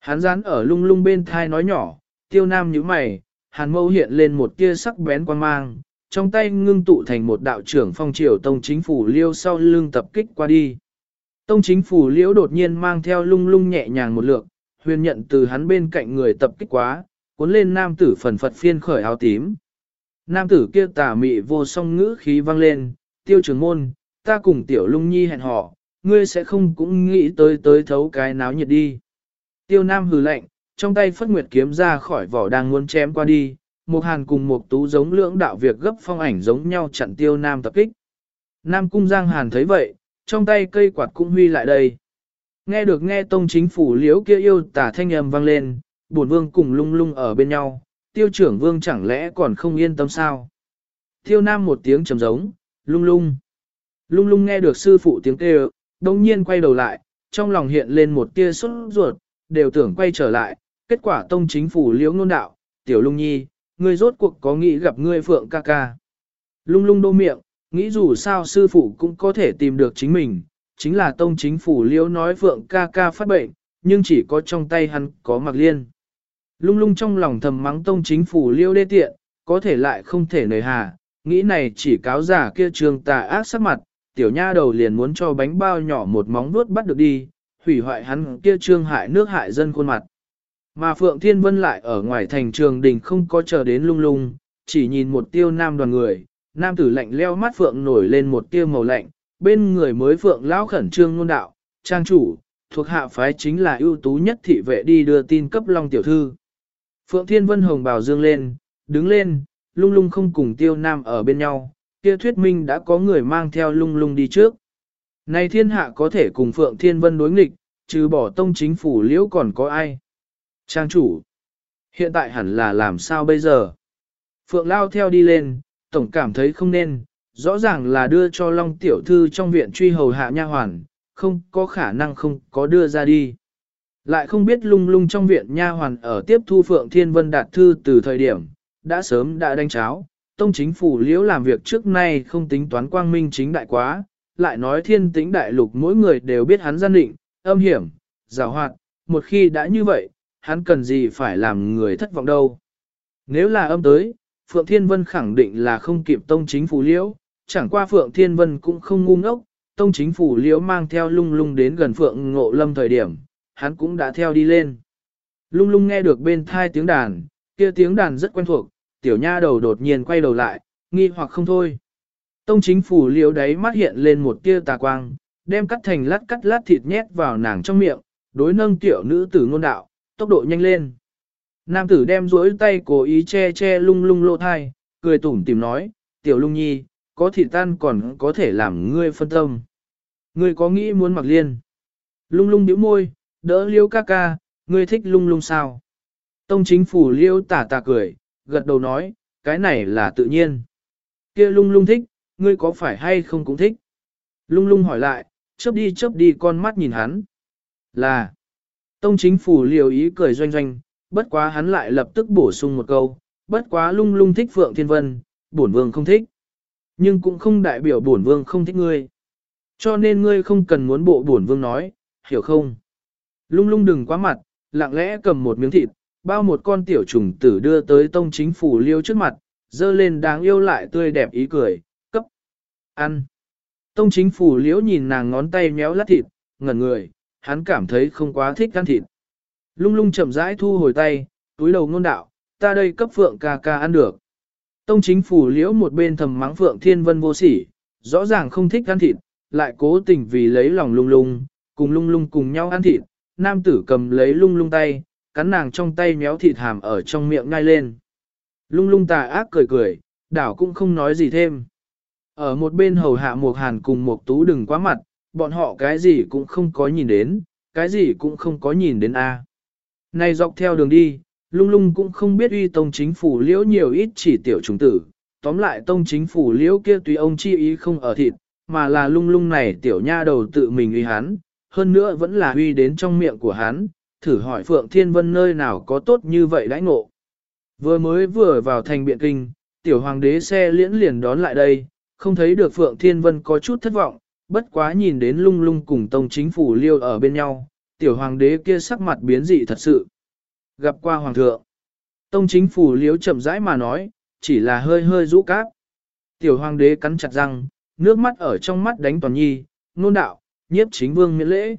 Hắn rán ở lung lung bên thai nói nhỏ, tiêu nam như mày, hàn mâu hiện lên một tia sắc bén quan mang, trong tay ngưng tụ thành một đạo trưởng phong triều tông chính phủ liêu sau lưng tập kích qua đi. Tông chính phủ liễu đột nhiên mang theo lung lung nhẹ nhàng một lượng, huyền nhận từ hắn bên cạnh người tập kích quá, cuốn lên nam tử phần phật phiên khởi áo tím. Nam tử kia tà mị vô song ngữ khí vang lên, tiêu trường môn, ta cùng tiểu lung nhi hẹn hò, ngươi sẽ không cũng nghĩ tới tới thấu cái náo nhiệt đi. Tiêu nam hừ lạnh, trong tay phất nguyệt kiếm ra khỏi vỏ đang muốn chém qua đi, một hàn cùng một tú giống lưỡng đạo việc gấp phong ảnh giống nhau chặn tiêu nam tập kích. Nam cung giang hàn thấy vậy, trong tay cây quạt cũng huy lại đây. Nghe được nghe tông chính phủ liễu kia yêu tả thanh âm vang lên, bổn vương cùng lung lung ở bên nhau, tiêu trưởng vương chẳng lẽ còn không yên tâm sao? Tiêu nam một tiếng trầm giống, lung lung. Lung lung nghe được sư phụ tiếng kêu, đông nhiên quay đầu lại, trong lòng hiện lên một tia sốt ruột, đều tưởng quay trở lại, kết quả tông chính phủ liễu ngôn đạo, tiểu lung nhi, ngươi rốt cuộc có nghĩ gặp ngươi phượng ca ca. Lung lung đô miệng, nghĩ dù sao sư phụ cũng có thể tìm được chính mình, chính là tông chính phủ liễu nói phượng ca ca phát bệnh, nhưng chỉ có trong tay hắn có mặc liên. Lung lung trong lòng thầm mắng tông chính phủ liễu đê tiện, có thể lại không thể nời hà, nghĩ này chỉ cáo giả kia trường tà ác sắc mặt, tiểu nha đầu liền muốn cho bánh bao nhỏ một móng vuốt bắt được đi, hủy hoại hắn kia trương hại nước hại dân khuôn mặt. Mà Phượng Thiên Vân lại ở ngoài thành trường đình không có chờ đến lung lung, chỉ nhìn một tiêu nam đoàn người, nam tử lạnh leo mắt Phượng nổi lên một tiêu màu lạnh, bên người mới Phượng lão khẩn trương ngôn đạo, trang chủ, thuộc hạ phái chính là ưu tú nhất thị vệ đi đưa tin cấp Long tiểu thư. Phượng Thiên Vân hồng bào dương lên, đứng lên, lung lung không cùng tiêu nam ở bên nhau, kia thuyết minh đã có người mang theo lung lung đi trước. Này thiên hạ có thể cùng Phượng Thiên Vân đối nghịch, trừ bỏ tông chính phủ liễu còn có ai. Trang chủ, hiện tại hẳn là làm sao bây giờ? Phượng lao theo đi lên, tổng cảm thấy không nên, rõ ràng là đưa cho Long tiểu thư trong viện truy hầu hạ nha hoàn, không có khả năng không có đưa ra đi. Lại không biết lung lung trong viện nha hoàn ở tiếp thu Phượng Thiên Vân đạt thư từ thời điểm, đã sớm đã đánh cháo, tông chính phủ liễu làm việc trước nay không tính toán quang minh chính đại quá, lại nói thiên tính đại lục mỗi người đều biết hắn gian định, âm hiểm, rào hoạt, một khi đã như vậy, hắn cần gì phải làm người thất vọng đâu. Nếu là âm tới, Phượng Thiên Vân khẳng định là không kịp tông chính phủ liễu, chẳng qua Phượng Thiên Vân cũng không ngu ngốc, tông chính phủ liễu mang theo lung lung đến gần Phượng Ngộ Lâm thời điểm, hắn cũng đã theo đi lên. Lung lung nghe được bên thai tiếng đàn, kia tiếng đàn rất quen thuộc, tiểu nha đầu đột nhiên quay đầu lại, nghi hoặc không thôi. Tông chính phủ liễu đấy mắt hiện lên một tia tà quang, đem cắt thành lát cắt lát thịt nhét vào nàng trong miệng, đối nâng tiểu nữ tử ngôn đạo, tốc độ nhanh lên. Nam tử đem duỗi tay cố ý che che lung lung lô thai, cười tủm tìm nói, tiểu lung nhi, có thịt tan còn có thể làm ngươi phân tâm. Ngươi có nghĩ muốn mặc liên? Lung lung nhíu môi, đỡ liêu ca ca, ngươi thích lung lung sao? Tông chính phủ liêu tả tà cười, gật đầu nói, cái này là tự nhiên. kia lung lung thích, ngươi có phải hay không cũng thích? Lung lung hỏi lại, chớp đi chớp đi con mắt nhìn hắn. Là, tông chính phủ liều ý cười doanh doanh, bất quá hắn lại lập tức bổ sung một câu, bất quá lung lung thích Phượng Thiên Vân, bổn vương không thích. Nhưng cũng không đại biểu bổn vương không thích ngươi. Cho nên ngươi không cần muốn bộ bổn vương nói, hiểu không? Lung lung đừng quá mặt, lặng lẽ cầm một miếng thịt, bao một con tiểu trùng tử đưa tới tông chính phủ liêu trước mặt, dơ lên đáng yêu lại tươi đẹp ý cười, cấp, ăn. Tông chính phủ liễu nhìn nàng ngón tay méo lát thịt, ngẩn người, hắn cảm thấy không quá thích ăn thịt. Lung lung chậm rãi thu hồi tay, túi đầu ngôn đạo, ta đây cấp phượng ca ca ăn được. Tông chính phủ liễu một bên thầm mắng phượng thiên vân vô sỉ, rõ ràng không thích ăn thịt, lại cố tình vì lấy lòng lung lung, cùng lung lung cùng nhau ăn thịt, nam tử cầm lấy lung lung tay, cắn nàng trong tay méo thịt hàm ở trong miệng ngay lên. Lung lung tà ác cười cười, đảo cũng không nói gì thêm. Ở một bên hầu hạ một hàn cùng một tú đừng quá mặt, bọn họ cái gì cũng không có nhìn đến, cái gì cũng không có nhìn đến a. Này dọc theo đường đi, lung lung cũng không biết uy tông chính phủ liễu nhiều ít chỉ tiểu trùng tử, tóm lại tông chính phủ liễu kia tùy ông chi ý không ở thịt, mà là lung lung này tiểu nha đầu tự mình uy hắn, hơn nữa vẫn là uy đến trong miệng của hắn, thử hỏi Phượng Thiên Vân nơi nào có tốt như vậy đãi ngộ. Vừa mới vừa vào thành biện kinh, tiểu hoàng đế xe liễn liền đón lại đây, không thấy được Phượng Thiên Vân có chút thất vọng, bất quá nhìn đến lung lung cùng tông chính phủ liêu ở bên nhau, tiểu hoàng đế kia sắc mặt biến dị thật sự. Gặp qua hoàng thượng, tông chính phủ liêu chậm rãi mà nói, chỉ là hơi hơi rũ cáp. Tiểu hoàng đế cắn chặt răng, nước mắt ở trong mắt đánh toàn nhi, nôn đạo, nhiếp chính vương miễn lễ.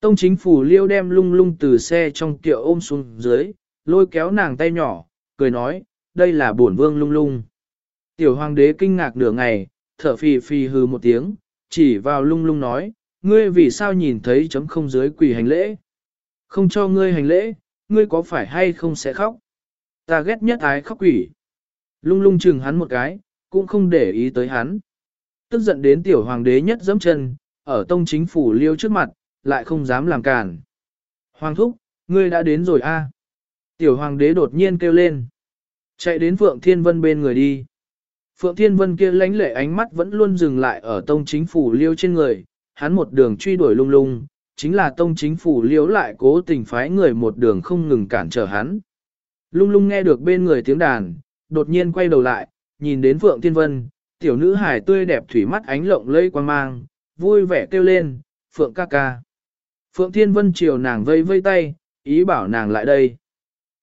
Tông chính phủ liêu đem lung lung từ xe trong kiệu ôm xuống dưới, lôi kéo nàng tay nhỏ, cười nói, đây là bổn vương lung lung. Tiểu hoàng đế kinh ngạc nửa ngày, thở phì phì hừ một tiếng, chỉ vào lung lung nói, ngươi vì sao nhìn thấy chấm không dưới quỷ hành lễ? Không cho ngươi hành lễ, ngươi có phải hay không sẽ khóc? Ta ghét nhất ái khóc quỷ. Lung lung chừng hắn một cái, cũng không để ý tới hắn. Tức giận đến tiểu hoàng đế nhất dẫm chân, ở tông chính phủ liêu trước mặt, lại không dám làm cản. Hoàng thúc, ngươi đã đến rồi a. Tiểu hoàng đế đột nhiên kêu lên. Chạy đến Phượng Thiên Vân bên người đi. Phượng Thiên Vân kia lánh lệ ánh mắt vẫn luôn dừng lại ở tông chính phủ liêu trên người, hắn một đường truy đuổi lung lung, chính là tông chính phủ liêu lại cố tình phái người một đường không ngừng cản trở hắn. Lung lung nghe được bên người tiếng đàn, đột nhiên quay đầu lại, nhìn đến Phượng Thiên Vân, tiểu nữ hài tươi đẹp thủy mắt ánh lộng lây quang mang, vui vẻ kêu lên, Phượng ca ca. Phượng Thiên Vân chiều nàng vây vây tay, ý bảo nàng lại đây.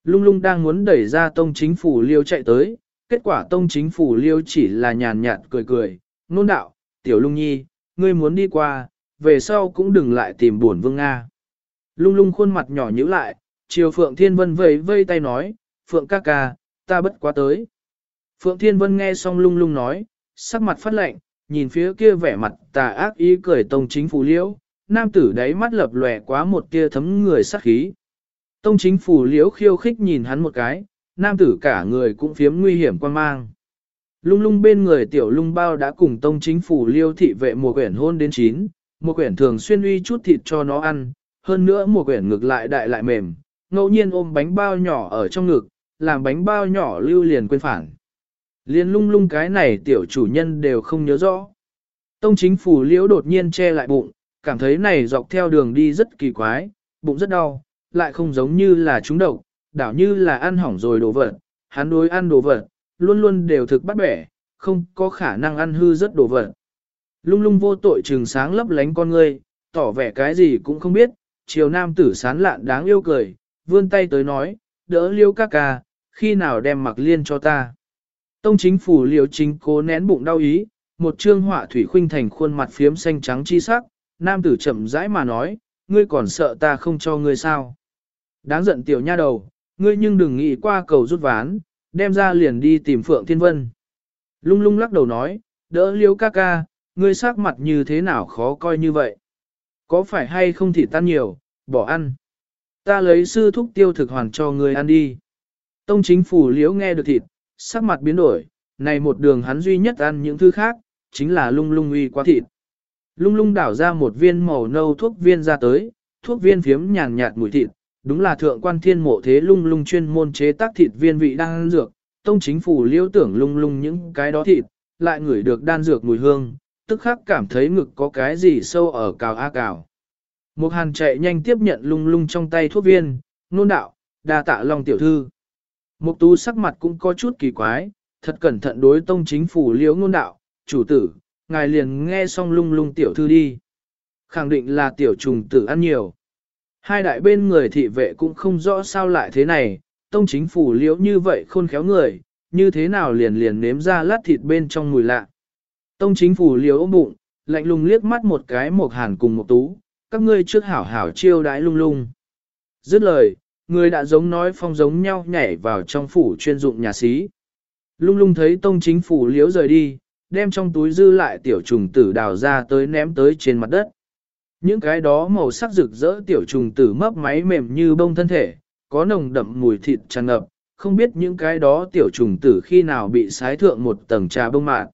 Lung lung đang muốn đẩy ra tông chính phủ liêu chạy tới, kết quả tông chính phủ liêu chỉ là nhàn nhạt cười cười, nôn đạo, tiểu lung nhi, ngươi muốn đi qua, về sau cũng đừng lại tìm buồn vương Nga. Lung lung khuôn mặt nhỏ nhíu lại, chiều Phượng Thiên Vân vẫy vây tay nói, Phượng ca ca, ta bất quá tới. Phượng Thiên Vân nghe xong lung lung nói, sắc mặt phát lạnh, nhìn phía kia vẻ mặt tà ác ý cười tông chính phủ liễu, nam tử đáy mắt lập lòe quá một tia thấm người sát khí. Tông chính phủ liễu khiêu khích nhìn hắn một cái, nam tử cả người cũng phiếm nguy hiểm quan mang. Lung lung bên người tiểu lung bao đã cùng tông chính phủ liêu thị vệ mùa quyển hôn đến chín, mùa quyển thường xuyên uy chút thịt cho nó ăn, hơn nữa mùa quyển ngực lại đại lại mềm, ngẫu nhiên ôm bánh bao nhỏ ở trong ngực, làm bánh bao nhỏ lưu liền quên phản. Liên lung lung cái này tiểu chủ nhân đều không nhớ rõ. Tông chính phủ liễu đột nhiên che lại bụng, cảm thấy này dọc theo đường đi rất kỳ quái, bụng rất đau, lại không giống như là trúng độc, đảo như là ăn hỏng rồi đồ vật, hắn đối ăn đồ vật, luôn luôn đều thực bắt bẻ, không có khả năng ăn hư rất đồ vật. Lung lung vô tội trừng sáng lấp lánh con ngươi, tỏ vẻ cái gì cũng không biết, chiều nam tử sán lạn đáng yêu cười, vươn tay tới nói, đỡ liêu ca ca, khi nào đem mặc liên cho ta. Tông chính phủ liều chính cố nén bụng đau ý, một trương họa thủy khuynh thành khuôn mặt phiếm xanh trắng chi sắc, nam tử chậm rãi mà nói, ngươi còn sợ ta không cho ngươi sao. Đáng giận tiểu nha đầu, ngươi nhưng đừng nghĩ qua cầu rút ván, đem ra liền đi tìm Phượng Thiên Vân. Lung lung lắc đầu nói, đỡ liếu ca ca, ngươi sắc mặt như thế nào khó coi như vậy. Có phải hay không thì tan nhiều, bỏ ăn. Ta lấy sư thúc tiêu thực hoàn cho ngươi ăn đi. Tông chính phủ liễu nghe được thịt, sắc mặt biến đổi, này một đường hắn duy nhất ăn những thứ khác, chính là lung lung uy quá thịt. Lung lung đảo ra một viên màu nâu thuốc viên ra tới, thuốc viên phiếm nhàn nhạt mùi thịt, đúng là thượng quan thiên mộ thế lung lung chuyên môn chế tác thịt viên vị đan dược, tông chính phủ liêu tưởng lung lung những cái đó thịt, lại ngửi được đan dược mùi hương, tức khắc cảm thấy ngực có cái gì sâu ở cào a cào. Một hàn chạy nhanh tiếp nhận lung lung trong tay thuốc viên, nôn đạo, đa tạ long tiểu thư. Mục tú sắc mặt cũng có chút kỳ quái, thật cẩn thận đối tông chính phủ liễu ngôn đạo, chủ tử, ngài liền nghe xong lung lung tiểu thư đi. Khẳng định là tiểu trùng tử ăn nhiều. Hai đại bên người thị vệ cũng không rõ sao lại thế này, tông chính phủ liễu như vậy khôn khéo người, như thế nào liền liền nếm ra lát thịt bên trong mùi lạ. Tông chính phủ liễu ôm bụng, lạnh lùng liếc mắt một cái một hàn cùng một tú, các ngươi trước hảo hảo chiêu đãi lung lung. Dứt lời, người đã giống nói phong giống nhau nhảy vào trong phủ chuyên dụng nhà xí. Lung lung thấy tông chính phủ liễu rời đi, đem trong túi dư lại tiểu trùng tử đào ra tới ném tới trên mặt đất. Những cái đó màu sắc rực rỡ tiểu trùng tử mấp máy mềm như bông thân thể, có nồng đậm mùi thịt tràn ngập, không biết những cái đó tiểu trùng tử khi nào bị sái thượng một tầng trà bông mạn.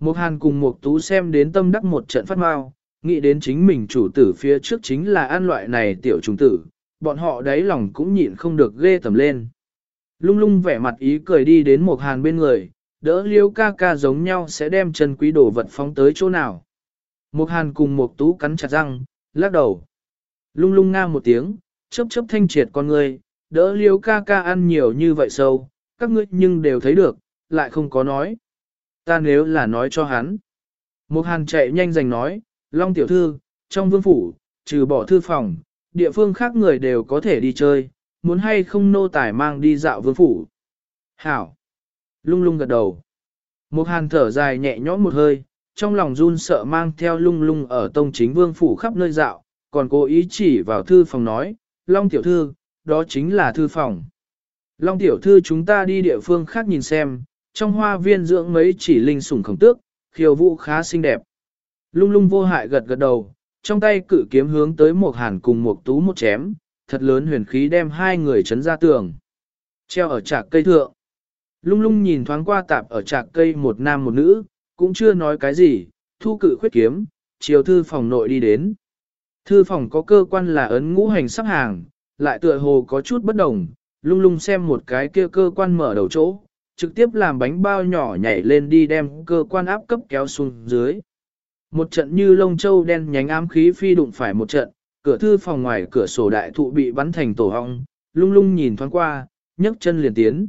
Một hàn cùng một tú xem đến tâm đắc một trận phát mau, nghĩ đến chính mình chủ tử phía trước chính là an loại này tiểu trùng tử, bọn họ đáy lòng cũng nhịn không được ghê tầm lên. Lung lung vẻ mặt ý cười đi đến một hàn bên người, đỡ liêu ca ca giống nhau sẽ đem chân quý đồ vật phóng tới chỗ nào. Một hàn cùng một tú cắn chặt răng, lắc đầu. Lung lung nga một tiếng, chớp chớp thanh triệt con người, đỡ liêu ca ca ăn nhiều như vậy sâu, các ngươi nhưng đều thấy được, lại không có nói. Ta nếu là nói cho hắn. Một hàn chạy nhanh giành nói, Long tiểu thư, trong vương phủ, trừ bỏ thư phòng, địa phương khác người đều có thể đi chơi, muốn hay không nô tài mang đi dạo vương phủ. Hảo! Lung lung gật đầu. Một hàn thở dài nhẹ nhõm một hơi, trong lòng run sợ mang theo lung lung ở tông chính vương phủ khắp nơi dạo, còn cố ý chỉ vào thư phòng nói, Long tiểu thư, đó chính là thư phòng. Long tiểu thư chúng ta đi địa phương khác nhìn xem, trong hoa viên dưỡng mấy chỉ linh sủng khổng tước, khiêu vũ khá xinh đẹp. Lung lung vô hại gật gật đầu, trong tay cử kiếm hướng tới một hàn cùng một tú một chém, thật lớn huyền khí đem hai người chấn ra tường. Treo ở trạc cây thượng. Lung lung nhìn thoáng qua tạp ở trạc cây một nam một nữ, cũng chưa nói cái gì, thu cự khuyết kiếm, chiều thư phòng nội đi đến. Thư phòng có cơ quan là ấn ngũ hành sắp hàng, lại tựa hồ có chút bất đồng, lung lung xem một cái kia cơ quan mở đầu chỗ, trực tiếp làm bánh bao nhỏ nhảy lên đi đem cơ quan áp cấp kéo xuống dưới. Một trận như lông châu đen nhánh ám khí phi đụng phải một trận, cửa thư phòng ngoài cửa sổ đại thụ bị bắn thành tổ hong, lung lung nhìn thoáng qua, nhấc chân liền tiến.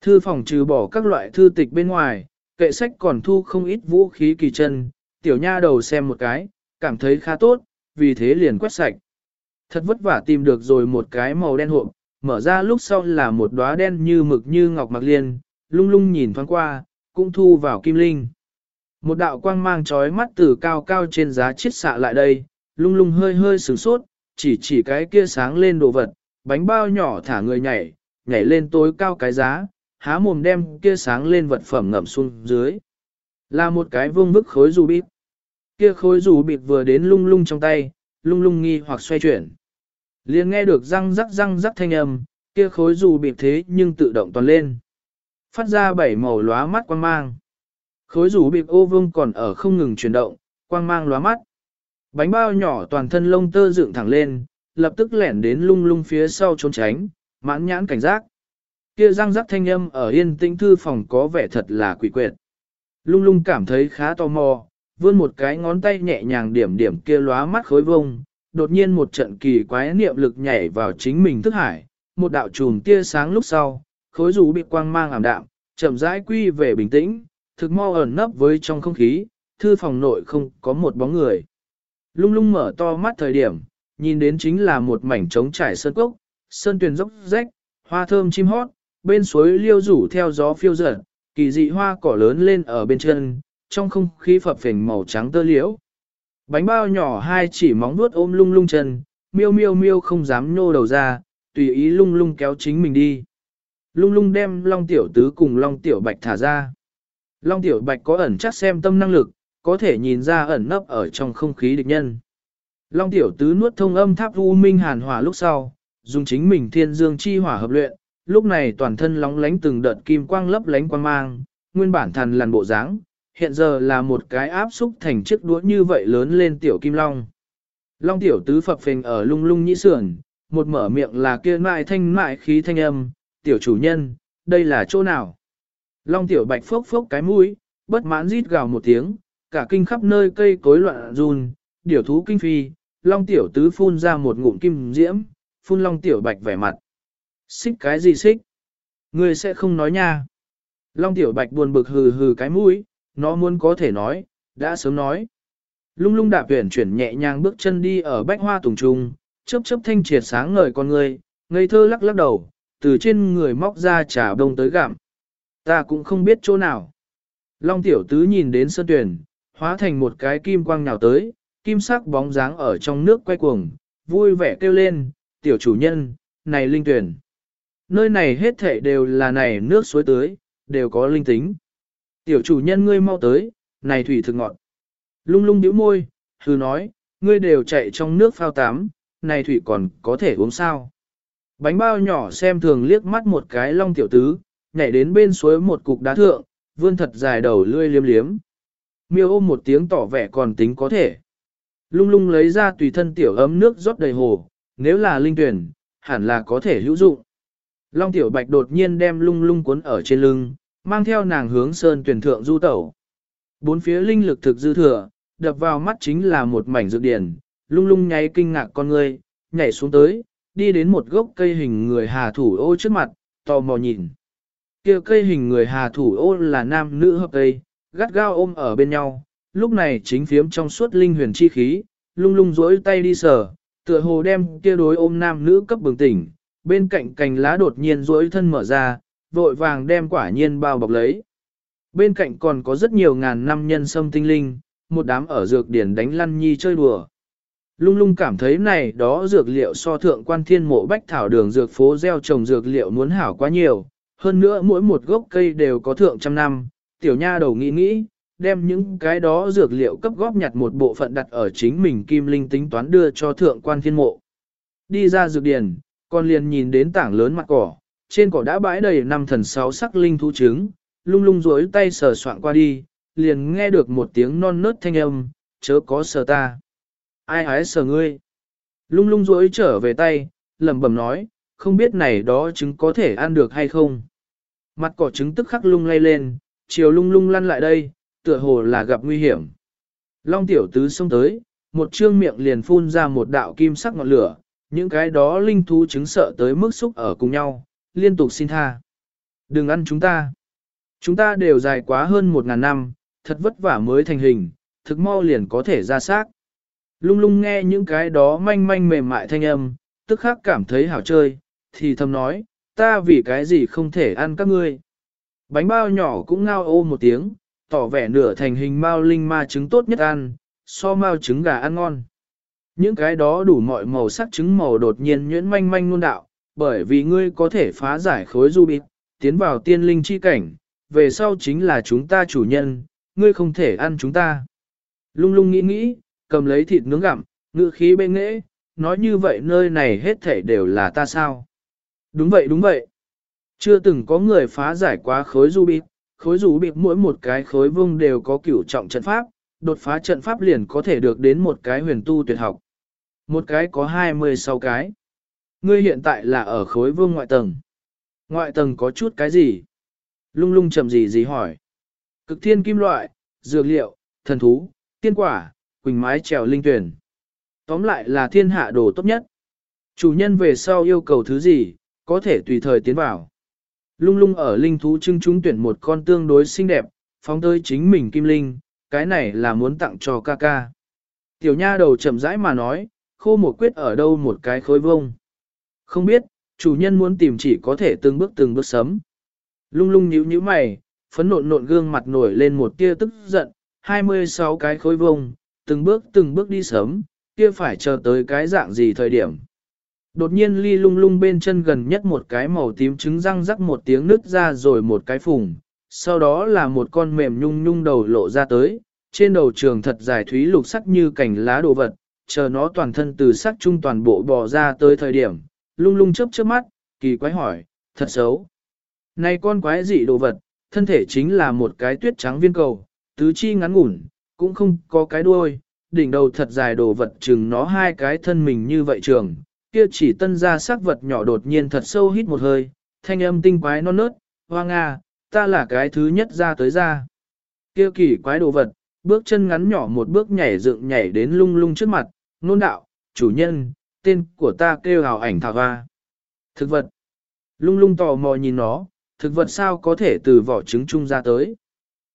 Thư phòng trừ bỏ các loại thư tịch bên ngoài, kệ sách còn thu không ít vũ khí kỳ chân, tiểu nha đầu xem một cái, cảm thấy khá tốt, vì thế liền quét sạch. Thật vất vả tìm được rồi một cái màu đen hộp, mở ra lúc sau là một đóa đen như mực như ngọc mặc liên, lung lung nhìn thoáng qua, cũng thu vào kim linh. Một đạo quang mang trói mắt từ cao cao trên giá chiết xạ lại đây, lung lung hơi hơi sửng sốt, chỉ chỉ cái kia sáng lên đồ vật, bánh bao nhỏ thả người nhảy, nhảy lên tối cao cái giá, há mồm đem kia sáng lên vật phẩm ngậm xuống dưới. Là một cái vương bức khối dù bịt. Kia khối dù bịt vừa đến lung lung trong tay, lung lung nghi hoặc xoay chuyển. liền nghe được răng rắc răng rắc thanh âm, kia khối dù bịt thế nhưng tự động toàn lên. Phát ra bảy màu lóa mắt quang mang. Khối rủ bịp ô vương còn ở không ngừng chuyển động, quang mang lóa mắt. Bánh bao nhỏ toàn thân lông tơ dựng thẳng lên, lập tức lẻn đến lung lung phía sau trốn tránh, mãn nhãn cảnh giác. Kia răng rắc thanh âm ở yên tĩnh thư phòng có vẻ thật là quỷ quyệt. Lung lung cảm thấy khá tò mò, vươn một cái ngón tay nhẹ nhàng điểm điểm kia lóa mắt khối vông, đột nhiên một trận kỳ quái niệm lực nhảy vào chính mình thức hải, một đạo chùm tia sáng lúc sau, khối rủ bị quang mang ảm đạm, chậm rãi quy về bình tĩnh, thực mau ẩn nấp với trong không khí, thư phòng nội không có một bóng người. Lung lung mở to mắt thời điểm, nhìn đến chính là một mảnh trống trải sơn cốc, sơn tuyền dốc rách, hoa thơm chim hót, bên suối liêu rủ theo gió phiêu dở, kỳ dị hoa cỏ lớn lên ở bên chân, trong không khí phập phình màu trắng tơ liễu. Bánh bao nhỏ hai chỉ móng vuốt ôm lung lung chân, miêu miêu miêu không dám nhô đầu ra, tùy ý lung lung kéo chính mình đi. Lung lung đem long tiểu tứ cùng long tiểu bạch thả ra. Long tiểu bạch có ẩn chắc xem tâm năng lực, có thể nhìn ra ẩn nấp ở trong không khí địch nhân. Long tiểu tứ nuốt thông âm tháp u minh hàn hỏa lúc sau, dùng chính mình thiên dương chi hỏa hợp luyện, lúc này toàn thân lóng lánh từng đợt kim quang lấp lánh quang mang, nguyên bản thần làn bộ dáng, hiện giờ là một cái áp xúc thành chiếc đũa như vậy lớn lên tiểu kim long. Long tiểu tứ phập phình ở lung lung nhĩ sườn, một mở miệng là kia mại thanh mại khí thanh âm, tiểu chủ nhân, đây là chỗ nào? Long tiểu bạch phốc phốc cái mũi, bất mãn rít gào một tiếng, cả kinh khắp nơi cây cối loạn run, điểu thú kinh phi, long tiểu tứ phun ra một ngụm kim diễm, phun long tiểu bạch vẻ mặt. Xích cái gì xích? Ngươi sẽ không nói nha. Long tiểu bạch buồn bực hừ hừ cái mũi, nó muốn có thể nói, đã sớm nói. Lung lung đạp tuyển chuyển nhẹ nhàng bước chân đi ở bách hoa tùng trung, chớp chớp thanh triệt sáng ngời con người, ngây thơ lắc lắc đầu, từ trên người móc ra trà đông tới gặm. Ta cũng không biết chỗ nào. Long tiểu tứ nhìn đến sơn tuyển, hóa thành một cái kim quang nhào tới, kim sắc bóng dáng ở trong nước quay cuồng, vui vẻ kêu lên, tiểu chủ nhân, này linh tuyển. Nơi này hết thảy đều là này nước suối tưới, đều có linh tính. Tiểu chủ nhân ngươi mau tới, này thủy thực ngọt. Lung lung điếu môi, hư nói, ngươi đều chạy trong nước phao tắm, này thủy còn có thể uống sao. Bánh bao nhỏ xem thường liếc mắt một cái long tiểu tứ, nhảy đến bên suối một cục đá thượng, vươn thật dài đầu lươi liếm liếm. Miêu ôm một tiếng tỏ vẻ còn tính có thể. Lung lung lấy ra tùy thân tiểu ấm nước rót đầy hồ, nếu là linh tuyển, hẳn là có thể hữu dụng. Long tiểu bạch đột nhiên đem lung lung cuốn ở trên lưng, mang theo nàng hướng sơn tuyển thượng du tẩu. Bốn phía linh lực thực dư thừa, đập vào mắt chính là một mảnh dược điển, lung lung nháy kinh ngạc con người, nhảy xuống tới, đi đến một gốc cây hình người hà thủ ô trước mặt, tò mò nhìn. kia cây hình người hà thủ ô là nam nữ hợp cây, gắt gao ôm ở bên nhau, lúc này chính phiếm trong suốt linh huyền chi khí, lung lung rỗi tay đi sờ, tựa hồ đem kia đối ôm nam nữ cấp bừng tỉnh, bên cạnh cành lá đột nhiên duỗi thân mở ra, vội vàng đem quả nhiên bao bọc lấy. Bên cạnh còn có rất nhiều ngàn năm nhân sâm tinh linh, một đám ở dược điển đánh lăn nhi chơi đùa. Lung lung cảm thấy này đó dược liệu so thượng quan thiên mộ bách thảo đường dược phố gieo trồng dược liệu muốn hảo quá nhiều, hơn nữa mỗi một gốc cây đều có thượng trăm năm, tiểu nha đầu nghĩ nghĩ, đem những cái đó dược liệu cấp góp nhặt một bộ phận đặt ở chính mình kim linh tính toán đưa cho thượng quan thiên mộ. Đi ra dược điển, con liền nhìn đến tảng lớn mặt cỏ, trên cỏ đã bãi đầy năm thần sáu sắc linh thú trứng, lung lung rối tay sờ soạn qua đi, liền nghe được một tiếng non nớt thanh âm, chớ có sờ ta. Ai hái sờ ngươi? Lung lung rối trở về tay, lẩm bẩm nói, không biết này đó trứng có thể ăn được hay không. Mặt cỏ trứng tức khắc lung lay lên, chiều lung lung lăn lại đây, tựa hồ là gặp nguy hiểm. Long tiểu tứ xông tới, một trương miệng liền phun ra một đạo kim sắc ngọn lửa, những cái đó linh thú chứng sợ tới mức xúc ở cùng nhau, liên tục xin tha. Đừng ăn chúng ta. Chúng ta đều dài quá hơn một ngàn năm, thật vất vả mới thành hình, thực mau liền có thể ra xác. Lung lung nghe những cái đó manh manh mềm mại thanh âm, tức khắc cảm thấy hảo chơi, thì thầm nói, ta vì cái gì không thể ăn các ngươi. Bánh bao nhỏ cũng ngao ô một tiếng, tỏ vẻ nửa thành hình mao linh ma trứng tốt nhất ăn, so mao trứng gà ăn ngon. Những cái đó đủ mọi màu sắc trứng màu đột nhiên nhuyễn manh manh nôn đạo, bởi vì ngươi có thể phá giải khối du bịt, tiến vào tiên linh chi cảnh, về sau chính là chúng ta chủ nhân, ngươi không thể ăn chúng ta. Lung lung nghĩ nghĩ, cầm lấy thịt nướng gặm, ngự khí bên nghễ, nói như vậy nơi này hết thể đều là ta sao. Đúng vậy đúng vậy. Chưa từng có người phá giải quá khối du bịt, khối du bịt mỗi một cái khối vương đều có cửu trọng trận pháp, đột phá trận pháp liền có thể được đến một cái huyền tu tuyệt học. Một cái có 26 cái. Ngươi hiện tại là ở khối vương ngoại tầng. Ngoại tầng có chút cái gì? Lung lung chậm gì gì hỏi. Cực thiên kim loại, dược liệu, thần thú, tiên quả, quỳnh mái trèo linh tuyển. Tóm lại là thiên hạ đồ tốt nhất. Chủ nhân về sau yêu cầu thứ gì, có thể tùy thời tiến vào. Lung lung ở linh thú trưng chúng tuyển một con tương đối xinh đẹp, phóng tới chính mình kim linh, cái này là muốn tặng cho ca ca. Tiểu nha đầu chậm rãi mà nói, khô một quyết ở đâu một cái khối vông. Không biết, chủ nhân muốn tìm chỉ có thể từng bước từng bước sấm. Lung lung nhíu nhíu mày, phấn nộn nộn gương mặt nổi lên một tia tức giận, 26 cái khối vông, từng bước từng bước đi sớm, kia phải chờ tới cái dạng gì thời điểm. Đột nhiên ly lung lung bên chân gần nhất một cái màu tím trứng răng rắc một tiếng nứt ra rồi một cái phùng, sau đó là một con mềm nhung nhung đầu lộ ra tới, trên đầu trường thật dài thúy lục sắc như cành lá đồ vật, chờ nó toàn thân từ sắc trung toàn bộ bò ra tới thời điểm, lung lung chớp chớp mắt, kỳ quái hỏi, thật xấu. Này con quái dị đồ vật, thân thể chính là một cái tuyết trắng viên cầu, tứ chi ngắn ngủn, cũng không có cái đuôi, đỉnh đầu thật dài đồ vật chừng nó hai cái thân mình như vậy trường, kia chỉ tân ra sắc vật nhỏ đột nhiên thật sâu hít một hơi, thanh âm tinh quái non nớt, hoa nga, ta là cái thứ nhất ra tới ra. Kia kỳ quái đồ vật, bước chân ngắn nhỏ một bước nhảy dựng nhảy đến lung lung trước mặt, nôn đạo, chủ nhân, tên của ta kêu hào ảnh thảo hoa. Thực vật. Lung lung tò mò nhìn nó, thực vật sao có thể từ vỏ trứng chung ra tới.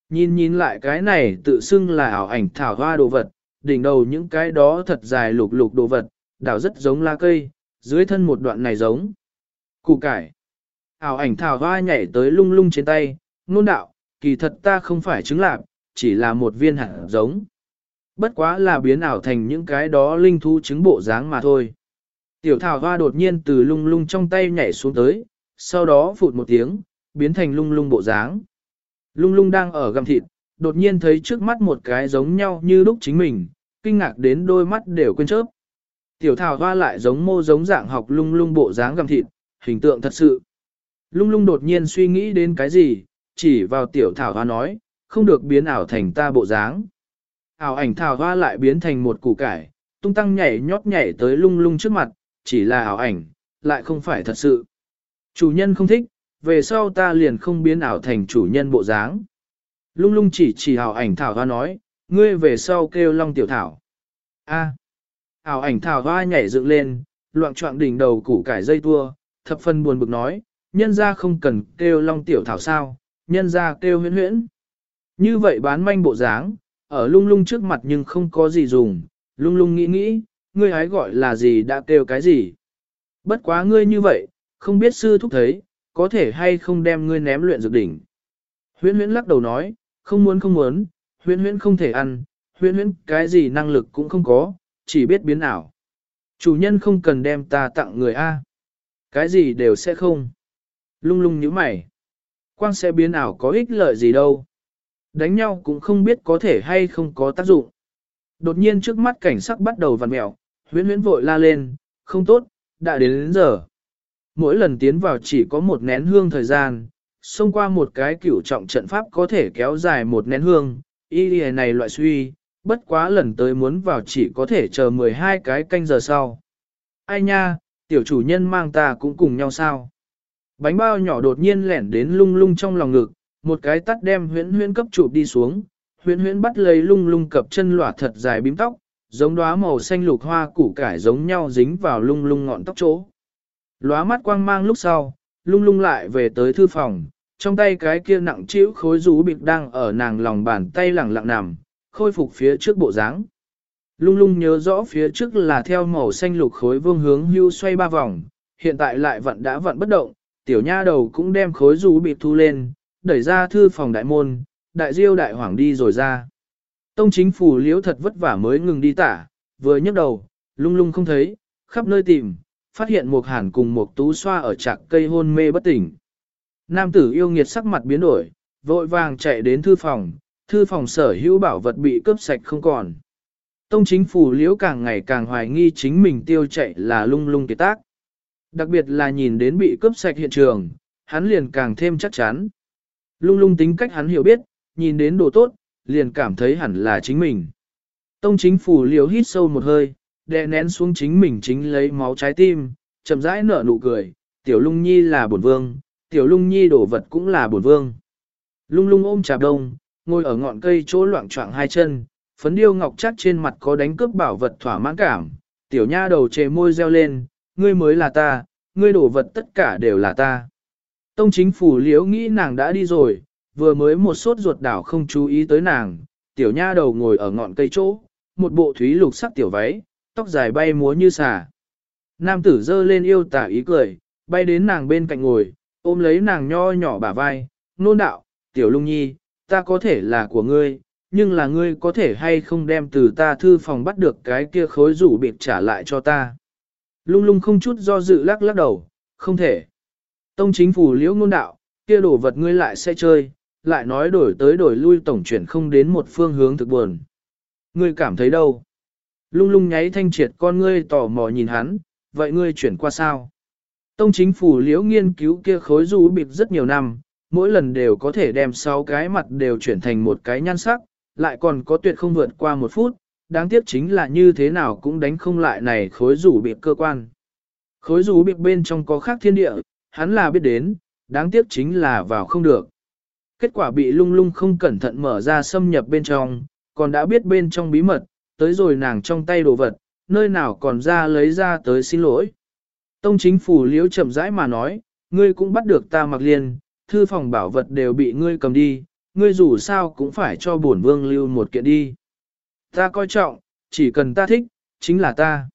Nhìn nhìn lại cái này tự xưng là ảo ảnh thảo hoa đồ vật, đỉnh đầu những cái đó thật dài lục lục đồ vật, đảo rất giống lá cây, dưới thân một đoạn này giống. Củ cải. Ảo ảnh thảo hoa nhảy tới lung lung trên tay, nôn đạo, kỳ thật ta không phải trứng lạp, chỉ là một viên hạt giống. Bất quá là biến ảo thành những cái đó linh thú chứng bộ dáng mà thôi. Tiểu thảo hoa đột nhiên từ lung lung trong tay nhảy xuống tới, sau đó phụt một tiếng, biến thành lung lung bộ dáng. Lung lung đang ở gầm thịt, đột nhiên thấy trước mắt một cái giống nhau như lúc chính mình, kinh ngạc đến đôi mắt đều quên chớp. Tiểu thảo hoa lại giống mô giống dạng học lung lung bộ dáng gầm thịt, hình tượng thật sự. Lung lung đột nhiên suy nghĩ đến cái gì, chỉ vào tiểu thảo hoa nói, không được biến ảo thành ta bộ dáng. Ảo ảnh thảo hoa lại biến thành một củ cải, tung tăng nhảy nhót nhảy tới lung lung trước mặt, chỉ là ảo ảnh, lại không phải thật sự. Chủ nhân không thích, về sau ta liền không biến ảo thành chủ nhân bộ dáng. Lung lung chỉ chỉ ảo ảnh thảo hoa nói, ngươi về sau kêu long tiểu thảo. A. ảo ảnh thảo hoa nhảy dựng lên, loạn trọng đỉnh đầu củ cải dây tua, thập phần buồn bực nói, nhân ra không cần kêu long tiểu thảo sao, nhân ra kêu huyễn huyễn. Như vậy bán manh bộ dáng, ở lung lung trước mặt nhưng không có gì dùng, lung lung nghĩ nghĩ, ngươi hái gọi là gì đã kêu cái gì. Bất quá ngươi như vậy, không biết sư thúc thấy, có thể hay không đem ngươi ném luyện dược đỉnh. Huyễn huyễn lắc đầu nói, không muốn không muốn, huyễn huyễn không thể ăn, huyễn huyễn cái gì năng lực cũng không có, chỉ biết biến ảo. Chủ nhân không cần đem ta tặng người A. Cái gì đều sẽ không. Lung lung như mày. Quang sẽ biến ảo có ích lợi gì đâu. Đánh nhau cũng không biết có thể hay không có tác dụng. Đột nhiên trước mắt cảnh sắc bắt đầu vằn mẹo, huyễn huyễn vội la lên, không tốt, đã đến đến giờ. Mỗi lần tiến vào chỉ có một nén hương thời gian, xông qua một cái cửu trọng trận pháp có thể kéo dài một nén hương, y này loại suy, bất quá lần tới muốn vào chỉ có thể chờ 12 cái canh giờ sau. Ai nha, tiểu chủ nhân mang ta cũng cùng nhau sao? Bánh bao nhỏ đột nhiên lẻn đến lung lung trong lòng ngực, một cái tắt đem huyễn huyễn cấp chụp đi xuống, huyễn huyễn bắt lấy lung lung cập chân lỏa thật dài bím tóc, giống đóa màu xanh lục hoa củ cải giống nhau dính vào lung lung ngọn tóc chỗ. Lóa mắt quang mang lúc sau, lung lung lại về tới thư phòng, trong tay cái kia nặng trĩu khối rú bịt đang ở nàng lòng bàn tay lẳng lặng nằm, khôi phục phía trước bộ dáng. Lung lung nhớ rõ phía trước là theo màu xanh lục khối vương hướng hưu xoay ba vòng, hiện tại lại vận đã vận bất động, tiểu nha đầu cũng đem khối rú bịt thu lên, đẩy ra thư phòng đại môn, đại diêu đại hoàng đi rồi ra. Tông chính phủ liễu thật vất vả mới ngừng đi tả, vừa nhấc đầu, lung lung không thấy, khắp nơi tìm, phát hiện một hàn cùng một tú xoa ở trạc cây hôn mê bất tỉnh. Nam tử yêu nghiệt sắc mặt biến đổi, vội vàng chạy đến thư phòng, thư phòng sở hữu bảo vật bị cướp sạch không còn. Tông chính phủ liễu càng ngày càng hoài nghi chính mình tiêu chạy là lung lung kiệt tác. Đặc biệt là nhìn đến bị cướp sạch hiện trường, hắn liền càng thêm chắc chắn. Lung lung tính cách hắn hiểu biết, nhìn đến đồ tốt, liền cảm thấy hẳn là chính mình. Tông chính phủ liều hít sâu một hơi, đè nén xuống chính mình chính lấy máu trái tim, chậm rãi nở nụ cười, tiểu lung nhi là bổn vương, tiểu lung nhi đổ vật cũng là bổn vương. Lung lung ôm chạp đông, ngồi ở ngọn cây chỗ loạn trọng hai chân, phấn điêu ngọc chắc trên mặt có đánh cướp bảo vật thỏa mãn cảm, tiểu nha đầu chề môi reo lên, ngươi mới là ta, ngươi đổ vật tất cả đều là ta. Tông chính phủ liễu nghĩ nàng đã đi rồi, vừa mới một sốt ruột đảo không chú ý tới nàng, tiểu nha đầu ngồi ở ngọn cây chỗ, một bộ thúy lục sắc tiểu váy, tóc dài bay múa như xà. Nam tử dơ lên yêu tả ý cười, bay đến nàng bên cạnh ngồi, ôm lấy nàng nho nhỏ bả vai, nôn đạo, tiểu lung nhi, ta có thể là của ngươi, nhưng là ngươi có thể hay không đem từ ta thư phòng bắt được cái kia khối rủ biệt trả lại cho ta. Lung lung không chút do dự lắc lắc đầu, không thể. Tông chính phủ liễu ngôn đạo, kia đổ vật ngươi lại sẽ chơi, lại nói đổi tới đổi lui tổng chuyển không đến một phương hướng thực buồn. Ngươi cảm thấy đâu? Lung lung nháy thanh triệt con ngươi tò mò nhìn hắn, vậy ngươi chuyển qua sao? Tông chính phủ liễu nghiên cứu kia khối rủ biệt rất nhiều năm, mỗi lần đều có thể đem sáu cái mặt đều chuyển thành một cái nhan sắc, lại còn có tuyệt không vượt qua một phút, đáng tiếc chính là như thế nào cũng đánh không lại này khối rủ biệt cơ quan. Khối rủ biệt bên trong có khác thiên địa, hắn là biết đến, đáng tiếc chính là vào không được. Kết quả bị lung lung không cẩn thận mở ra xâm nhập bên trong, còn đã biết bên trong bí mật, tới rồi nàng trong tay đồ vật, nơi nào còn ra lấy ra tới xin lỗi. Tông chính phủ liễu chậm rãi mà nói, ngươi cũng bắt được ta mặc liền, thư phòng bảo vật đều bị ngươi cầm đi, ngươi dù sao cũng phải cho bổn vương lưu một kiện đi. Ta coi trọng, chỉ cần ta thích, chính là ta.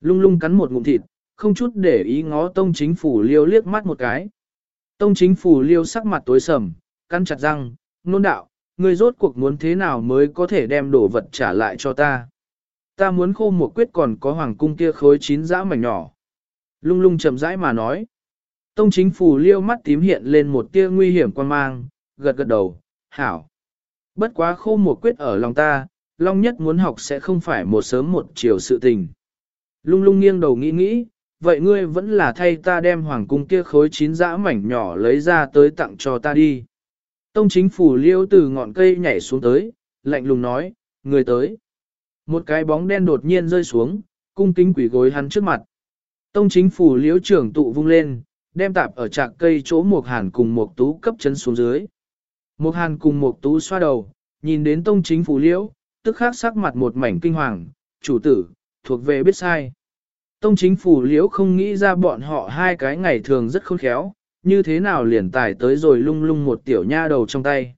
Lung lung cắn một ngụm thịt, không chút để ý ngó tông chính phủ liêu liếc mắt một cái. Tông chính phủ liêu sắc mặt tối sầm, căn chặt răng, nôn đạo, ngươi rốt cuộc muốn thế nào mới có thể đem đồ vật trả lại cho ta. Ta muốn khô một quyết còn có hoàng cung kia khối chín dã mảnh nhỏ. Lung lung chậm rãi mà nói. Tông chính phủ liêu mắt tím hiện lên một tia nguy hiểm quan mang, gật gật đầu, hảo. Bất quá khô một quyết ở lòng ta, Long nhất muốn học sẽ không phải một sớm một chiều sự tình. Lung lung nghiêng đầu nghĩ nghĩ, vậy ngươi vẫn là thay ta đem hoàng cung kia khối chín dã mảnh nhỏ lấy ra tới tặng cho ta đi. Tông chính phủ liêu từ ngọn cây nhảy xuống tới, lạnh lùng nói, người tới. Một cái bóng đen đột nhiên rơi xuống, cung kính quỷ gối hắn trước mặt. Tông chính phủ liễu trưởng tụ vung lên, đem tạp ở trạc cây chỗ một hàn cùng một tú cấp chân xuống dưới. Một hàn cùng một tú xoa đầu, nhìn đến tông chính phủ liễu, tức khắc sắc mặt một mảnh kinh hoàng, chủ tử, thuộc về biết sai. Tông chính phủ liễu không nghĩ ra bọn họ hai cái ngày thường rất khôn khéo, như thế nào liền tài tới rồi lung lung một tiểu nha đầu trong tay.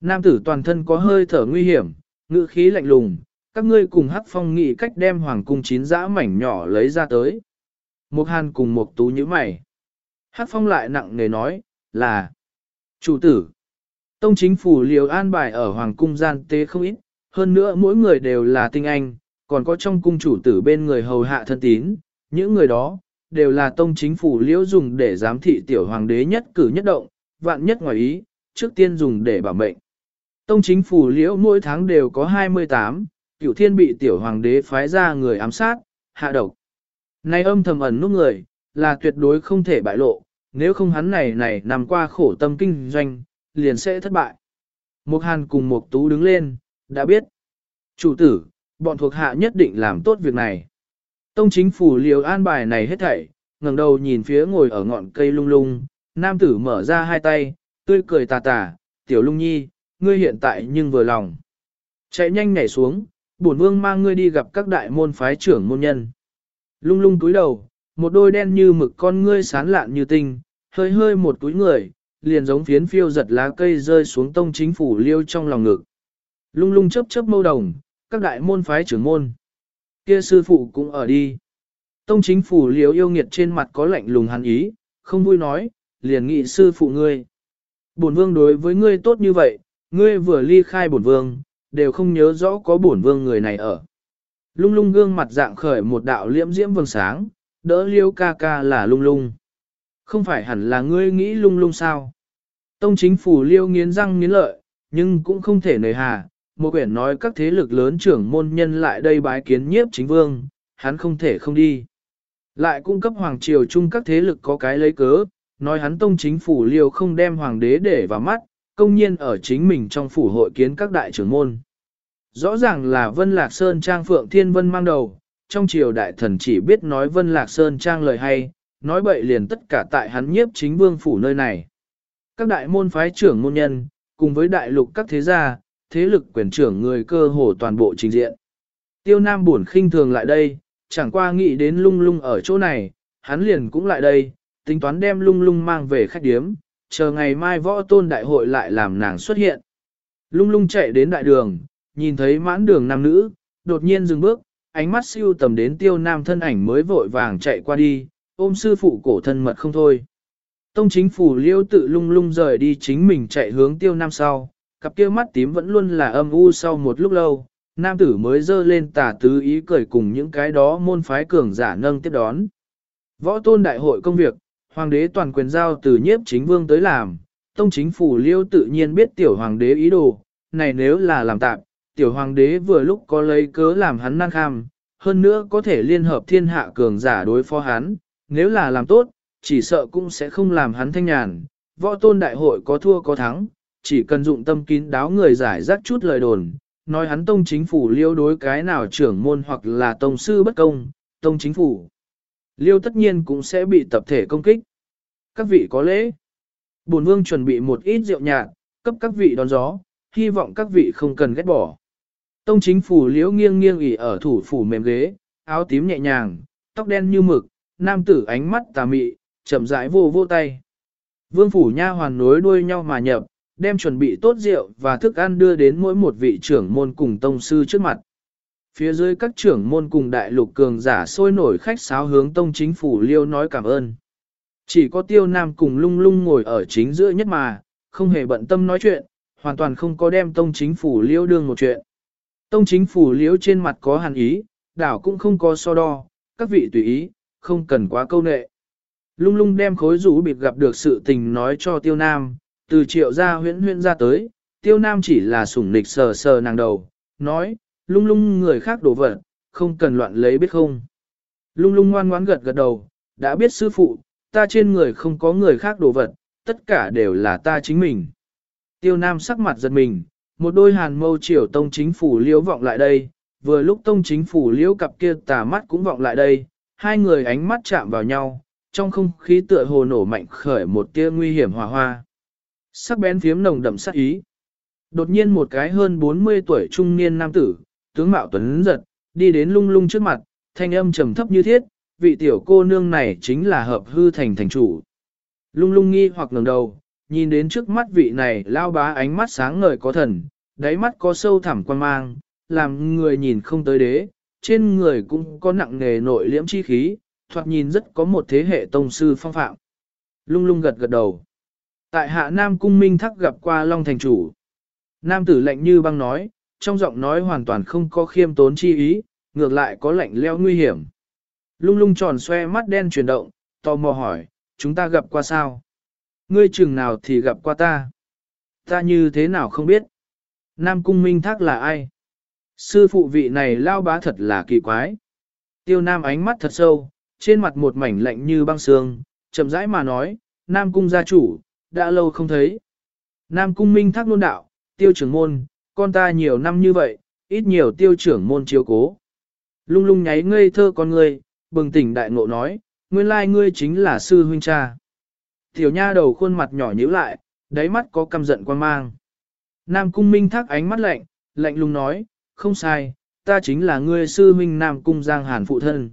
Nam tử toàn thân có hơi thở nguy hiểm, ngữ khí lạnh lùng, các ngươi cùng hắc phong nghĩ cách đem hoàng cung chín dã mảnh nhỏ lấy ra tới. Một hàn cùng một tú như mày. Hắc phong lại nặng nề nói, là chủ tử. Tông chính phủ liều an bài ở hoàng cung gian tế không ít, hơn nữa mỗi người đều là tinh anh, còn có trong cung chủ tử bên người hầu hạ thân tín, những người đó, đều là tông chính phủ liễu dùng để giám thị tiểu hoàng đế nhất cử nhất động, vạn nhất ngoài ý, trước tiên dùng để bảo mệnh. Tông chính phủ liễu mỗi tháng đều có 28, cửu thiên bị tiểu hoàng đế phái ra người ám sát, hạ độc. Nay âm thầm ẩn nút người, là tuyệt đối không thể bại lộ, nếu không hắn này này nằm qua khổ tâm kinh doanh, liền sẽ thất bại. Mục hàn cùng mục tú đứng lên, đã biết. Chủ tử, bọn thuộc hạ nhất định làm tốt việc này. Tông chính phủ liều an bài này hết thảy, ngẩng đầu nhìn phía ngồi ở ngọn cây lung lung, nam tử mở ra hai tay, tươi cười tà tà, tiểu lung nhi, ngươi hiện tại nhưng vừa lòng. Chạy nhanh nhảy xuống, bổn vương mang ngươi đi gặp các đại môn phái trưởng môn nhân. Lung lung túi đầu, một đôi đen như mực con ngươi sán lạn như tinh, hơi hơi một túi người, liền giống phiến phiêu giật lá cây rơi xuống tông chính phủ liêu trong lòng ngực. Lung lung chớp chớp mâu đồng, các đại môn phái trưởng môn. Kia sư phụ cũng ở đi. Tông chính phủ liêu yêu nghiệt trên mặt có lạnh lùng hắn ý, không vui nói, liền nghị sư phụ ngươi. bổn vương đối với ngươi tốt như vậy, ngươi vừa ly khai bổn vương, đều không nhớ rõ có bổn vương người này ở. Lung lung gương mặt dạng khởi một đạo liễm diễm vầng sáng, đỡ liêu ca ca là lung lung. Không phải hẳn là ngươi nghĩ lung lung sao? Tông chính phủ liêu nghiến răng nghiến lợi, nhưng cũng không thể nề hà. Một quyển nói các thế lực lớn trưởng môn nhân lại đây bái kiến nhiếp chính vương, hắn không thể không đi. Lại cung cấp hoàng triều chung các thế lực có cái lấy cớ, nói hắn tông chính phủ liều không đem hoàng đế để vào mắt, công nhiên ở chính mình trong phủ hội kiến các đại trưởng môn. Rõ ràng là Vân Lạc Sơn Trang Phượng Thiên Vân mang đầu, trong triều đại thần chỉ biết nói Vân Lạc Sơn Trang lời hay, nói bậy liền tất cả tại hắn nhiếp chính vương phủ nơi này. Các đại môn phái trưởng môn nhân, cùng với đại lục các thế gia, thế lực quyền trưởng người cơ hồ toàn bộ trình diện. Tiêu Nam buồn khinh thường lại đây, chẳng qua nghĩ đến lung lung ở chỗ này, hắn liền cũng lại đây, tính toán đem lung lung mang về khách điếm, chờ ngày mai võ tôn đại hội lại làm nàng xuất hiện. Lung lung chạy đến đại đường, nhìn thấy mãn đường nam nữ, đột nhiên dừng bước, ánh mắt siêu tầm đến tiêu nam thân ảnh mới vội vàng chạy qua đi, ôm sư phụ cổ thân mật không thôi. Tông chính phủ liêu tự lung lung rời đi chính mình chạy hướng tiêu nam sau, cặp kia mắt tím vẫn luôn là âm u sau một lúc lâu, nam tử mới dơ lên tà tứ ý cười cùng những cái đó môn phái cường giả nâng tiếp đón. Võ tôn đại hội công việc, hoàng đế toàn quyền giao từ nhiếp chính vương tới làm, tông chính phủ liêu tự nhiên biết tiểu hoàng đế ý đồ, này nếu là làm tạm, tiểu hoàng đế vừa lúc có lấy cớ làm hắn năng kham, hơn nữa có thể liên hợp thiên hạ cường giả đối phó hắn, nếu là làm tốt, chỉ sợ cũng sẽ không làm hắn thanh nhàn. Võ tôn đại hội có thua có thắng, chỉ cần dụng tâm kín đáo người giải rác chút lời đồn, nói hắn tông chính phủ liêu đối cái nào trưởng môn hoặc là tông sư bất công, tông chính phủ. Liêu tất nhiên cũng sẽ bị tập thể công kích. Các vị có lễ. Bổn vương chuẩn bị một ít rượu nhạt, cấp các vị đón gió, hy vọng các vị không cần ghét bỏ. Tông chính phủ liễu nghiêng nghiêng ỉ ở thủ phủ mềm ghế, áo tím nhẹ nhàng, tóc đen như mực, nam tử ánh mắt tà mị, chậm rãi vô vô tay. Vương phủ nha hoàn nối đuôi nhau mà nhập, đem chuẩn bị tốt rượu và thức ăn đưa đến mỗi một vị trưởng môn cùng tông sư trước mặt. Phía dưới các trưởng môn cùng đại lục cường giả sôi nổi khách sáo hướng tông chính phủ liêu nói cảm ơn. Chỉ có tiêu nam cùng lung lung ngồi ở chính giữa nhất mà, không hề bận tâm nói chuyện, hoàn toàn không có đem tông chính phủ liêu đương một chuyện. Tông chính phủ liêu trên mặt có hàn ý, đảo cũng không có so đo, các vị tùy ý, không cần quá câu nệ. Lung lung đem khối rũ bịt gặp được sự tình nói cho tiêu nam, từ triệu gia huyễn huyễn ra tới, tiêu nam chỉ là sủng nịch sờ sờ nàng đầu, nói, lung lung người khác đổ vật, không cần loạn lấy biết không. Lung lung ngoan ngoãn gật gật đầu, đã biết sư phụ, ta trên người không có người khác đổ vật, tất cả đều là ta chính mình. Tiêu nam sắc mặt giật mình, một đôi hàn mâu triều tông chính phủ liễu vọng lại đây, vừa lúc tông chính phủ liễu cặp kia tà mắt cũng vọng lại đây, hai người ánh mắt chạm vào nhau, trong không khí tựa hồ nổ mạnh khởi một tia nguy hiểm hòa hoa. Sắc bén phiếm nồng đậm sắc ý. Đột nhiên một cái hơn 40 tuổi trung niên nam tử, tướng mạo tuấn giật, đi đến lung lung trước mặt, thanh âm trầm thấp như thiết, vị tiểu cô nương này chính là hợp hư thành thành chủ. Lung lung nghi hoặc ngẩng đầu, nhìn đến trước mắt vị này lao bá ánh mắt sáng ngời có thần, đáy mắt có sâu thẳm quan mang, làm người nhìn không tới đế, trên người cũng có nặng nghề nội liễm chi khí, thoạt nhìn rất có một thế hệ tông sư phong phạm. Lung lung gật gật đầu. Tại hạ Nam Cung Minh Thắc gặp qua Long Thành Chủ. Nam tử lạnh như băng nói, trong giọng nói hoàn toàn không có khiêm tốn chi ý, ngược lại có lạnh leo nguy hiểm. Lung lung tròn xoe mắt đen chuyển động, tò mò hỏi, chúng ta gặp qua sao? Ngươi chừng nào thì gặp qua ta? Ta như thế nào không biết? Nam Cung Minh Thác là ai? Sư phụ vị này lao bá thật là kỳ quái. Tiêu Nam ánh mắt thật sâu, trên mặt một mảnh lạnh như băng sương, chậm rãi mà nói, Nam Cung gia chủ, đã lâu không thấy. Nam Cung Minh Thác luôn đạo, tiêu trưởng môn, con ta nhiều năm như vậy, ít nhiều tiêu trưởng môn chiếu cố. Lung lung nháy ngây thơ con ngươi bừng tỉnh đại ngộ nói, nguyên lai ngươi chính là sư huynh cha. Tiểu nha đầu khuôn mặt nhỏ nhíu lại, đáy mắt có căm giận quan mang. Nam cung minh thác ánh mắt lạnh, lạnh lùng nói, không sai, ta chính là ngươi sư huynh Nam cung Giang Hàn phụ thân.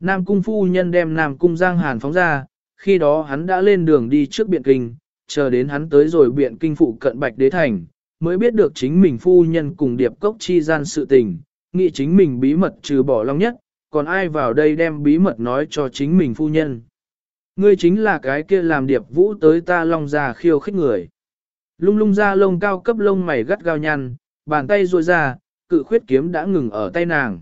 Nam cung phu nhân đem Nam cung Giang Hàn phóng ra, khi đó hắn đã lên đường đi trước biện kinh, chờ đến hắn tới rồi biện kinh phụ cận bạch đế thành, mới biết được chính mình phu nhân cùng điệp cốc chi gian sự tình, nghĩ chính mình bí mật trừ bỏ long nhất, còn ai vào đây đem bí mật nói cho chính mình phu nhân. Ngươi chính là cái kia làm điệp vũ tới ta long già khiêu khích người. Lung lung ra lông cao cấp lông mày gắt gao nhăn, bàn tay ruôi ra, cự khuyết kiếm đã ngừng ở tay nàng.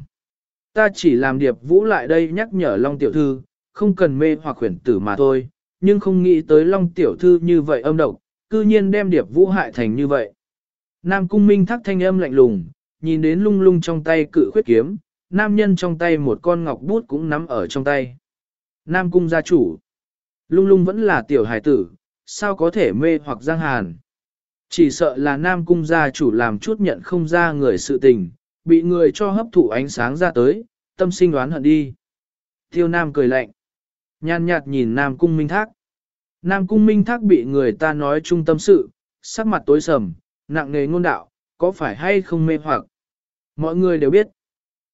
Ta chỉ làm điệp vũ lại đây nhắc nhở Long tiểu thư, không cần mê hoặc khuyển tử mà thôi, nhưng không nghĩ tới Long tiểu thư như vậy âm độc, cư nhiên đem điệp vũ hại thành như vậy. Nam cung minh thắc thanh âm lạnh lùng, nhìn đến lung lung trong tay cự khuyết kiếm, nam nhân trong tay một con ngọc bút cũng nắm ở trong tay. Nam cung gia chủ. Lung lung vẫn là tiểu hài tử, sao có thể mê hoặc giang hàn. Chỉ sợ là Nam cung gia chủ làm chút nhận không ra người sự tình, bị người cho hấp thụ ánh sáng ra tới, tâm sinh đoán hận đi. Tiêu Nam cười lạnh. Nhàn nhạt nhìn Nam cung minh thác. Nam cung minh thác bị người ta nói trung tâm sự, sắc mặt tối sầm, nặng nề ngôn đạo, có phải hay không mê hoặc. Mọi người đều biết,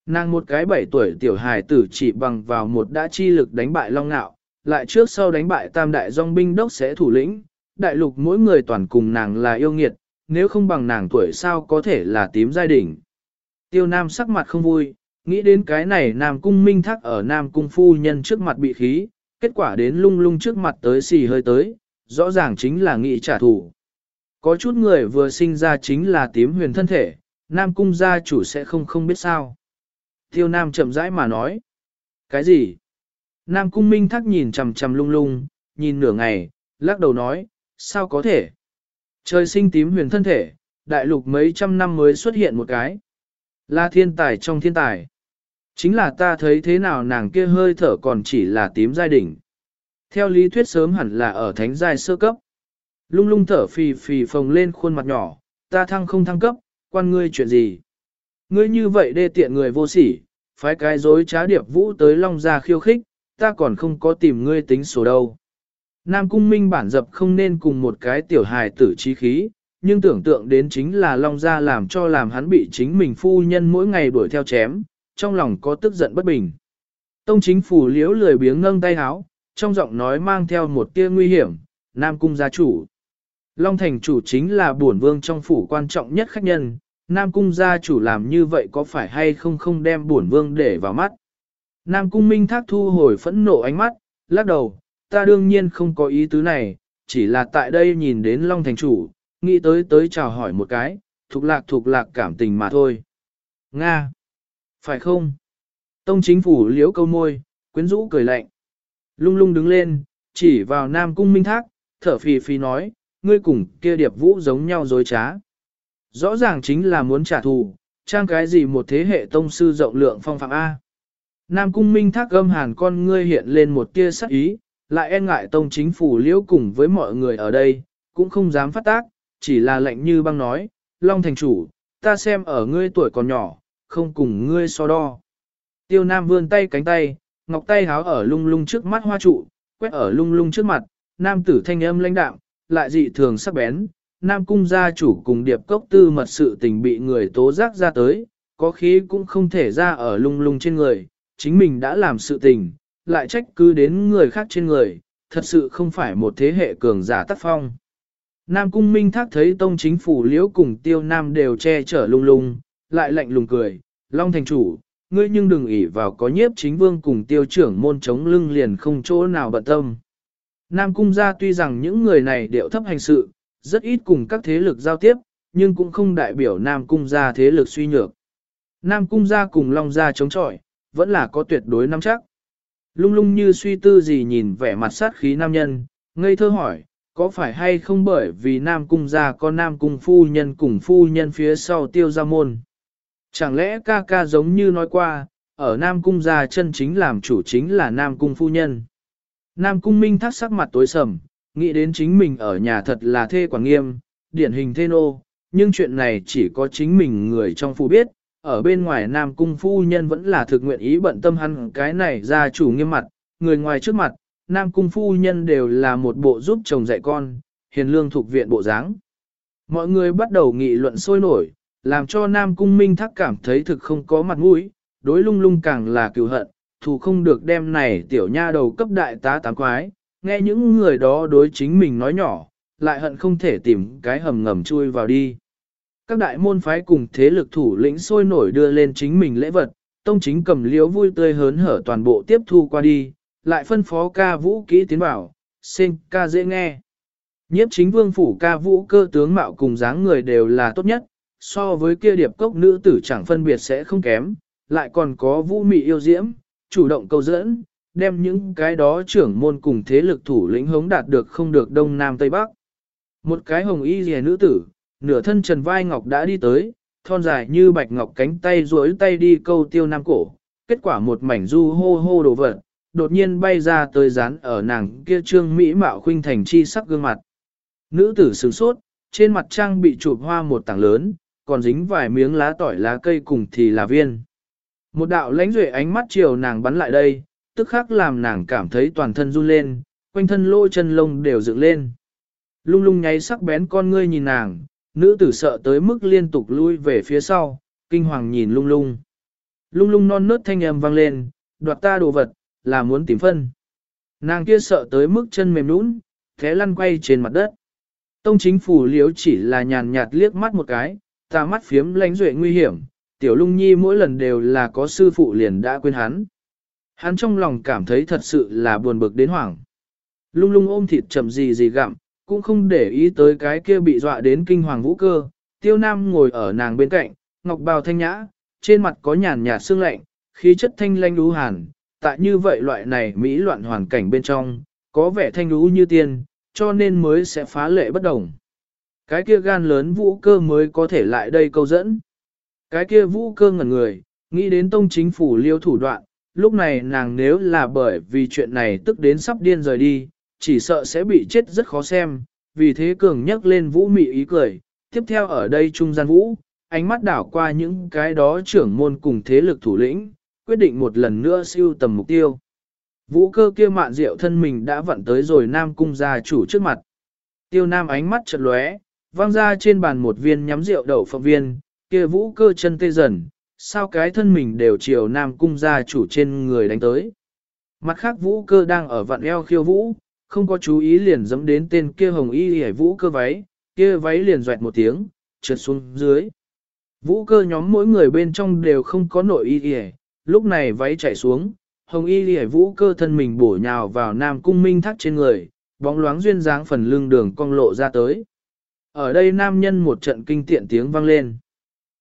nàng một cái bảy tuổi tiểu hài tử chỉ bằng vào một đã chi lực đánh bại Long Nạo, lại trước sau đánh bại tam đại dòng binh đốc sẽ thủ lĩnh, đại lục mỗi người toàn cùng nàng là yêu nghiệt, nếu không bằng nàng tuổi sao có thể là tím giai đỉnh. Tiêu Nam sắc mặt không vui, nghĩ đến cái này Nam Cung Minh Thác ở Nam Cung Phu Nhân trước mặt bị khí, kết quả đến lung lung trước mặt tới xì hơi tới, rõ ràng chính là nghị trả thù. Có chút người vừa sinh ra chính là tím huyền thân thể, Nam Cung gia chủ sẽ không không biết sao. Tiêu Nam chậm rãi mà nói. Cái gì? Nam Cung Minh Thác nhìn chầm chầm lung lung, nhìn nửa ngày, lắc đầu nói, sao có thể? Trời sinh tím huyền thân thể, đại lục mấy trăm năm mới xuất hiện một cái. Là thiên tài trong thiên tài. Chính là ta thấy thế nào nàng kia hơi thở còn chỉ là tím giai đỉnh. Theo lý thuyết sớm hẳn là ở thánh giai sơ cấp. Lung lung thở phì phì phồng lên khuôn mặt nhỏ, ta thăng không thăng cấp, quan ngươi chuyện gì. Ngươi như vậy đê tiện người vô sỉ, phái cái dối trá điệp vũ tới long ra khiêu khích, ta còn không có tìm ngươi tính số đâu. Nam cung minh bản dập không nên cùng một cái tiểu hài tử trí khí, nhưng tưởng tượng đến chính là Long Gia làm cho làm hắn bị chính mình phu nhân mỗi ngày đuổi theo chém, trong lòng có tức giận bất bình. Tông chính phủ liếu lười biếng ngâng tay háo, trong giọng nói mang theo một tia nguy hiểm, Nam Cung gia chủ. Long Thành chủ chính là bổn vương trong phủ quan trọng nhất khách nhân, Nam Cung gia chủ làm như vậy có phải hay không không đem bổn vương để vào mắt. Nam Cung Minh Thác thu hồi phẫn nộ ánh mắt, lắc đầu, ta đương nhiên không có ý tứ này, chỉ là tại đây nhìn đến Long Thành chủ, nghĩ tới tới chào hỏi một cái, thuộc lạc thuộc lạc cảm tình mà thôi. Nga! Phải không? Tông chính phủ liếu câu môi, quyến rũ cười lạnh. Lung lung đứng lên, chỉ vào Nam Cung Minh Thác, thở phì phì nói, ngươi cùng kia điệp vũ giống nhau dối trá. Rõ ràng chính là muốn trả thù, trang cái gì một thế hệ tông sư rộng lượng phong phạm A. Nam Cung Minh Thác gâm hàn con ngươi hiện lên một tia sắc ý, lại e ngại tông chính phủ liễu cùng với mọi người ở đây, cũng không dám phát tác, chỉ là lệnh như băng nói, Long thành chủ, ta xem ở ngươi tuổi còn nhỏ, không cùng ngươi so đo. Tiêu Nam vươn tay cánh tay, ngọc tay háo ở lung lung trước mắt hoa trụ, quét ở lung lung trước mặt, nam tử thanh âm lãnh đạm, lại dị thường sắc bén. Nam cung gia chủ cùng điệp cốc tư mật sự tình bị người tố giác ra tới, có khí cũng không thể ra ở lung lung trên người, chính mình đã làm sự tình, lại trách cứ đến người khác trên người, thật sự không phải một thế hệ cường giả tác phong. Nam cung minh thác thấy tông chính phủ liễu cùng tiêu nam đều che chở lung lung, lại lạnh lùng cười, Long thành chủ, ngươi nhưng đừng ỷ vào có nhiếp chính vương cùng tiêu trưởng môn chống lưng liền không chỗ nào bận tâm. Nam cung gia tuy rằng những người này đều thấp hành sự, rất ít cùng các thế lực giao tiếp, nhưng cũng không đại biểu Nam cung gia thế lực suy nhược. Nam cung gia cùng Long gia chống chọi, vẫn là có tuyệt đối nắm chắc. Lung lung như suy tư gì nhìn vẻ mặt sát khí nam nhân, ngây thơ hỏi, có phải hay không bởi vì Nam Cung gia có Nam Cung phu nhân cùng phu nhân phía sau tiêu gia môn. Chẳng lẽ ca ca giống như nói qua, ở Nam Cung gia chân chính làm chủ chính là Nam Cung phu nhân. Nam Cung Minh thắc sắc mặt tối sầm, nghĩ đến chính mình ở nhà thật là thê quản nghiêm, điển hình thê nô, nhưng chuyện này chỉ có chính mình người trong phu biết, ở bên ngoài Nam Cung phu nhân vẫn là thực nguyện ý bận tâm hắn cái này ra chủ nghiêm mặt, người ngoài trước mặt, Nam Cung phu nhân đều là một bộ giúp chồng dạy con, hiền lương thuộc viện bộ dáng. Mọi người bắt đầu nghị luận sôi nổi, làm cho Nam Cung Minh Thác cảm thấy thực không có mặt mũi, đối lung lung càng là cựu hận, thù không được đem này tiểu nha đầu cấp đại tá tám quái, nghe những người đó đối chính mình nói nhỏ, lại hận không thể tìm cái hầm ngầm chui vào đi. Các đại môn phái cùng thế lực thủ lĩnh sôi nổi đưa lên chính mình lễ vật, tông chính cầm liếu vui tươi hớn hở toàn bộ tiếp thu qua đi, lại phân phó ca vũ kỹ tiến bảo, xin ca dễ nghe. Nhiếp chính vương phủ ca vũ cơ tướng mạo cùng dáng người đều là tốt nhất, so với kia điệp cốc nữ tử chẳng phân biệt sẽ không kém, lại còn có vũ mị yêu diễm, chủ động câu dẫn, đem những cái đó trưởng môn cùng thế lực thủ lĩnh hống đạt được không được đông nam tây bắc. Một cái hồng y rìa nữ tử, nửa thân trần vai ngọc đã đi tới, thon dài như bạch ngọc cánh tay duỗi tay đi câu tiêu nam cổ, kết quả một mảnh du hô hô đồ vật, đột nhiên bay ra tới dán ở nàng kia trương mỹ mạo khuynh thành chi sắc gương mặt. Nữ tử sửng sốt, trên mặt trang bị chụp hoa một tảng lớn, còn dính vài miếng lá tỏi lá cây cùng thì là viên. Một đạo lãnh duệ ánh mắt chiều nàng bắn lại đây, tức khắc làm nàng cảm thấy toàn thân run lên, quanh thân lỗ chân lông đều dựng lên. Lung lung nháy sắc bén con ngươi nhìn nàng, nữ tử sợ tới mức liên tục lui về phía sau, kinh hoàng nhìn lung lung. Lung lung non nớt thanh âm vang lên, đoạt ta đồ vật, là muốn tìm phân. Nàng kia sợ tới mức chân mềm nũng, thế lăn quay trên mặt đất. Tông chính phủ liếu chỉ là nhàn nhạt liếc mắt một cái, ta mắt phiếm lánh duệ nguy hiểm, tiểu lung nhi mỗi lần đều là có sư phụ liền đã quên hắn. Hắn trong lòng cảm thấy thật sự là buồn bực đến hoảng. Lung lung ôm thịt chậm gì gì gặm, cũng không để ý tới cái kia bị dọa đến kinh hoàng vũ cơ. Tiêu Nam ngồi ở nàng bên cạnh, ngọc bào thanh nhã, trên mặt có nhàn nhạt sương lạnh, khí chất thanh lanh đú hàn. Tại như vậy loại này mỹ loạn hoàn cảnh bên trong, có vẻ thanh đú như tiên, cho nên mới sẽ phá lệ bất đồng. Cái kia gan lớn vũ cơ mới có thể lại đây câu dẫn. Cái kia vũ cơ ngẩn người, nghĩ đến tông chính phủ liêu thủ đoạn, lúc này nàng nếu là bởi vì chuyện này tức đến sắp điên rời đi, chỉ sợ sẽ bị chết rất khó xem, vì thế cường nhắc lên vũ mị ý cười. Tiếp theo ở đây trung gian vũ, ánh mắt đảo qua những cái đó trưởng môn cùng thế lực thủ lĩnh, quyết định một lần nữa siêu tầm mục tiêu. Vũ cơ kia mạn rượu thân mình đã vặn tới rồi Nam cung gia chủ trước mặt. Tiêu Nam ánh mắt chợt lóe, vang ra trên bàn một viên nhắm rượu đậu phộng viên, kia vũ cơ chân tê dần, sao cái thân mình đều chiều Nam cung gia chủ trên người đánh tới. Mặt khác vũ cơ đang ở vặn eo khiêu vũ, không có chú ý liền dẫm đến tên kia hồng y hề vũ cơ váy, kia váy liền doẹt một tiếng, trượt xuống dưới. Vũ cơ nhóm mỗi người bên trong đều không có nội y hề, lúc này váy chạy xuống, hồng y hề vũ cơ thân mình bổ nhào vào nam cung minh thắt trên người, bóng loáng duyên dáng phần lưng đường cong lộ ra tới. Ở đây nam nhân một trận kinh tiện tiếng vang lên.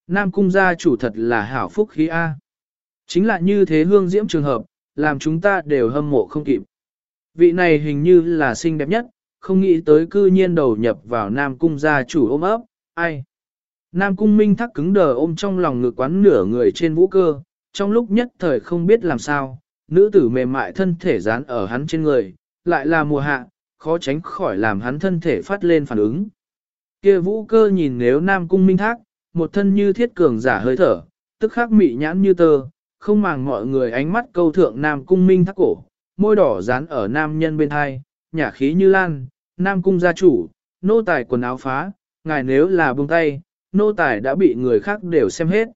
Nam cung gia chủ thật là hảo phúc khí A. Chính là như thế hương diễm trường hợp, làm chúng ta đều hâm mộ không kịp. Vị này hình như là xinh đẹp nhất, không nghĩ tới cư nhiên đầu nhập vào Nam cung gia chủ ôm ấp, ai. Nam cung minh thắc cứng đờ ôm trong lòng ngực quán nửa người trên vũ cơ, trong lúc nhất thời không biết làm sao, nữ tử mềm mại thân thể dán ở hắn trên người, lại là mùa hạ, khó tránh khỏi làm hắn thân thể phát lên phản ứng. Kia vũ cơ nhìn nếu Nam cung minh thác, một thân như thiết cường giả hơi thở, tức khắc mị nhãn như tơ, không màng mọi người ánh mắt câu thượng Nam cung minh thác cổ, môi đỏ dán ở nam nhân bên hai, nhả khí như lan, nam cung gia chủ, nô tài quần áo phá, ngài nếu là buông tay, nô tài đã bị người khác đều xem hết.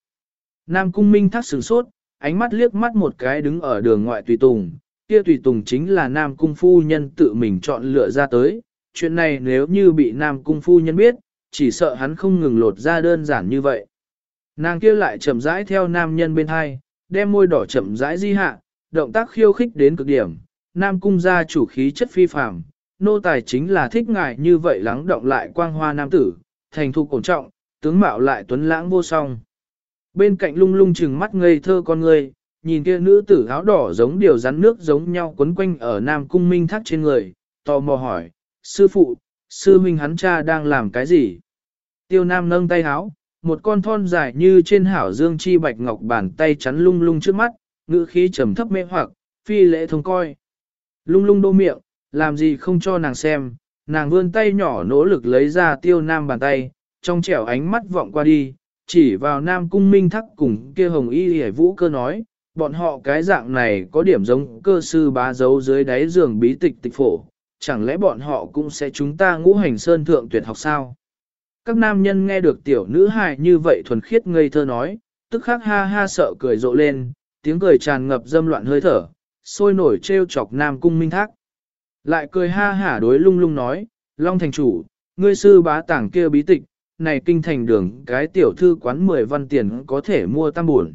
Nam cung minh thác sửng sốt, ánh mắt liếc mắt một cái đứng ở đường ngoại tùy tùng, kia tùy tùng chính là nam cung phu nhân tự mình chọn lựa ra tới, chuyện này nếu như bị nam cung phu nhân biết, chỉ sợ hắn không ngừng lột ra đơn giản như vậy. Nàng kia lại chậm rãi theo nam nhân bên hai, đem môi đỏ chậm rãi di hạ, động tác khiêu khích đến cực điểm, nam cung gia chủ khí chất phi phàm, nô tài chính là thích ngài như vậy lắng động lại quang hoa nam tử, thành thục cổ trọng, tướng mạo lại tuấn lãng vô song. Bên cạnh lung lung chừng mắt ngây thơ con người, nhìn kia nữ tử áo đỏ giống điều rắn nước giống nhau quấn quanh ở nam cung minh thác trên người, tò mò hỏi, sư phụ, sư huynh hắn cha đang làm cái gì? Tiêu nam nâng tay áo, một con thon dài như trên hảo dương chi bạch ngọc bàn tay chắn lung lung trước mắt, ngữ khí trầm thấp mê hoặc, phi lễ thông coi. Lung lung đô miệng, làm gì không cho nàng xem, nàng vươn tay nhỏ nỗ lực lấy ra tiêu nam bàn tay, trong trẻo ánh mắt vọng qua đi, chỉ vào nam cung minh thắc cùng kia hồng y hề vũ cơ nói, bọn họ cái dạng này có điểm giống cơ sư bá dấu dưới đáy giường bí tịch tịch phổ, chẳng lẽ bọn họ cũng sẽ chúng ta ngũ hành sơn thượng tuyệt học sao? Các nam nhân nghe được tiểu nữ hài như vậy thuần khiết ngây thơ nói, tức khắc ha ha sợ cười rộ lên, tiếng cười tràn ngập dâm loạn hơi thở, sôi nổi treo chọc Nam Cung Minh Thác. Lại cười ha hả đối lung lung nói, Long thành chủ, ngươi sư bá tảng kia bí tịch, này kinh thành đường cái tiểu thư quán 10 văn tiền có thể mua tam buồn.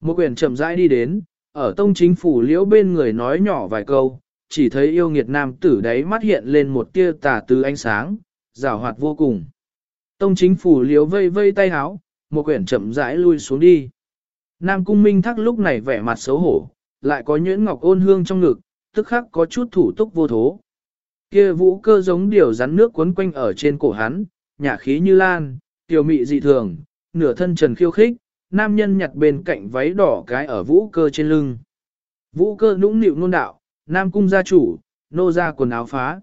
Một quyển chậm rãi đi đến, ở tông chính phủ liễu bên người nói nhỏ vài câu, chỉ thấy yêu nghiệt nam tử đấy mắt hiện lên một tia tà tứ ánh sáng, rào hoạt vô cùng. Tông chính phủ liếu vây vây tay háo, một quyển chậm rãi lui xuống đi. Nam cung minh thắc lúc này vẻ mặt xấu hổ, lại có nhuyễn ngọc ôn hương trong ngực, tức khắc có chút thủ túc vô thố. Kia vũ cơ giống điều rắn nước cuốn quanh ở trên cổ hắn, nhả khí như lan, tiểu mị dị thường, nửa thân trần khiêu khích, nam nhân nhặt bên cạnh váy đỏ cái ở vũ cơ trên lưng. Vũ cơ nũng nịu nôn đạo, nam cung gia chủ, nô ra quần áo phá.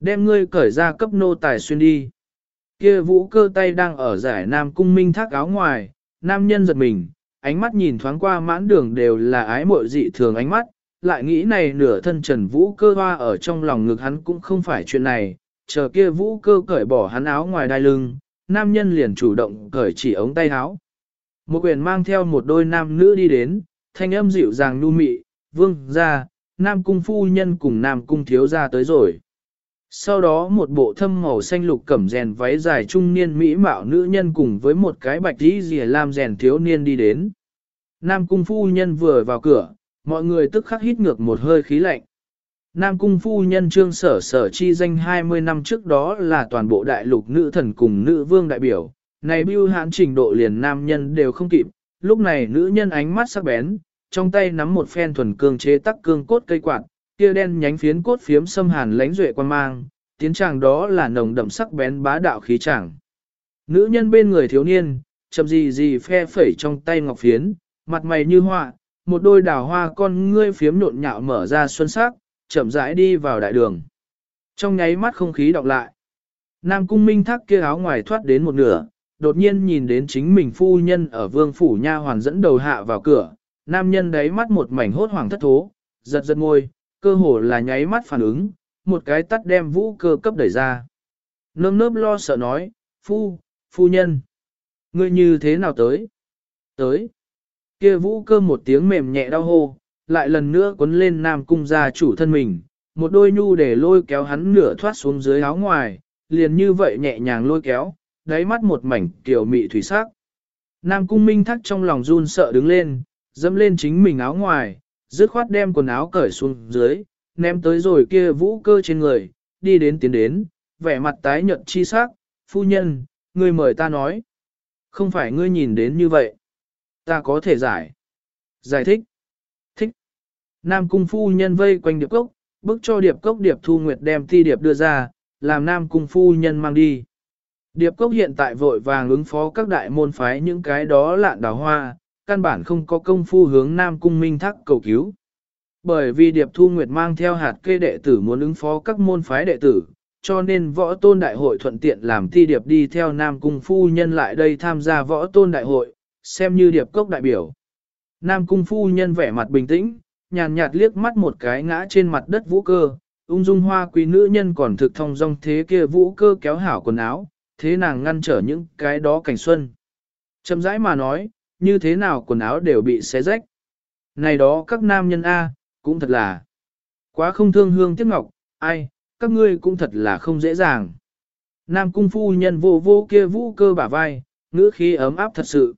Đem ngươi cởi ra cấp nô tài xuyên đi. Kia vũ cơ tay đang ở giải nam cung minh thác áo ngoài, nam nhân giật mình, ánh mắt nhìn thoáng qua mãn đường đều là ái mội dị thường ánh mắt, lại nghĩ này nửa thân trần vũ cơ hoa ở trong lòng ngực hắn cũng không phải chuyện này, chờ kia vũ cơ cởi bỏ hắn áo ngoài đai lưng, nam nhân liền chủ động cởi chỉ ống tay áo. Một quyền mang theo một đôi nam nữ đi đến, thanh âm dịu dàng nu mị, vương ra, nam cung phu nhân cùng nam cung thiếu gia tới rồi. Sau đó một bộ thâm màu xanh lục cẩm rèn váy dài trung niên mỹ mạo nữ nhân cùng với một cái bạch tí rìa làm rèn thiếu niên đi đến. Nam cung phu nhân vừa vào cửa, mọi người tức khắc hít ngược một hơi khí lạnh. Nam cung phu nhân trương sở sở chi danh 20 năm trước đó là toàn bộ đại lục nữ thần cùng nữ vương đại biểu, này bưu hãn trình độ liền nam nhân đều không kịp, lúc này nữ nhân ánh mắt sắc bén, trong tay nắm một phen thuần cương chế tắc cương cốt cây quạt, kia đen nhánh phiến cốt phiếm xâm hàn lánh duệ quan mang, tiến tràng đó là nồng đậm sắc bén bá đạo khí chàng. Nữ nhân bên người thiếu niên, chậm gì gì phe phẩy trong tay ngọc phiến, mặt mày như hoa, một đôi đào hoa con ngươi phiếm nộn nhạo mở ra xuân sắc, chậm rãi đi vào đại đường. Trong nháy mắt không khí đọc lại. Nam cung minh thác kia áo ngoài thoát đến một nửa, đột nhiên nhìn đến chính mình phu nhân ở vương phủ nha hoàn dẫn đầu hạ vào cửa, nam nhân đáy mắt một mảnh hốt hoảng thất thố, giật giật ngôi, cơ hồ là nháy mắt phản ứng, một cái tắt đem vũ cơ cấp đẩy ra. Nơm nớp lo sợ nói, phu, phu nhân, ngươi như thế nào tới? Tới. Kia vũ cơ một tiếng mềm nhẹ đau hô, lại lần nữa cuốn lên nam cung gia chủ thân mình, một đôi nhu để lôi kéo hắn nửa thoát xuống dưới áo ngoài, liền như vậy nhẹ nhàng lôi kéo, đáy mắt một mảnh kiểu mị thủy sắc. Nam cung minh thắc trong lòng run sợ đứng lên, dẫm lên chính mình áo ngoài, dứt khoát đem quần áo cởi xuống dưới, ném tới rồi kia vũ cơ trên người, đi đến tiến đến, vẻ mặt tái nhợt chi sắc, phu nhân, ngươi mời ta nói. Không phải ngươi nhìn đến như vậy. Ta có thể giải. Giải thích. Thích. Nam cung phu nhân vây quanh điệp cốc, bức cho điệp cốc điệp thu nguyệt đem thi điệp đưa ra, làm nam cung phu nhân mang đi. Điệp cốc hiện tại vội vàng ứng phó các đại môn phái những cái đó lạn đào hoa, căn bản không có công phu hướng Nam Cung Minh Thác cầu cứu. Bởi vì Điệp Thu Nguyệt mang theo hạt kê đệ tử muốn ứng phó các môn phái đệ tử, cho nên võ tôn đại hội thuận tiện làm thi Điệp đi theo Nam Cung Phu Nhân lại đây tham gia võ tôn đại hội, xem như Điệp Cốc đại biểu. Nam Cung Phu Nhân vẻ mặt bình tĩnh, nhàn nhạt liếc mắt một cái ngã trên mặt đất vũ cơ, ung dung hoa quý nữ nhân còn thực thông dong thế kia vũ cơ kéo hảo quần áo, thế nàng ngăn trở những cái đó cảnh xuân. Chậm rãi mà nói, như thế nào quần áo đều bị xé rách. Này đó các nam nhân A, cũng thật là quá không thương hương tiếc ngọc, ai, các ngươi cũng thật là không dễ dàng. Nam cung phu nhân vô vô kia vũ cơ bả vai, ngữ khí ấm áp thật sự.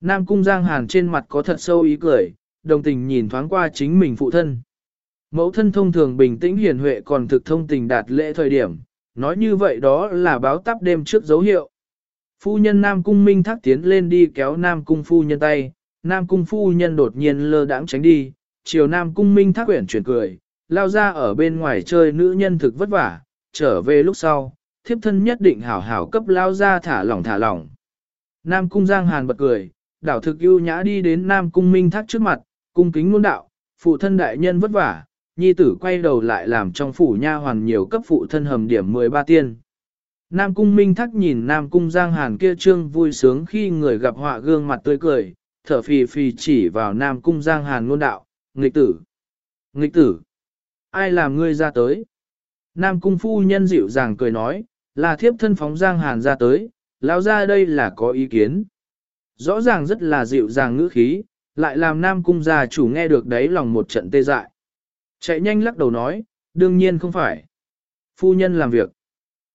Nam cung giang hàn trên mặt có thật sâu ý cười, đồng tình nhìn thoáng qua chính mình phụ thân. Mẫu thân thông thường bình tĩnh hiền huệ còn thực thông tình đạt lễ thời điểm, nói như vậy đó là báo táp đêm trước dấu hiệu. Phu nhân Nam Cung Minh Thác tiến lên đi kéo Nam Cung phu nhân tay, Nam Cung phu nhân đột nhiên lơ đãng tránh đi, chiều Nam Cung Minh Thác quyển chuyển cười, lao ra ở bên ngoài chơi nữ nhân thực vất vả, trở về lúc sau, thiếp thân nhất định hảo hảo cấp lao ra thả lỏng thả lỏng. Nam Cung Giang Hàn bật cười, đảo thực ưu nhã đi đến Nam Cung Minh Thác trước mặt, cung kính luôn đạo, phụ thân đại nhân vất vả, nhi tử quay đầu lại làm trong phủ nha hoàn nhiều cấp phụ thân hầm điểm 13 tiên. Nam cung minh thắc nhìn Nam cung giang hàn kia trương vui sướng khi người gặp họa gương mặt tươi cười, thở phì phì chỉ vào Nam cung giang hàn ngôn đạo, nghịch tử. Nghịch tử. Ai làm ngươi ra tới? Nam cung phu nhân dịu dàng cười nói, là thiếp thân phóng giang hàn ra tới, lão ra đây là có ý kiến. Rõ ràng rất là dịu dàng ngữ khí, lại làm Nam cung gia chủ nghe được đấy lòng một trận tê dại. Chạy nhanh lắc đầu nói, đương nhiên không phải. Phu nhân làm việc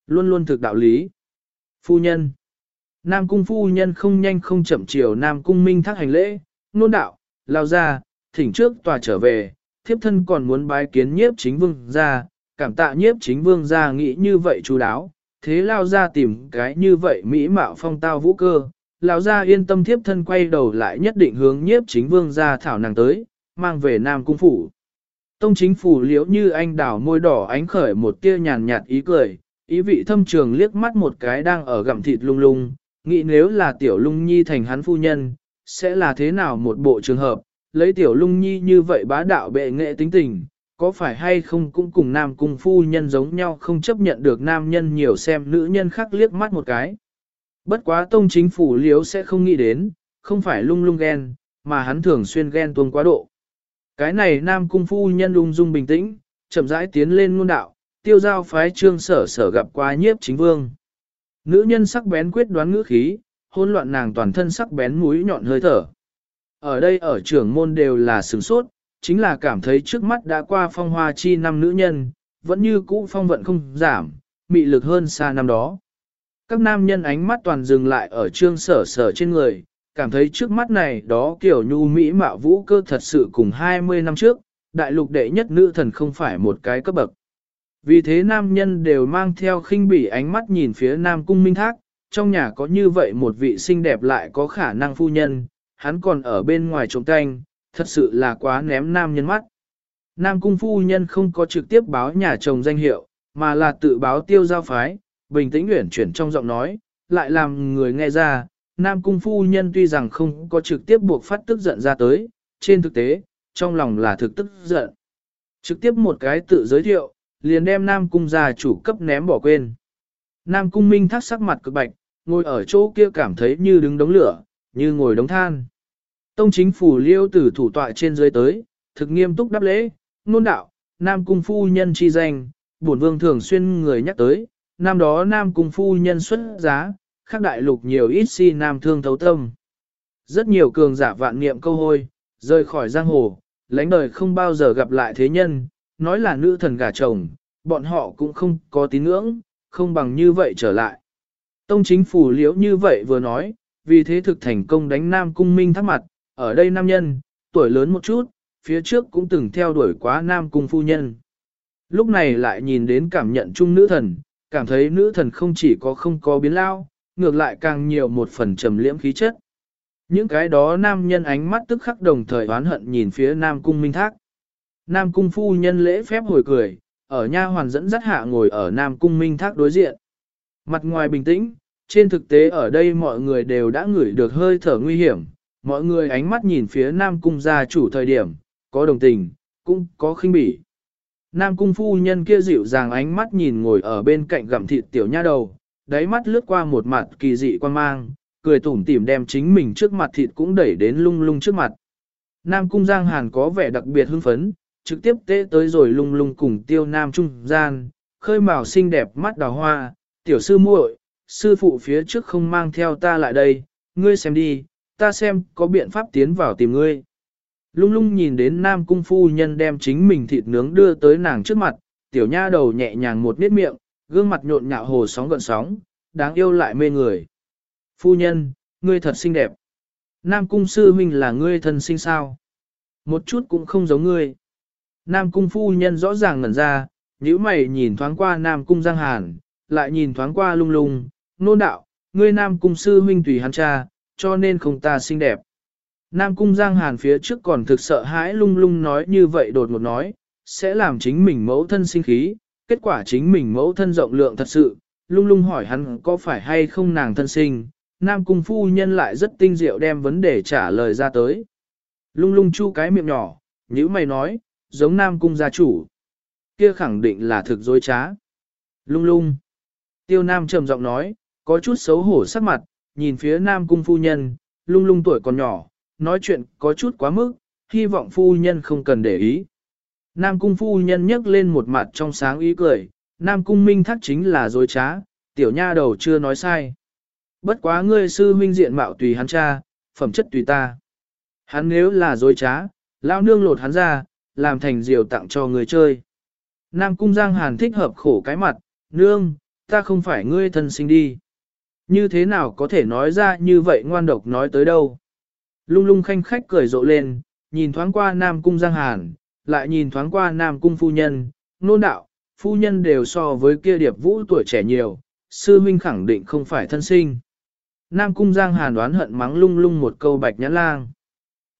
luôn luôn thực đạo lý. Phu nhân Nam cung phu nhân không nhanh không chậm chiều Nam cung minh thác hành lễ, nôn đạo, lao ra, thỉnh trước tòa trở về, thiếp thân còn muốn bái kiến nhiếp chính vương ra, cảm tạ nhiếp chính vương ra nghĩ như vậy chú đáo, thế lao ra tìm cái như vậy mỹ mạo phong tao vũ cơ, lao ra yên tâm thiếp thân quay đầu lại nhất định hướng nhiếp chính vương ra thảo nàng tới, mang về Nam Cung Phủ. Tông chính phủ liễu như anh đảo môi đỏ ánh khởi một tia nhàn nhạt ý cười, ý vị thâm trường liếc mắt một cái đang ở gặm thịt lung lung, nghĩ nếu là tiểu lung nhi thành hắn phu nhân, sẽ là thế nào một bộ trường hợp, lấy tiểu lung nhi như vậy bá đạo bệ nghệ tính tình, có phải hay không cũng cùng nam cung phu nhân giống nhau không chấp nhận được nam nhân nhiều xem nữ nhân khác liếc mắt một cái. Bất quá tông chính phủ liếu sẽ không nghĩ đến, không phải lung lung ghen, mà hắn thường xuyên ghen tuông quá độ. Cái này nam cung phu nhân lung dung bình tĩnh, chậm rãi tiến lên ngôn đạo, tiêu giao phái trương sở sở gặp qua nhiếp chính vương. Nữ nhân sắc bén quyết đoán ngữ khí, hôn loạn nàng toàn thân sắc bén mũi nhọn hơi thở. Ở đây ở trưởng môn đều là sửng sốt, chính là cảm thấy trước mắt đã qua phong hoa chi năm nữ nhân, vẫn như cũ phong vận không giảm, mị lực hơn xa năm đó. Các nam nhân ánh mắt toàn dừng lại ở trương sở sở trên người, cảm thấy trước mắt này đó kiểu nhu mỹ mạo vũ cơ thật sự cùng 20 năm trước, đại lục đệ nhất nữ thần không phải một cái cấp bậc. Vì thế nam nhân đều mang theo khinh bỉ ánh mắt nhìn phía nam cung minh thác, trong nhà có như vậy một vị xinh đẹp lại có khả năng phu nhân, hắn còn ở bên ngoài trộm canh, thật sự là quá ném nam nhân mắt. Nam cung phu nhân không có trực tiếp báo nhà chồng danh hiệu, mà là tự báo tiêu giao phái, bình tĩnh uyển chuyển trong giọng nói, lại làm người nghe ra, Nam cung phu nhân tuy rằng không có trực tiếp buộc phát tức giận ra tới, trên thực tế, trong lòng là thực tức giận. Trực tiếp một cái tự giới thiệu, liền đem Nam cung gia chủ cấp ném bỏ quên. Nam cung minh thác sắc mặt cực bạch, ngồi ở chỗ kia cảm thấy như đứng đống lửa, như ngồi đống than. Tông chính phủ liêu tử thủ tọa trên dưới tới, thực nghiêm túc đáp lễ, nôn đạo, Nam cung phu nhân chi danh, bổn vương thường xuyên người nhắc tới, năm đó Nam cung phu nhân xuất giá, khác đại lục nhiều ít si Nam thương thấu tâm. Rất nhiều cường giả vạn niệm câu hôi, rời khỏi giang hồ, lãnh đời không bao giờ gặp lại thế nhân, nói là nữ thần gả chồng, bọn họ cũng không có tín ngưỡng, không bằng như vậy trở lại. Tông chính phủ liễu như vậy vừa nói, vì thế thực thành công đánh Nam Cung Minh thắc mặt, ở đây nam nhân, tuổi lớn một chút, phía trước cũng từng theo đuổi quá Nam Cung phu nhân. Lúc này lại nhìn đến cảm nhận chung nữ thần, cảm thấy nữ thần không chỉ có không có biến lao, ngược lại càng nhiều một phần trầm liễm khí chất. Những cái đó nam nhân ánh mắt tức khắc đồng thời oán hận nhìn phía Nam Cung Minh Thác. Nam Cung phu nhân lễ phép hồi cười, ở nha hoàn dẫn dắt hạ ngồi ở Nam Cung Minh Thác đối diện. Mặt ngoài bình tĩnh, trên thực tế ở đây mọi người đều đã ngửi được hơi thở nguy hiểm, mọi người ánh mắt nhìn phía Nam Cung gia chủ thời điểm, có đồng tình, cũng có khinh bỉ. Nam Cung phu nhân kia dịu dàng ánh mắt nhìn ngồi ở bên cạnh gặm thịt tiểu nha đầu, đáy mắt lướt qua một mặt kỳ dị quan mang, cười tủm tỉm đem chính mình trước mặt thịt cũng đẩy đến lung lung trước mặt. Nam Cung Giang Hàn có vẻ đặc biệt hưng phấn, trực tiếp tế tới rồi lung lung cùng tiêu nam trung gian, khơi màu xinh đẹp mắt đào hoa, tiểu sư muội, sư phụ phía trước không mang theo ta lại đây, ngươi xem đi, ta xem có biện pháp tiến vào tìm ngươi. Lung lung nhìn đến nam cung phu nhân đem chính mình thịt nướng đưa tới nàng trước mặt, tiểu nha đầu nhẹ nhàng một nít miệng, gương mặt nhộn nhạo hồ sóng gợn sóng, đáng yêu lại mê người. Phu nhân, ngươi thật xinh đẹp. Nam cung sư huynh là ngươi thân sinh sao? Một chút cũng không giống ngươi. Nam cung phu nhân rõ ràng ngẩn ra, nhíu mày nhìn thoáng qua Nam cung Giang Hàn, lại nhìn thoáng qua lung lung, nôn đạo, ngươi Nam cung sư huynh tùy hắn cha, cho nên không ta xinh đẹp. Nam cung Giang Hàn phía trước còn thực sợ hãi lung lung nói như vậy đột ngột nói, sẽ làm chính mình mẫu thân sinh khí, kết quả chính mình mẫu thân rộng lượng thật sự, lung lung hỏi hắn có phải hay không nàng thân sinh, Nam cung phu nhân lại rất tinh diệu đem vấn đề trả lời ra tới. Lung lung chu cái miệng nhỏ, nhữ mày nói, giống Nam cung gia chủ. Kia khẳng định là thực dối trá. Lung lung. Tiêu Nam trầm giọng nói, có chút xấu hổ sắc mặt, nhìn phía Nam cung phu nhân, lung lung tuổi còn nhỏ, nói chuyện có chút quá mức, hy vọng phu nhân không cần để ý. Nam cung phu nhân nhấc lên một mặt trong sáng ý cười, Nam cung minh thắc chính là dối trá, tiểu nha đầu chưa nói sai. Bất quá ngươi sư huynh diện mạo tùy hắn cha, phẩm chất tùy ta. Hắn nếu là dối trá, lao nương lột hắn ra, làm thành diều tặng cho người chơi. Nam cung giang hàn thích hợp khổ cái mặt, nương, ta không phải ngươi thân sinh đi. Như thế nào có thể nói ra như vậy ngoan độc nói tới đâu. Lung lung khanh khách cười rộ lên, nhìn thoáng qua Nam cung giang hàn, lại nhìn thoáng qua Nam Cung phu nhân, nôn đạo, phu nhân đều so với kia điệp vũ tuổi trẻ nhiều, sư huynh khẳng định không phải thân sinh. Nam Cung Giang Hàn đoán hận mắng lung lung một câu bạch nhãn lang.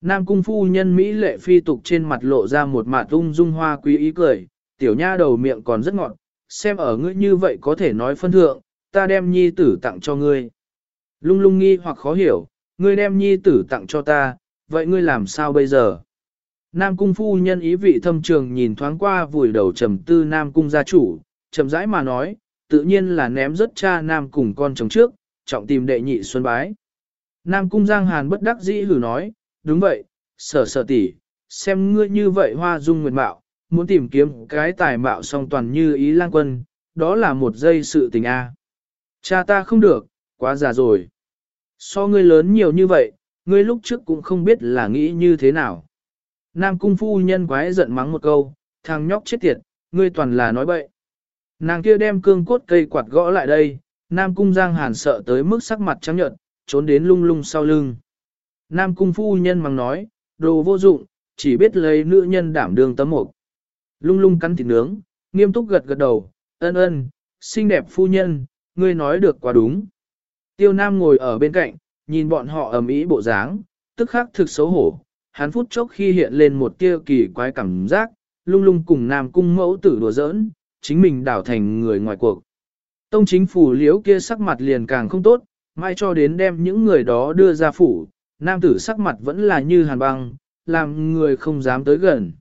Nam Cung phu nhân Mỹ lệ phi tục trên mặt lộ ra một mạt tung dung hoa quý ý cười, tiểu nha đầu miệng còn rất ngọt, xem ở ngươi như vậy có thể nói phân thượng, ta đem nhi tử tặng cho ngươi. Lung lung nghi hoặc khó hiểu, ngươi đem nhi tử tặng cho ta, vậy ngươi làm sao bây giờ? Nam cung phu nhân ý vị thâm trường nhìn thoáng qua vùi đầu trầm tư Nam cung gia chủ, chậm rãi mà nói, tự nhiên là ném rất cha Nam cùng con chồng trước, trọng tìm đệ nhị xuân bái. Nam cung giang hàn bất đắc dĩ hử nói, đúng vậy, sở sở tỷ, xem ngươi như vậy hoa dung nguyệt mạo, muốn tìm kiếm cái tài mạo song toàn như ý lang quân, đó là một giây sự tình a. Cha ta không được, quá già rồi. So ngươi lớn nhiều như vậy, ngươi lúc trước cũng không biết là nghĩ như thế nào. Nam cung phu nhân quái giận mắng một câu, thằng nhóc chết tiệt, ngươi toàn là nói bậy. Nàng kia đem cương cốt cây quạt gõ lại đây, Nam cung giang hàn sợ tới mức sắc mặt trắng nhợt, trốn đến lung lung sau lưng. Nam cung phu nhân mắng nói, đồ vô dụng, chỉ biết lấy nữ nhân đảm đương tấm mộc. Lung lung cắn thịt nướng, nghiêm túc gật gật đầu, ân ân, xinh đẹp phu nhân, ngươi nói được quá đúng. Tiêu Nam ngồi ở bên cạnh, nhìn bọn họ ầm ĩ bộ dáng, tức khắc thực xấu hổ, hắn phút chốc khi hiện lên một tia kỳ quái cảm giác, lung lung cùng Nam cung mẫu tử đùa giỡn, chính mình đảo thành người ngoài cuộc. Tông chính phủ liễu kia sắc mặt liền càng không tốt, mai cho đến đem những người đó đưa ra phủ, nam tử sắc mặt vẫn là như hàn băng, làm người không dám tới gần.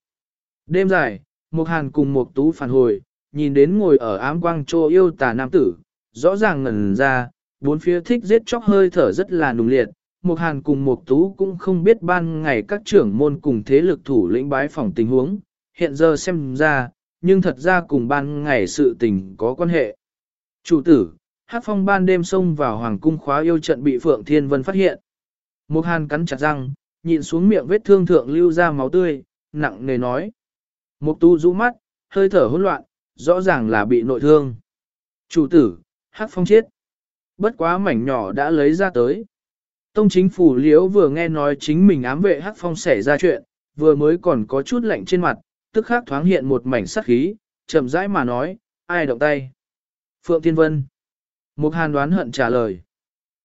Đêm dài, một hàn cùng một tú phản hồi, nhìn đến ngồi ở ám quang trô yêu tà nam tử, rõ ràng ngẩn ra, bốn phía thích giết chóc hơi thở rất là nùng liệt. Một hàn cùng một tú cũng không biết ban ngày các trưởng môn cùng thế lực thủ lĩnh bái phòng tình huống, hiện giờ xem ra, nhưng thật ra cùng ban ngày sự tình có quan hệ. Chủ tử, hát phong ban đêm xông vào hoàng cung khóa yêu trận bị Phượng Thiên Vân phát hiện. Mục hàn cắn chặt răng, nhịn xuống miệng vết thương thượng lưu ra máu tươi, nặng nề nói. Mục tu rũ mắt, hơi thở hỗn loạn, rõ ràng là bị nội thương. Chủ tử, hắc phong chết. Bất quá mảnh nhỏ đã lấy ra tới. Tông chính phủ liễu vừa nghe nói chính mình ám vệ hắc phong xảy ra chuyện, vừa mới còn có chút lạnh trên mặt, tức khắc thoáng hiện một mảnh sắc khí, chậm rãi mà nói, ai động tay. Phượng Thiên Vân. Mục hàn đoán hận trả lời.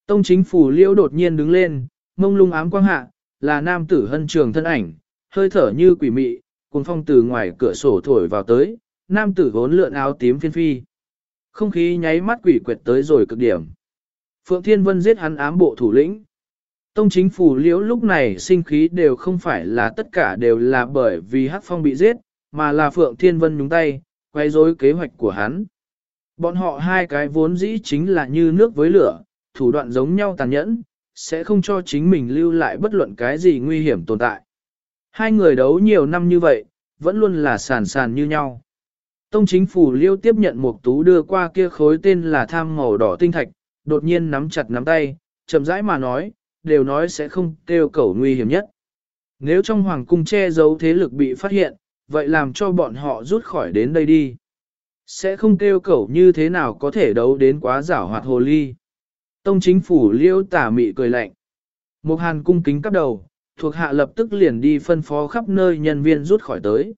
Tông chính phủ liễu đột nhiên đứng lên, mông lung ám quang hạ, là nam tử hân trường thân ảnh, hơi thở như quỷ mị, cuốn phong từ ngoài cửa sổ thổi vào tới, nam tử vốn lượn áo tím phiên phi. Không khí nháy mắt quỷ quyệt tới rồi cực điểm. Phượng Thiên Vân giết hắn ám bộ thủ lĩnh. Tông chính phủ liễu lúc này sinh khí đều không phải là tất cả đều là bởi vì Hắc Phong bị giết, mà là Phượng Thiên Vân nhúng tay, quay rối kế hoạch của hắn. Bọn họ hai cái vốn dĩ chính là như nước với lửa, thủ đoạn giống nhau tàn nhẫn, sẽ không cho chính mình lưu lại bất luận cái gì nguy hiểm tồn tại. Hai người đấu nhiều năm như vậy, vẫn luôn là sàn sàn như nhau. Tông chính phủ liêu tiếp nhận một tú đưa qua kia khối tên là tham màu đỏ tinh thạch, đột nhiên nắm chặt nắm tay, chậm rãi mà nói, đều nói sẽ không kêu cầu nguy hiểm nhất. Nếu trong hoàng cung che giấu thế lực bị phát hiện, vậy làm cho bọn họ rút khỏi đến đây đi. Sẽ không kêu cầu như thế nào có thể đấu đến quá giảo hoạt hồ ly. Tông chính phủ liêu tả mị cười lạnh. Một hàn cung kính cắp đầu, thuộc hạ lập tức liền đi phân phó khắp nơi nhân viên rút khỏi tới.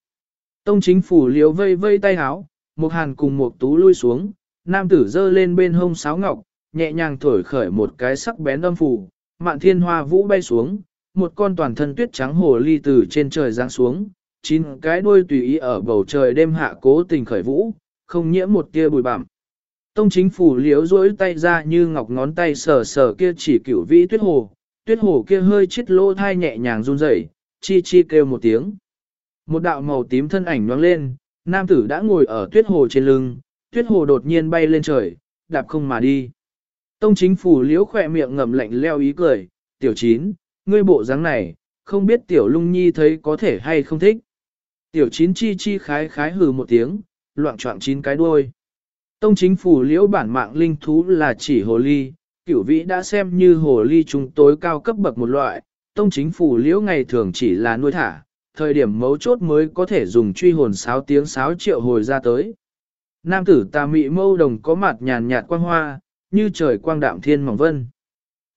Tông chính phủ liêu vây vây tay háo, một hàn cùng một tú lui xuống, nam tử dơ lên bên hông sáo ngọc, nhẹ nhàng thổi khởi một cái sắc bén âm phủ, mạn thiên hoa vũ bay xuống, một con toàn thân tuyết trắng hồ ly từ trên trời giáng xuống, chín cái đuôi tùy ý ở bầu trời đêm hạ cố tình khởi vũ, không nhiễm một tia bụi bặm. Tông chính phủ liếu rỗi tay ra như ngọc ngón tay sờ sờ kia chỉ cửu vĩ tuyết hồ, tuyết hồ kia hơi chết lỗ thai nhẹ nhàng run rẩy, chi chi kêu một tiếng. Một đạo màu tím thân ảnh nhoáng lên, nam tử đã ngồi ở tuyết hồ trên lưng, tuyết hồ đột nhiên bay lên trời, đạp không mà đi. Tông chính phủ liễu khỏe miệng ngậm lạnh leo ý cười, tiểu chín, ngươi bộ dáng này, không biết tiểu lung nhi thấy có thể hay không thích. Tiểu chín chi chi khái khái hừ một tiếng, loạn trọng chín cái đuôi. Tông chính phủ liễu bản mạng linh thú là chỉ hồ ly, cửu vĩ đã xem như hồ ly chúng tối cao cấp bậc một loại, tông chính phủ liễu ngày thường chỉ là nuôi thả, thời điểm mấu chốt mới có thể dùng truy hồn sáo tiếng sáo triệu hồi ra tới. Nam tử tà mị mâu đồng có mặt nhàn nhạt quang hoa, như trời quang đạm thiên mỏng vân.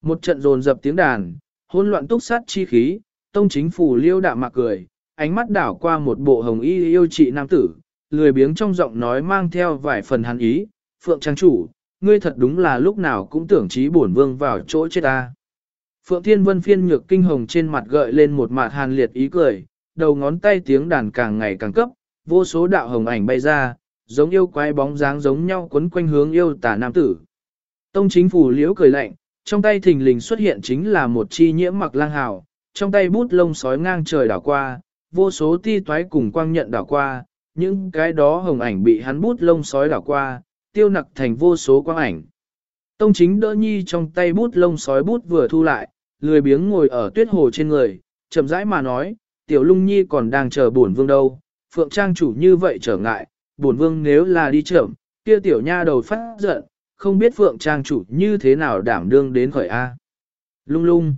Một trận rồn dập tiếng đàn, hỗn loạn túc sát chi khí, tông chính phủ liêu đạm mạc cười, ánh mắt đảo qua một bộ hồng y yêu trị nam tử, lười biếng trong giọng nói mang theo vài phần hắn ý, Phượng Trang chủ, ngươi thật đúng là lúc nào cũng tưởng trí bổn vương vào chỗ chết ta. Phượng Thiên Vân phiên nhược kinh hồng trên mặt gợi lên một mặt hàn liệt ý cười, đầu ngón tay tiếng đàn càng ngày càng cấp, vô số đạo hồng ảnh bay ra, giống yêu quái bóng dáng giống nhau quấn quanh hướng yêu tả nam tử. Tông chính phủ liễu cười lạnh, trong tay thình lình xuất hiện chính là một chi nhiễm mặc lang hào, trong tay bút lông sói ngang trời đảo qua, vô số ti toái cùng quang nhận đảo qua, những cái đó hồng ảnh bị hắn bút lông sói đảo qua, tiêu nặc thành vô số quang ảnh. Tông chính đỡ nhi trong tay bút lông sói bút vừa thu lại, lười biếng ngồi ở tuyết hồ trên người, chậm rãi mà nói, tiểu lung nhi còn đang chờ bổn vương đâu, phượng trang chủ như vậy trở ngại, bổn vương nếu là đi chậm, kia tiểu nha đầu phát giận, không biết phượng trang chủ như thế nào đảm đương đến khởi A. Lung lung.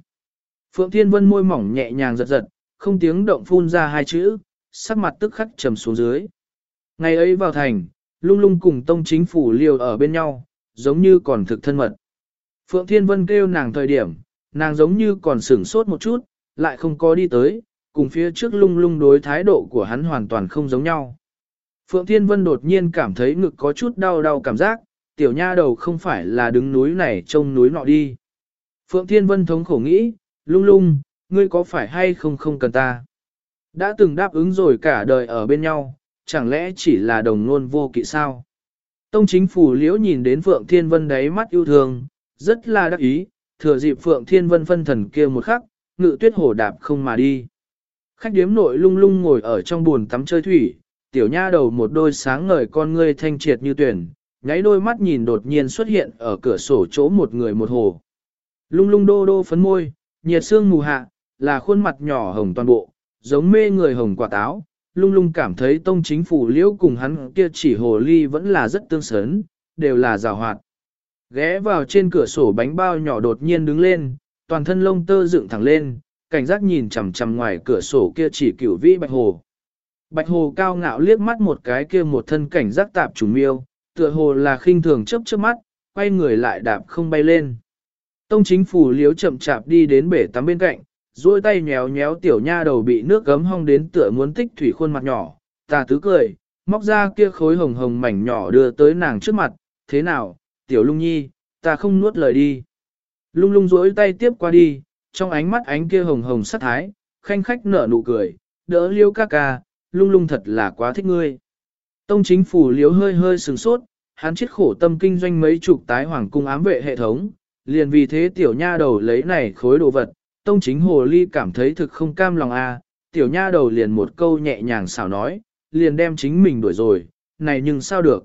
Phượng Thiên Vân môi mỏng nhẹ nhàng giật giật, không tiếng động phun ra hai chữ, sắc mặt tức khắc trầm xuống dưới. Ngày ấy vào thành, lung lung cùng tông chính phủ liều ở bên nhau, giống như còn thực thân mật. Phượng Thiên Vân kêu nàng thời điểm, nàng giống như còn sửng sốt một chút, lại không có đi tới, cùng phía trước lung lung đối thái độ của hắn hoàn toàn không giống nhau. Phượng Thiên Vân đột nhiên cảm thấy ngực có chút đau đau cảm giác, tiểu nha đầu không phải là đứng núi này trông núi nọ đi. Phượng Thiên Vân thống khổ nghĩ, lung lung, ngươi có phải hay không không cần ta? Đã từng đáp ứng rồi cả đời ở bên nhau, chẳng lẽ chỉ là đồng nôn vô kỵ sao? Tông chính phủ liễu nhìn đến Phượng Thiên Vân đáy mắt yêu thương, rất là đắc ý, thừa dịp Phượng Thiên Vân phân thần kia một khắc, ngự tuyết hổ đạp không mà đi. Khách điếm nội lung lung ngồi ở trong buồn tắm chơi thủy, tiểu nha đầu một đôi sáng ngời con ngươi thanh triệt như tuyển, nháy đôi mắt nhìn đột nhiên xuất hiện ở cửa sổ chỗ một người một hồ. Lung lung đô đô phấn môi, nhiệt xương mù hạ, là khuôn mặt nhỏ hồng toàn bộ, giống mê người hồng quả táo, lung lung cảm thấy tông chính phủ liễu cùng hắn kia chỉ hồ ly vẫn là rất tương sớn, đều là rào hoạt. Ghé vào trên cửa sổ bánh bao nhỏ đột nhiên đứng lên, toàn thân lông tơ dựng thẳng lên, cảnh giác nhìn chằm chằm ngoài cửa sổ kia chỉ cửu vĩ bạch hồ. Bạch hồ cao ngạo liếc mắt một cái kia một thân cảnh giác tạp trùng miêu, tựa hồ là khinh thường chớp chớp mắt, quay người lại đạp không bay lên. Tông chính phủ liếu chậm chạp đi đến bể tắm bên cạnh, duỗi tay nhéo nhéo tiểu nha đầu bị nước gấm hong đến tựa muốn tích thủy khuôn mặt nhỏ, ta tứ cười, móc ra kia khối hồng hồng mảnh nhỏ đưa tới nàng trước mặt, thế nào, tiểu lung nhi, ta không nuốt lời đi. Lung lung duỗi tay tiếp qua đi, trong ánh mắt ánh kia hồng hồng sắc thái, khanh khách nở nụ cười, đỡ liêu ca ca, lung lung thật là quá thích ngươi. Tông chính phủ liếu hơi hơi sừng sốt, hắn chết khổ tâm kinh doanh mấy chục tái hoàng cung ám vệ hệ thống, liền vì thế tiểu nha đầu lấy này khối đồ vật, tông chính hồ ly cảm thấy thực không cam lòng a, tiểu nha đầu liền một câu nhẹ nhàng xảo nói, liền đem chính mình đuổi rồi, này nhưng sao được.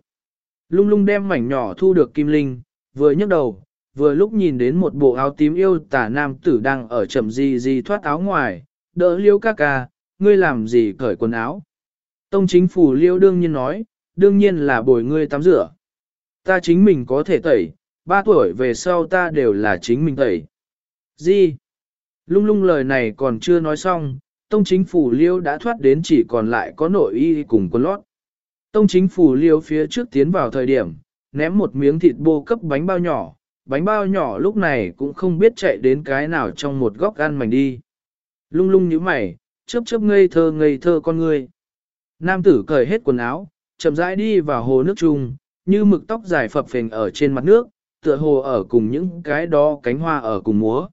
Lung lung đem mảnh nhỏ thu được kim linh, vừa nhấc đầu, vừa lúc nhìn đến một bộ áo tím yêu tả nam tử đang ở chậm gì gì thoát áo ngoài, đỡ liêu ca ca, ngươi làm gì cởi quần áo. Tông chính phủ liêu đương nhiên nói, đương nhiên là bồi ngươi tắm rửa. Ta chính mình có thể tẩy, ba tuổi về sau ta đều là chính mình tẩy. Gì? Lung lung lời này còn chưa nói xong, tông chính phủ liêu đã thoát đến chỉ còn lại có nội y cùng quần lót. Tông chính phủ liêu phía trước tiến vào thời điểm, ném một miếng thịt bô cấp bánh bao nhỏ, bánh bao nhỏ lúc này cũng không biết chạy đến cái nào trong một góc ăn mảnh đi. Lung lung như mày, chớp chớp ngây thơ ngây thơ con người. Nam tử cởi hết quần áo, chậm rãi đi vào hồ nước chung, như mực tóc dài phập phình ở trên mặt nước, tựa hồ ở cùng những cái đó cánh hoa ở cùng múa.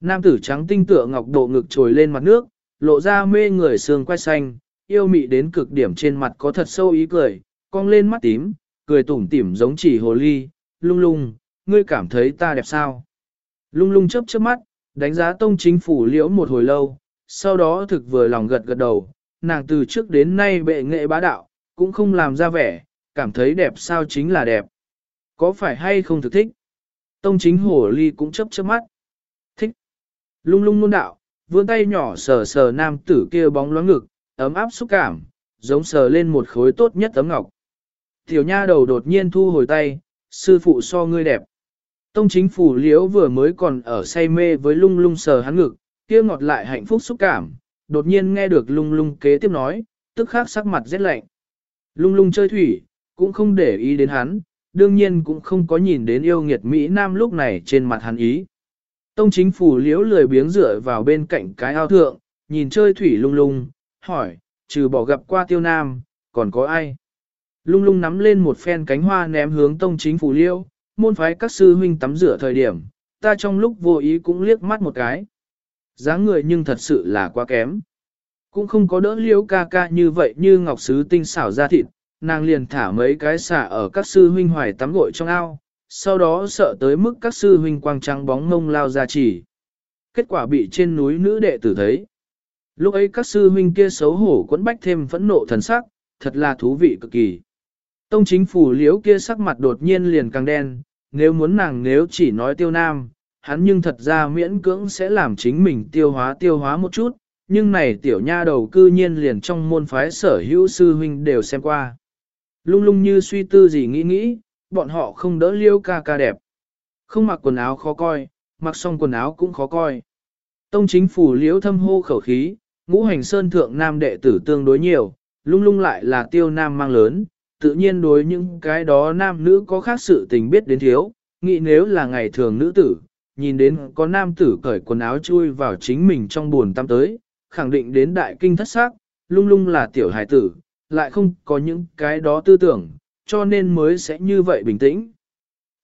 Nam tử trắng tinh tựa ngọc độ ngực trồi lên mặt nước, lộ ra mê người xương quay xanh, yêu mị đến cực điểm trên mặt có thật sâu ý cười, cong lên mắt tím, cười tủm tỉm giống chỉ hồ ly, lung lung, ngươi cảm thấy ta đẹp sao? Lung lung chớp chớp mắt, đánh giá tông chính phủ liễu một hồi lâu, sau đó thực vừa lòng gật gật đầu, nàng từ trước đến nay bệ nghệ bá đạo, cũng không làm ra vẻ, cảm thấy đẹp sao chính là đẹp. Có phải hay không thực thích? Tông chính hồ ly cũng chớp chớp mắt. Lung lung nôn đạo, vươn tay nhỏ sờ sờ nam tử kia bóng loáng ngực, ấm áp xúc cảm, giống sờ lên một khối tốt nhất tấm ngọc. Tiểu nha đầu đột nhiên thu hồi tay, sư phụ so ngươi đẹp. Tông chính phủ liễu vừa mới còn ở say mê với lung lung sờ hắn ngực, kia ngọt lại hạnh phúc xúc cảm, đột nhiên nghe được lung lung kế tiếp nói, tức khắc sắc mặt rét lạnh. Lung lung chơi thủy, cũng không để ý đến hắn, đương nhiên cũng không có nhìn đến yêu nghiệt Mỹ Nam lúc này trên mặt hắn ý. Tông chính phủ liễu lười biếng dựa vào bên cạnh cái ao thượng, nhìn chơi thủy lung lung, hỏi, trừ bỏ gặp qua tiêu nam, còn có ai? Lung lung nắm lên một phen cánh hoa ném hướng tông chính phủ liêu, môn phái các sư huynh tắm rửa thời điểm, ta trong lúc vô ý cũng liếc mắt một cái. dáng người nhưng thật sự là quá kém. Cũng không có đỡ liêu ca ca như vậy như ngọc sứ tinh xảo ra thịt, nàng liền thả mấy cái xả ở các sư huynh hoài tắm gội trong ao, sau đó sợ tới mức các sư huynh quang trắng bóng mông lao ra chỉ. Kết quả bị trên núi nữ đệ tử thấy. Lúc ấy các sư huynh kia xấu hổ quẫn bách thêm phẫn nộ thần sắc, thật là thú vị cực kỳ. Tông chính phủ liễu kia sắc mặt đột nhiên liền càng đen, nếu muốn nàng nếu chỉ nói tiêu nam, hắn nhưng thật ra miễn cưỡng sẽ làm chính mình tiêu hóa tiêu hóa một chút, nhưng này tiểu nha đầu cư nhiên liền trong môn phái sở hữu sư huynh đều xem qua. Lung lung như suy tư gì nghĩ nghĩ, bọn họ không đỡ liêu ca ca đẹp. Không mặc quần áo khó coi, mặc xong quần áo cũng khó coi. Tông chính phủ liễu thâm hô khẩu khí, ngũ hành sơn thượng nam đệ tử tương đối nhiều, lung lung lại là tiêu nam mang lớn, tự nhiên đối những cái đó nam nữ có khác sự tình biết đến thiếu, nghĩ nếu là ngày thường nữ tử, nhìn đến có nam tử cởi quần áo chui vào chính mình trong buồn tâm tới, khẳng định đến đại kinh thất xác, lung lung là tiểu hài tử, lại không có những cái đó tư tưởng, cho nên mới sẽ như vậy bình tĩnh.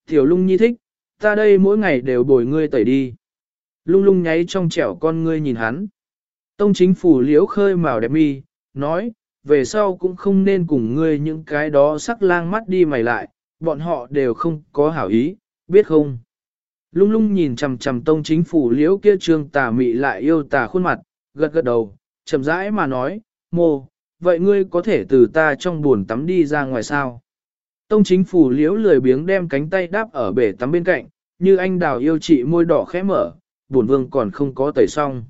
Tiểu lung nhi thích, ta đây mỗi ngày đều bồi ngươi tẩy đi. Lung lung nháy trong trẻo con ngươi nhìn hắn. Tông chính phủ liễu khơi màu đẹp mi, nói, về sau cũng không nên cùng ngươi những cái đó sắc lang mắt đi mày lại, bọn họ đều không có hảo ý, biết không? Lung lung nhìn chằm chằm tông chính phủ liễu kia trương tà mị lại yêu tà khuôn mặt, gật gật đầu, chậm rãi mà nói, mô, vậy ngươi có thể từ ta trong buồn tắm đi ra ngoài sao? Tông chính phủ liễu lười biếng đem cánh tay đáp ở bể tắm bên cạnh, như anh đào yêu chị môi đỏ khẽ mở, buồn vương còn không có tẩy xong.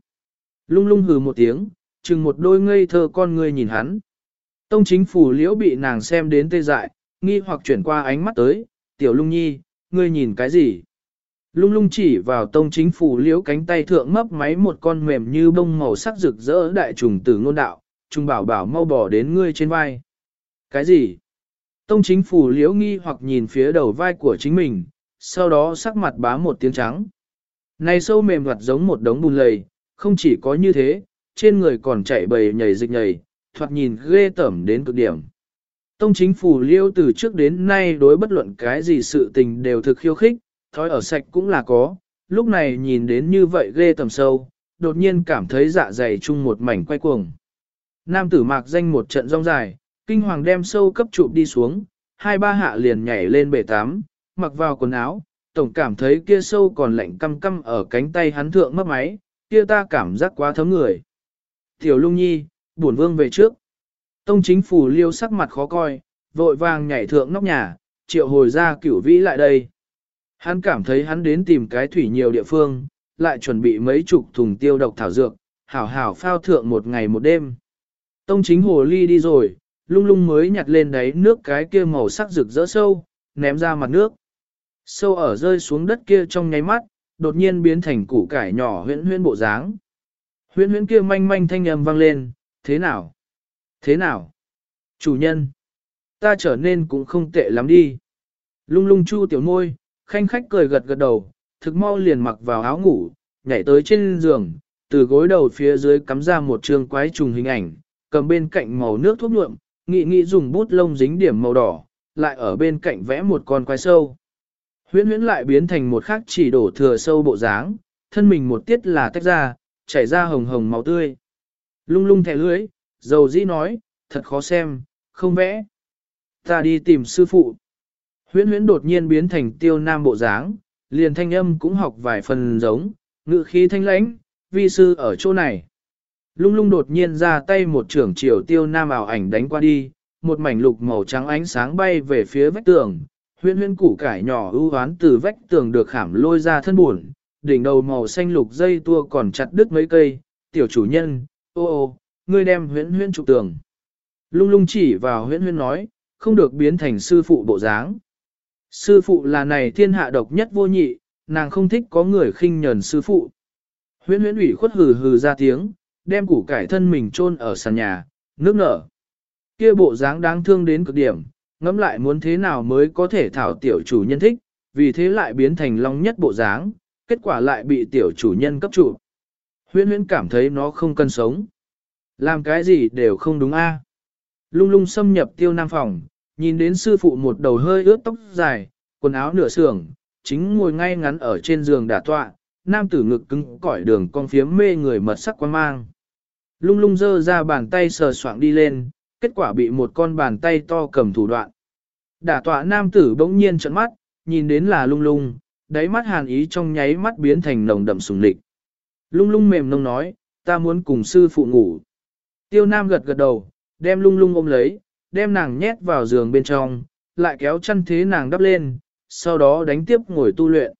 Lung lung hừ một tiếng, chừng một đôi ngây thơ con ngươi nhìn hắn. Tông chính phủ liễu bị nàng xem đến tê dại, nghi hoặc chuyển qua ánh mắt tới, tiểu lung nhi, ngươi nhìn cái gì? Lung lung chỉ vào tông chính phủ liễu cánh tay thượng mấp máy một con mềm như bông màu sắc rực rỡ đại trùng tử ngôn đạo, trùng bảo bảo mau bỏ đến ngươi trên vai. Cái gì? Tông chính phủ liễu nghi hoặc nhìn phía đầu vai của chính mình, sau đó sắc mặt bá một tiếng trắng. Này sâu mềm hoạt giống một đống bùn lầy, không chỉ có như thế, trên người còn chạy bầy nhảy dịch nhảy, thoạt nhìn ghê tởm đến cực điểm. Tông chính phủ liêu từ trước đến nay đối bất luận cái gì sự tình đều thực khiêu khích, thói ở sạch cũng là có, lúc này nhìn đến như vậy ghê tầm sâu, đột nhiên cảm thấy dạ dày chung một mảnh quay cuồng. Nam tử mạc danh một trận rong dài, kinh hoàng đem sâu cấp trụ đi xuống, hai ba hạ liền nhảy lên bể tám, mặc vào quần áo, tổng cảm thấy kia sâu còn lạnh căm căm ở cánh tay hắn thượng mất máy, kia ta cảm giác quá thấm người. Tiểu lung nhi, buồn vương về trước. Tông chính phủ liêu sắc mặt khó coi, vội vàng nhảy thượng nóc nhà, triệu hồi ra cửu vĩ lại đây. Hắn cảm thấy hắn đến tìm cái thủy nhiều địa phương, lại chuẩn bị mấy chục thùng tiêu độc thảo dược, hảo hảo phao thượng một ngày một đêm. Tông chính hồ ly đi rồi, lung lung mới nhặt lên đáy nước cái kia màu sắc rực rỡ sâu, ném ra mặt nước. Sâu ở rơi xuống đất kia trong nháy mắt, đột nhiên biến thành củ cải nhỏ huyễn huyễn bộ dáng. Huyễn huyễn kia manh manh thanh âm vang lên, thế nào? Thế nào? Chủ nhân, ta trở nên cũng không tệ lắm đi. Lung lung chu tiểu môi, khanh khách cười gật gật đầu, thực mau liền mặc vào áo ngủ, nhảy tới trên giường, từ gối đầu phía dưới cắm ra một trường quái trùng hình ảnh, cầm bên cạnh màu nước thuốc nhuộm, nghị nghị dùng bút lông dính điểm màu đỏ, lại ở bên cạnh vẽ một con quái sâu. Huyễn huyễn lại biến thành một khắc chỉ đổ thừa sâu bộ dáng, thân mình một tiết là tách ra, chảy ra hồng hồng máu tươi. Lung lung thẻ lưới, dầu dĩ nói, thật khó xem, không vẽ. Ta đi tìm sư phụ. Huyễn huyễn đột nhiên biến thành tiêu nam bộ dáng, liền thanh âm cũng học vài phần giống, ngự khí thanh lãnh, vi sư ở chỗ này. Lung lung đột nhiên ra tay một trưởng chiều tiêu nam ảo ảnh đánh qua đi, một mảnh lục màu trắng ánh sáng bay về phía vách tường, huyễn huyễn củ cải nhỏ ưu hoán từ vách tường được khảm lôi ra thân buồn, đỉnh đầu màu xanh lục dây tua còn chặt đứt mấy cây, tiểu chủ nhân, ô ô, ngươi đem huyễn huyễn trục tường. Lung lung chỉ vào huyễn huyễn nói, không được biến thành sư phụ bộ dáng. Sư phụ là này thiên hạ độc nhất vô nhị, nàng không thích có người khinh nhờn sư phụ. Huyễn huyễn ủy khuất hừ hừ ra tiếng, đem củ cải thân mình chôn ở sàn nhà, nước nở. Kia bộ dáng đáng thương đến cực điểm, ngẫm lại muốn thế nào mới có thể thảo tiểu chủ nhân thích, vì thế lại biến thành long nhất bộ dáng, kết quả lại bị tiểu chủ nhân cấp trụ. Huyễn huyễn cảm thấy nó không cần sống. Làm cái gì đều không đúng a. À. Lung lung xâm nhập tiêu nam phòng, nhìn đến sư phụ một đầu hơi ướt tóc dài, quần áo nửa sưởng, chính ngồi ngay ngắn ở trên giường đả tọa, nam tử ngực cứng cỏi đường con phiếm mê người mật sắc quan mang. Lung lung dơ ra bàn tay sờ soạng đi lên, kết quả bị một con bàn tay to cầm thủ đoạn. Đả tọa nam tử bỗng nhiên trợn mắt, nhìn đến là lung lung, đáy mắt hàn ý trong nháy mắt biến thành nồng đậm sùng địch. Lung lung mềm nông nói, ta muốn cùng sư phụ ngủ. Tiêu nam gật gật đầu, đem lung lung ôm lấy, đem nàng nhét vào giường bên trong, lại kéo chân thế nàng đắp lên, sau đó đánh tiếp ngồi tu luyện.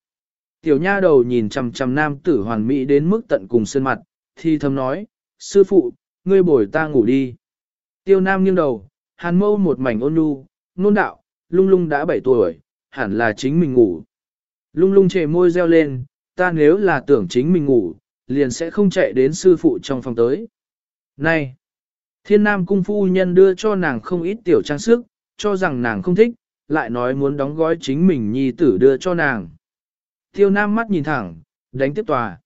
Tiểu nha đầu nhìn chằm chằm nam tử hoàn mỹ đến mức tận cùng sơn mặt, thì thầm nói, sư phụ, ngươi bồi ta ngủ đi. Tiêu nam nghiêng đầu, hàn mâu một mảnh ôn nhu, nôn đạo, lung lung đã 7 tuổi, hẳn là chính mình ngủ. Lung lung chề môi reo lên, ta nếu là tưởng chính mình ngủ, liền sẽ không chạy đến sư phụ trong phòng tới. Này! Thiên nam cung phu nhân đưa cho nàng không ít tiểu trang sức, cho rằng nàng không thích, lại nói muốn đóng gói chính mình nhi tử đưa cho nàng. Tiêu nam mắt nhìn thẳng, đánh tiếp tòa.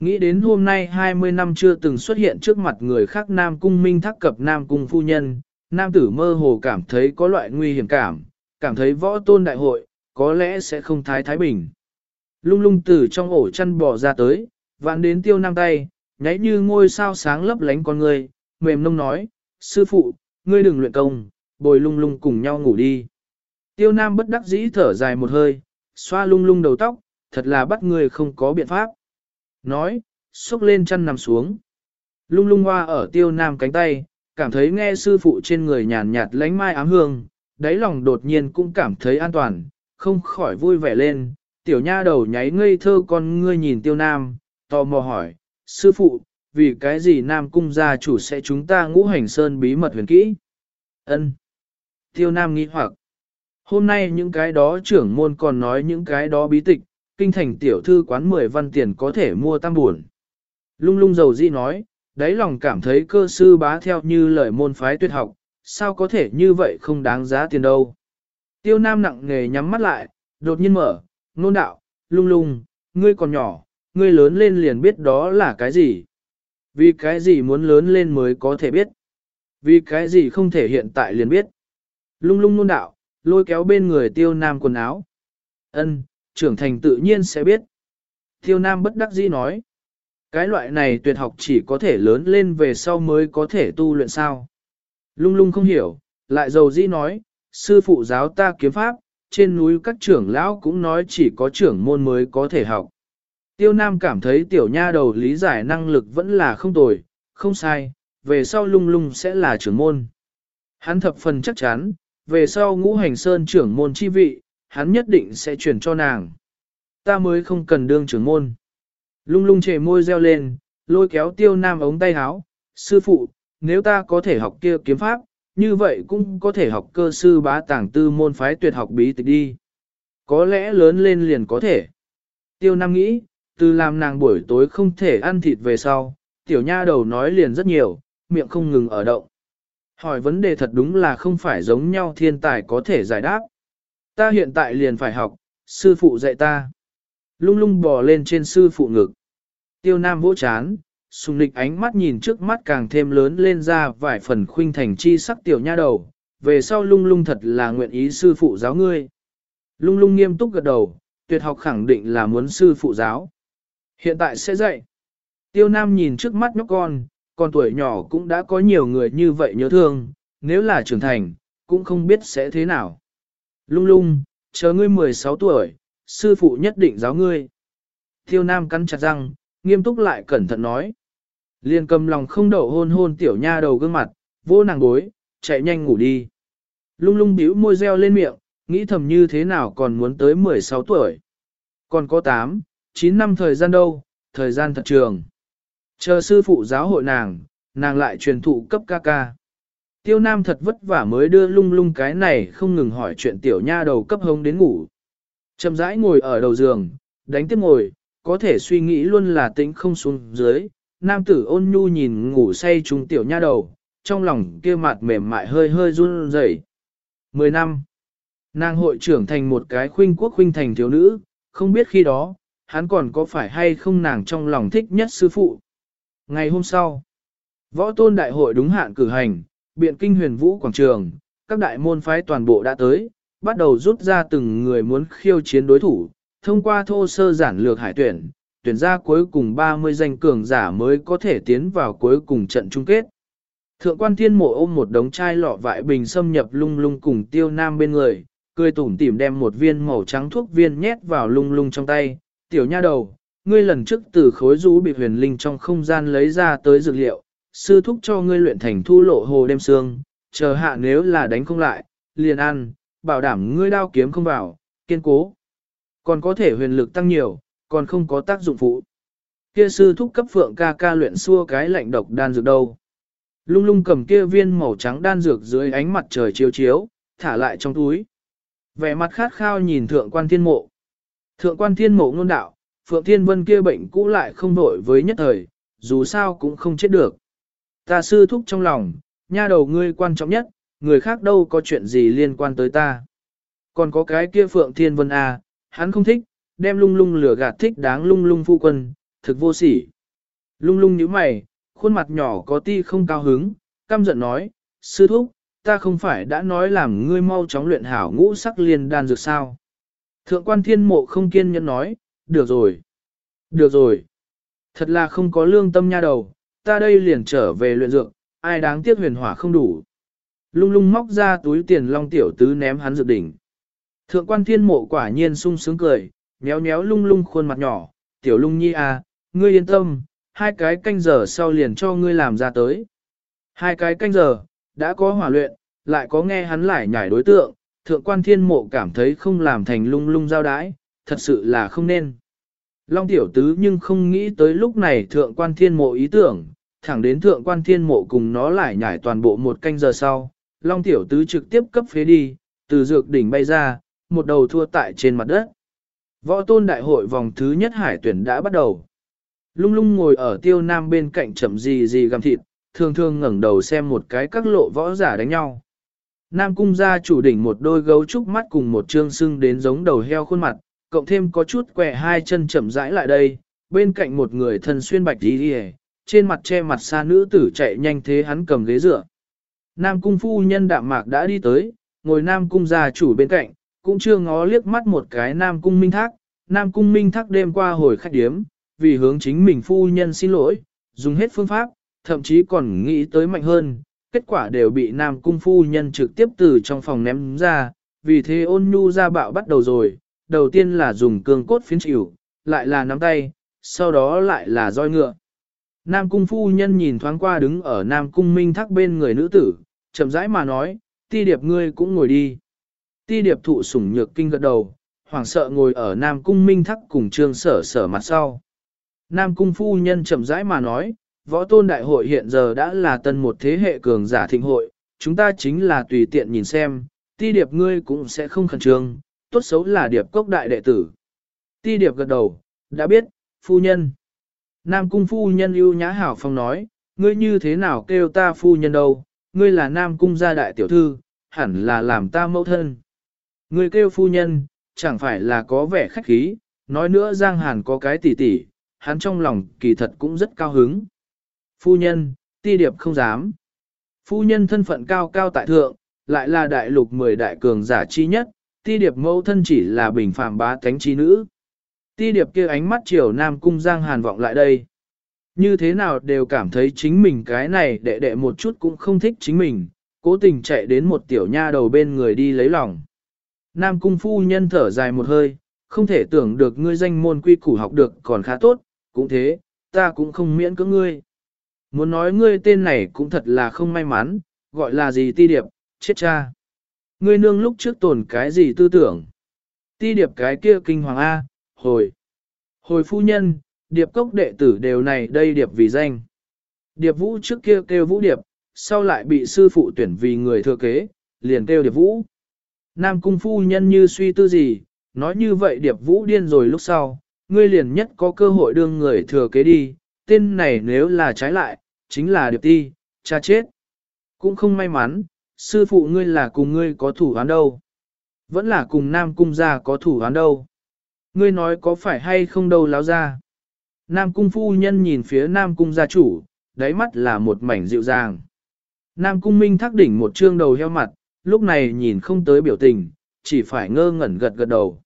Nghĩ đến hôm nay 20 năm chưa từng xuất hiện trước mặt người khác nam cung minh thắc cập nam cung phu nhân, nam tử mơ hồ cảm thấy có loại nguy hiểm cảm, cảm thấy võ tôn đại hội, có lẽ sẽ không thái thái bình. Lung lung từ trong ổ chăn bò ra tới, vạn đến tiêu nam tay, nháy như ngôi sao sáng lấp lánh con người, mềm nông nói, sư phụ, ngươi đừng luyện công, bồi lung lung cùng nhau ngủ đi. Tiêu nam bất đắc dĩ thở dài một hơi, xoa lung lung đầu tóc, thật là bắt người không có biện pháp. Nói, xúc lên chân nằm xuống. Lung lung hoa ở tiêu nam cánh tay, cảm thấy nghe sư phụ trên người nhàn nhạt lánh mai ám hương, đáy lòng đột nhiên cũng cảm thấy an toàn, không khỏi vui vẻ lên. Tiểu nha đầu nháy ngây thơ con ngươi nhìn tiêu nam, tò mò hỏi, sư phụ, vì cái gì nam cung gia chủ sẽ chúng ta ngũ hành sơn bí mật huyền kỹ? Ân. Tiêu nam nghĩ hoặc, hôm nay những cái đó trưởng môn còn nói những cái đó bí tịch, kinh thành tiểu thư quán 10 văn tiền có thể mua tam buồn. Lung lung dầu di nói, đáy lòng cảm thấy cơ sư bá theo như lời môn phái tuyệt học, sao có thể như vậy không đáng giá tiền đâu. Tiêu nam nặng nghề nhắm mắt lại, đột nhiên mở, nôn đạo, lung lung, ngươi còn nhỏ, ngươi lớn lên liền biết đó là cái gì. Vì cái gì muốn lớn lên mới có thể biết. Vì cái gì không thể hiện tại liền biết. Lung lung nôn đạo, lôi kéo bên người tiêu nam quần áo. Ân, trưởng thành tự nhiên sẽ biết. Tiêu nam bất đắc dĩ nói. Cái loại này tuyệt học chỉ có thể lớn lên về sau mới có thể tu luyện sao. Lung lung không hiểu, lại dầu dĩ nói, sư phụ giáo ta kiếm pháp, trên núi các trưởng lão cũng nói chỉ có trưởng môn mới có thể học. Tiêu Nam cảm thấy tiểu nha đầu lý giải năng lực vẫn là không tồi, không sai, về sau lung lung sẽ là trưởng môn. Hắn thập phần chắc chắn, về sau ngũ hành sơn trưởng môn chi vị, hắn nhất định sẽ chuyển cho nàng. Ta mới không cần đương trưởng môn. Lung lung chề môi reo lên, lôi kéo tiêu nam ống tay áo, sư phụ, nếu ta có thể học kia kiếm pháp, như vậy cũng có thể học cơ sư bá tàng tư môn phái tuyệt học bí tịch đi. Có lẽ lớn lên liền có thể. Tiêu Nam nghĩ, từ làm nàng buổi tối không thể ăn thịt về sau, tiểu nha đầu nói liền rất nhiều, miệng không ngừng ở động. Hỏi vấn đề thật đúng là không phải giống nhau thiên tài có thể giải đáp. Ta hiện tại liền phải học, sư phụ dạy ta. Lung lung bò lên trên sư phụ ngực. Tiêu Nam vỗ chán, sùng nịch ánh mắt nhìn trước mắt càng thêm lớn lên ra vài phần khuynh thành chi sắc tiểu nha đầu, về sau lung lung thật là nguyện ý sư phụ giáo ngươi. Lung lung nghiêm túc gật đầu, tuyệt học khẳng định là muốn sư phụ giáo. Hiện tại sẽ dạy. Tiêu Nam nhìn trước mắt nhóc con, con tuổi nhỏ cũng đã có nhiều người như vậy nhớ thương, nếu là trưởng thành, cũng không biết sẽ thế nào. Lung lung, chờ ngươi 16 tuổi, sư phụ nhất định giáo ngươi. Tiêu Nam cắn chặt răng, nghiêm túc lại cẩn thận nói. Liên cầm lòng không đậu hôn hôn tiểu nha đầu gương mặt, vô nàng bối, chạy nhanh ngủ đi. Lung lung bĩu môi reo lên miệng, nghĩ thầm như thế nào còn muốn tới 16 tuổi. Còn có 8, 9 năm thời gian đâu, thời gian thật trường. Chờ sư phụ giáo hội nàng, nàng lại truyền thụ cấp ca ca. Tiêu Nam thật vất vả mới đưa lung lung cái này không ngừng hỏi chuyện tiểu nha đầu cấp hống đến ngủ. Chậm rãi ngồi ở đầu giường, đánh tiếp ngồi, có thể suy nghĩ luôn là tĩnh không xuống dưới. Nam tử ôn nhu nhìn ngủ say trung tiểu nha đầu, trong lòng kia mặt mềm mại hơi hơi run rẩy. Mười năm, nàng hội trưởng thành một cái khuynh quốc khuynh thành thiếu nữ, không biết khi đó, hắn còn có phải hay không nàng trong lòng thích nhất sư phụ. Ngày hôm sau, Võ tôn đại hội đúng hạn cử hành, biện kinh huyền vũ quảng trường, các đại môn phái toàn bộ đã tới, bắt đầu rút ra từng người muốn khiêu chiến đối thủ, thông qua thô sơ giản lược hải tuyển, tuyển ra cuối cùng 30 danh cường giả mới có thể tiến vào cuối cùng trận chung kết. Thượng quan thiên mộ ôm một đống chai lọ vại bình xâm nhập lung lung cùng tiêu nam bên người, cười tủm tỉm đem một viên màu trắng thuốc viên nhét vào lung lung trong tay, tiểu nha đầu, ngươi lần trước từ khối rũ bị huyền linh trong không gian lấy ra tới dược liệu, sư thúc cho ngươi luyện thành thu lộ hồ đêm sương, chờ hạ nếu là đánh không lại, liền ăn, bảo đảm ngươi đao kiếm không vào, kiên cố. Còn có thể huyền lực tăng nhiều, còn không có tác dụng phụ. Kia sư thúc cấp phượng ca ca luyện xua cái lạnh độc đan dược đâu. Lung lung cầm kia viên màu trắng đan dược dưới ánh mặt trời chiếu chiếu, thả lại trong túi. Vẻ mặt khát khao nhìn thượng quan thiên mộ. Thượng quan thiên mộ ngôn đạo, Phượng Thiên Vân kia bệnh cũ lại không đổi với nhất thời, dù sao cũng không chết được. Ta sư thúc trong lòng, nha đầu ngươi quan trọng nhất, người khác đâu có chuyện gì liên quan tới ta. Còn có cái kia Phượng Thiên Vân à, hắn không thích, đem lung lung lửa gạt thích đáng lung lung phu quân, thực vô sỉ. Lung lung như mày, khuôn mặt nhỏ có ti không cao hứng, căm giận nói, sư thúc, ta không phải đã nói làm ngươi mau chóng luyện hảo ngũ sắc liền đan dược sao. Thượng quan thiên mộ không kiên nhẫn nói, được rồi, được rồi. Thật là không có lương tâm nha đầu, ta đây liền trở về luyện dược, ai đáng tiếc huyền hỏa không đủ. Lung lung móc ra túi tiền long tiểu tứ ném hắn dược đỉnh. Thượng quan thiên mộ quả nhiên sung sướng cười, nhéo nhéo lung lung khuôn mặt nhỏ, tiểu lung nhi à, ngươi yên tâm, hai cái canh giờ sau liền cho ngươi làm ra tới. Hai cái canh giờ, đã có hỏa luyện, lại có nghe hắn lại nhảy đối tượng, thượng quan thiên mộ cảm thấy không làm thành lung lung giao đái, thật sự là không nên. Long tiểu tứ nhưng không nghĩ tới lúc này thượng quan thiên mộ ý tưởng, thẳng đến thượng quan thiên mộ cùng nó lại nhảy toàn bộ một canh giờ sau, Long tiểu tứ trực tiếp cấp phế đi, từ dược đỉnh bay ra, một đầu thua tại trên mặt đất. Võ tôn đại hội vòng thứ nhất hải tuyển đã bắt đầu. Lung lung ngồi ở tiêu nam bên cạnh chậm gì gì gầm thịt, thường thường ngẩng đầu xem một cái các lộ võ giả đánh nhau. Nam cung gia chủ đỉnh một đôi gấu trúc mắt cùng một trương sưng đến giống đầu heo khuôn mặt, cộng thêm có chút quẹ hai chân chậm rãi lại đây, bên cạnh một người thân xuyên bạch đi đi trên mặt che mặt xa nữ tử chạy nhanh thế hắn cầm ghế dựa. Nam cung phu nhân đạm mạc đã đi tới, ngồi Nam cung gia chủ bên cạnh, cũng chưa ngó liếc mắt một cái Nam cung minh thác, Nam cung minh thác đêm qua hồi khách điếm, vì hướng chính mình phu nhân xin lỗi, dùng hết phương pháp, thậm chí còn nghĩ tới mạnh hơn, kết quả đều bị Nam cung phu nhân trực tiếp từ trong phòng ném ra, vì thế ôn nhu ra bạo bắt đầu rồi, đầu tiên là dùng cương cốt phiến chịu, lại là nắm tay, sau đó lại là roi ngựa. Nam cung phu nhân nhìn thoáng qua đứng ở Nam cung minh thắc bên người nữ tử, chậm rãi mà nói, ti điệp ngươi cũng ngồi đi. Ti điệp thụ sủng nhược kinh gật đầu, hoảng sợ ngồi ở Nam cung minh thắc cùng trương sở sở mặt sau. Nam cung phu nhân chậm rãi mà nói, võ tôn đại hội hiện giờ đã là tân một thế hệ cường giả thịnh hội, chúng ta chính là tùy tiện nhìn xem, ti điệp ngươi cũng sẽ không khẩn trương, tốt xấu là điệp cốc đại đệ tử. Ti điệp gật đầu, đã biết, phu nhân. Nam cung phu nhân ưu nhã hảo phong nói, ngươi như thế nào kêu ta phu nhân đâu, ngươi là nam cung gia đại tiểu thư, hẳn là làm ta mẫu thân. Ngươi kêu phu nhân, chẳng phải là có vẻ khách khí, nói nữa Giang Hàn có cái tỷ tỷ, hắn trong lòng kỳ thật cũng rất cao hứng. Phu nhân, ti điệp không dám. Phu nhân thân phận cao cao tại thượng, lại là đại lục mười đại cường giả chi nhất, ti điệp mẫu thân chỉ là bình phàm bá tánh chi nữ. Ti điệp kia ánh mắt chiều nam cung giang hàn vọng lại đây. Như thế nào đều cảm thấy chính mình cái này đệ đệ một chút cũng không thích chính mình, cố tình chạy đến một tiểu nha đầu bên người đi lấy lòng. Nam cung phu nhân thở dài một hơi, không thể tưởng được ngươi danh môn quy củ học được còn khá tốt, cũng thế, ta cũng không miễn cưỡng ngươi. Muốn nói ngươi tên này cũng thật là không may mắn, gọi là gì ti điệp, chết cha. Ngươi nương lúc trước tồn cái gì tư tưởng. Ti điệp cái kia kinh hoàng A, hồi. Hồi phu nhân, điệp cốc đệ tử đều này đây điệp vì danh. Điệp vũ trước kia kêu vũ điệp, sau lại bị sư phụ tuyển vì người thừa kế, liền kêu điệp vũ. Nam cung phu nhân như suy tư gì, nói như vậy điệp vũ điên rồi lúc sau, ngươi liền nhất có cơ hội đương người thừa kế đi, tên này nếu là trái lại, chính là điệp ti, cha chết. Cũng không may mắn, sư phụ ngươi là cùng ngươi có thủ án đâu. Vẫn là cùng nam cung gia có thủ án đâu. Ngươi nói có phải hay không đâu láo ra. Nam cung phu nhân nhìn phía nam cung gia chủ, đáy mắt là một mảnh dịu dàng. Nam Cung Minh thắc đỉnh một trương đầu heo mặt, lúc này nhìn không tới biểu tình, chỉ phải ngơ ngẩn gật gật đầu.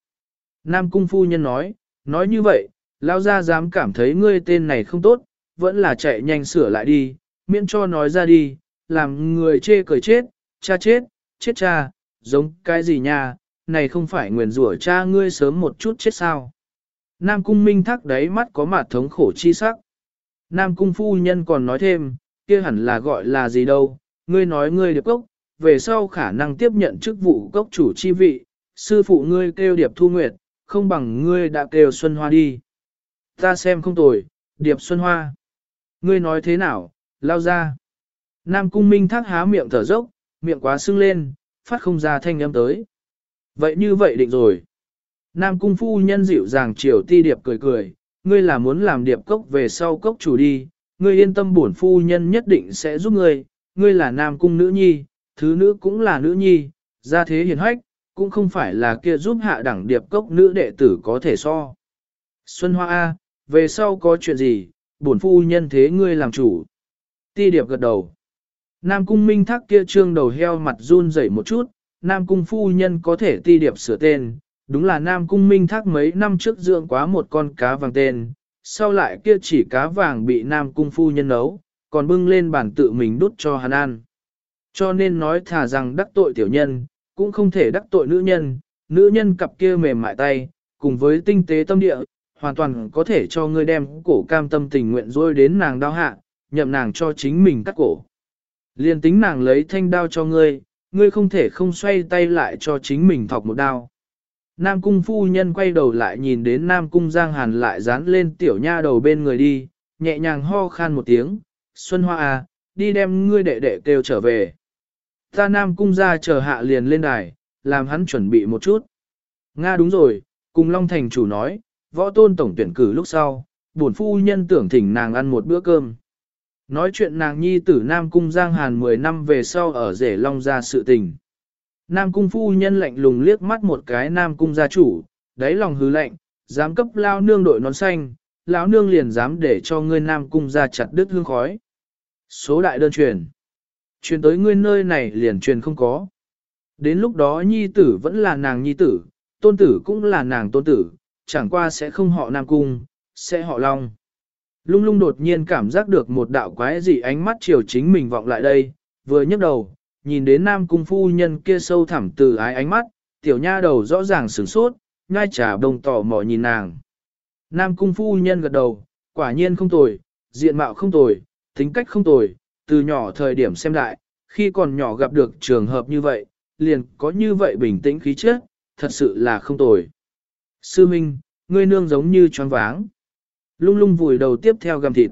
Nam Cung Phu Nhân nói, nói như vậy, lao ra dám cảm thấy ngươi tên này không tốt, vẫn là chạy nhanh sửa lại đi, miễn cho nói ra đi, làm người chê cười chết, cha chết, chết cha, giống cái gì nha, này không phải nguyền rủa cha ngươi sớm một chút chết sao. Nam Cung Minh thắc đáy mắt có mặt thống khổ chi sắc. Nam Cung Phu Nhân còn nói thêm, kia hẳn là gọi là gì đâu, ngươi nói ngươi điệp cốc, về sau khả năng tiếp nhận chức vụ cốc chủ chi vị, sư phụ ngươi kêu điệp thu nguyệt, không bằng ngươi đã kêu Xuân Hoa đi. Ta xem không tồi, điệp Xuân Hoa. Ngươi nói thế nào, lao ra. Nam Cung Minh thác há miệng thở dốc, miệng quá sưng lên, phát không ra thanh âm tới. Vậy như vậy định rồi. Nam Cung Phu Nhân dịu dàng chiều ti điệp cười cười, ngươi là muốn làm điệp cốc về sau cốc chủ đi, ngươi yên tâm bổn phu nhân nhất định sẽ giúp ngươi, ngươi là nam cung nữ nhi, thứ nữ cũng là nữ nhi, ra thế hiền hách, cũng không phải là kia giúp hạ đẳng điệp cốc nữ đệ tử có thể so. Xuân Hoa A, về sau có chuyện gì, bổn phu nhân thế ngươi làm chủ. Ti điệp gật đầu. Nam cung minh thác kia trương đầu heo mặt run rẩy một chút, Nam cung phu nhân có thể ti điệp sửa tên, đúng là Nam cung minh thác mấy năm trước dưỡng quá một con cá vàng tên, sau lại kia chỉ cá vàng bị Nam cung phu nhân nấu, còn bưng lên bàn tự mình đút cho hắn ăn. Cho nên nói thà rằng đắc tội tiểu nhân, cũng không thể đắc tội nữ nhân, nữ nhân cặp kia mềm mại tay, cùng với tinh tế tâm địa, hoàn toàn có thể cho ngươi đem cổ cam tâm tình nguyện rôi đến nàng đau hạ, nhậm nàng cho chính mình cắt cổ. Liên tính nàng lấy thanh đao cho ngươi, ngươi không thể không xoay tay lại cho chính mình thọc một đao. Nam cung phu nhân quay đầu lại nhìn đến Nam cung Giang Hàn lại dán lên tiểu nha đầu bên người đi, nhẹ nhàng ho khan một tiếng, Xuân Hoa à, đi đem ngươi đệ đệ kêu trở về. Ta Nam cung ra chờ hạ liền lên đài, làm hắn chuẩn bị một chút. Nga đúng rồi, cùng Long Thành chủ nói, võ tôn tổng tuyển cử lúc sau, bổn phu nhân tưởng thỉnh nàng ăn một bữa cơm. Nói chuyện nàng nhi tử Nam Cung Giang Hàn 10 năm về sau ở rể Long gia sự tình. Nam Cung phu nhân lạnh lùng liếc mắt một cái Nam Cung gia chủ, đáy lòng hứ lạnh, dám cấp lao nương đội nón xanh, lão nương liền dám để cho ngươi Nam Cung gia chặt đứt hương khói. Số đại đơn truyền. Truyền tới ngươi nơi này liền truyền không có. Đến lúc đó nhi tử vẫn là nàng nhi tử, tôn tử cũng là nàng tôn tử, chẳng qua sẽ không họ Nam Cung, sẽ họ Long. Lung lung đột nhiên cảm giác được một đạo quái dị ánh mắt chiều chính mình vọng lại đây, vừa nhấc đầu, nhìn đến Nam Cung phu nhân kia sâu thẳm từ ái ánh mắt, tiểu nha đầu rõ ràng sửng sốt, ngai trà đồng tỏ mò nhìn nàng. Nam Cung phu nhân gật đầu, quả nhiên không tồi, diện mạo không tồi, tính cách không tồi, từ nhỏ thời điểm xem đại, khi còn nhỏ gặp được trường hợp như vậy, liền có như vậy bình tĩnh khí chất, thật sự là không tồi. Sư Minh, ngươi nương giống như choáng váng. Lung lung vùi đầu tiếp theo gầm thịt.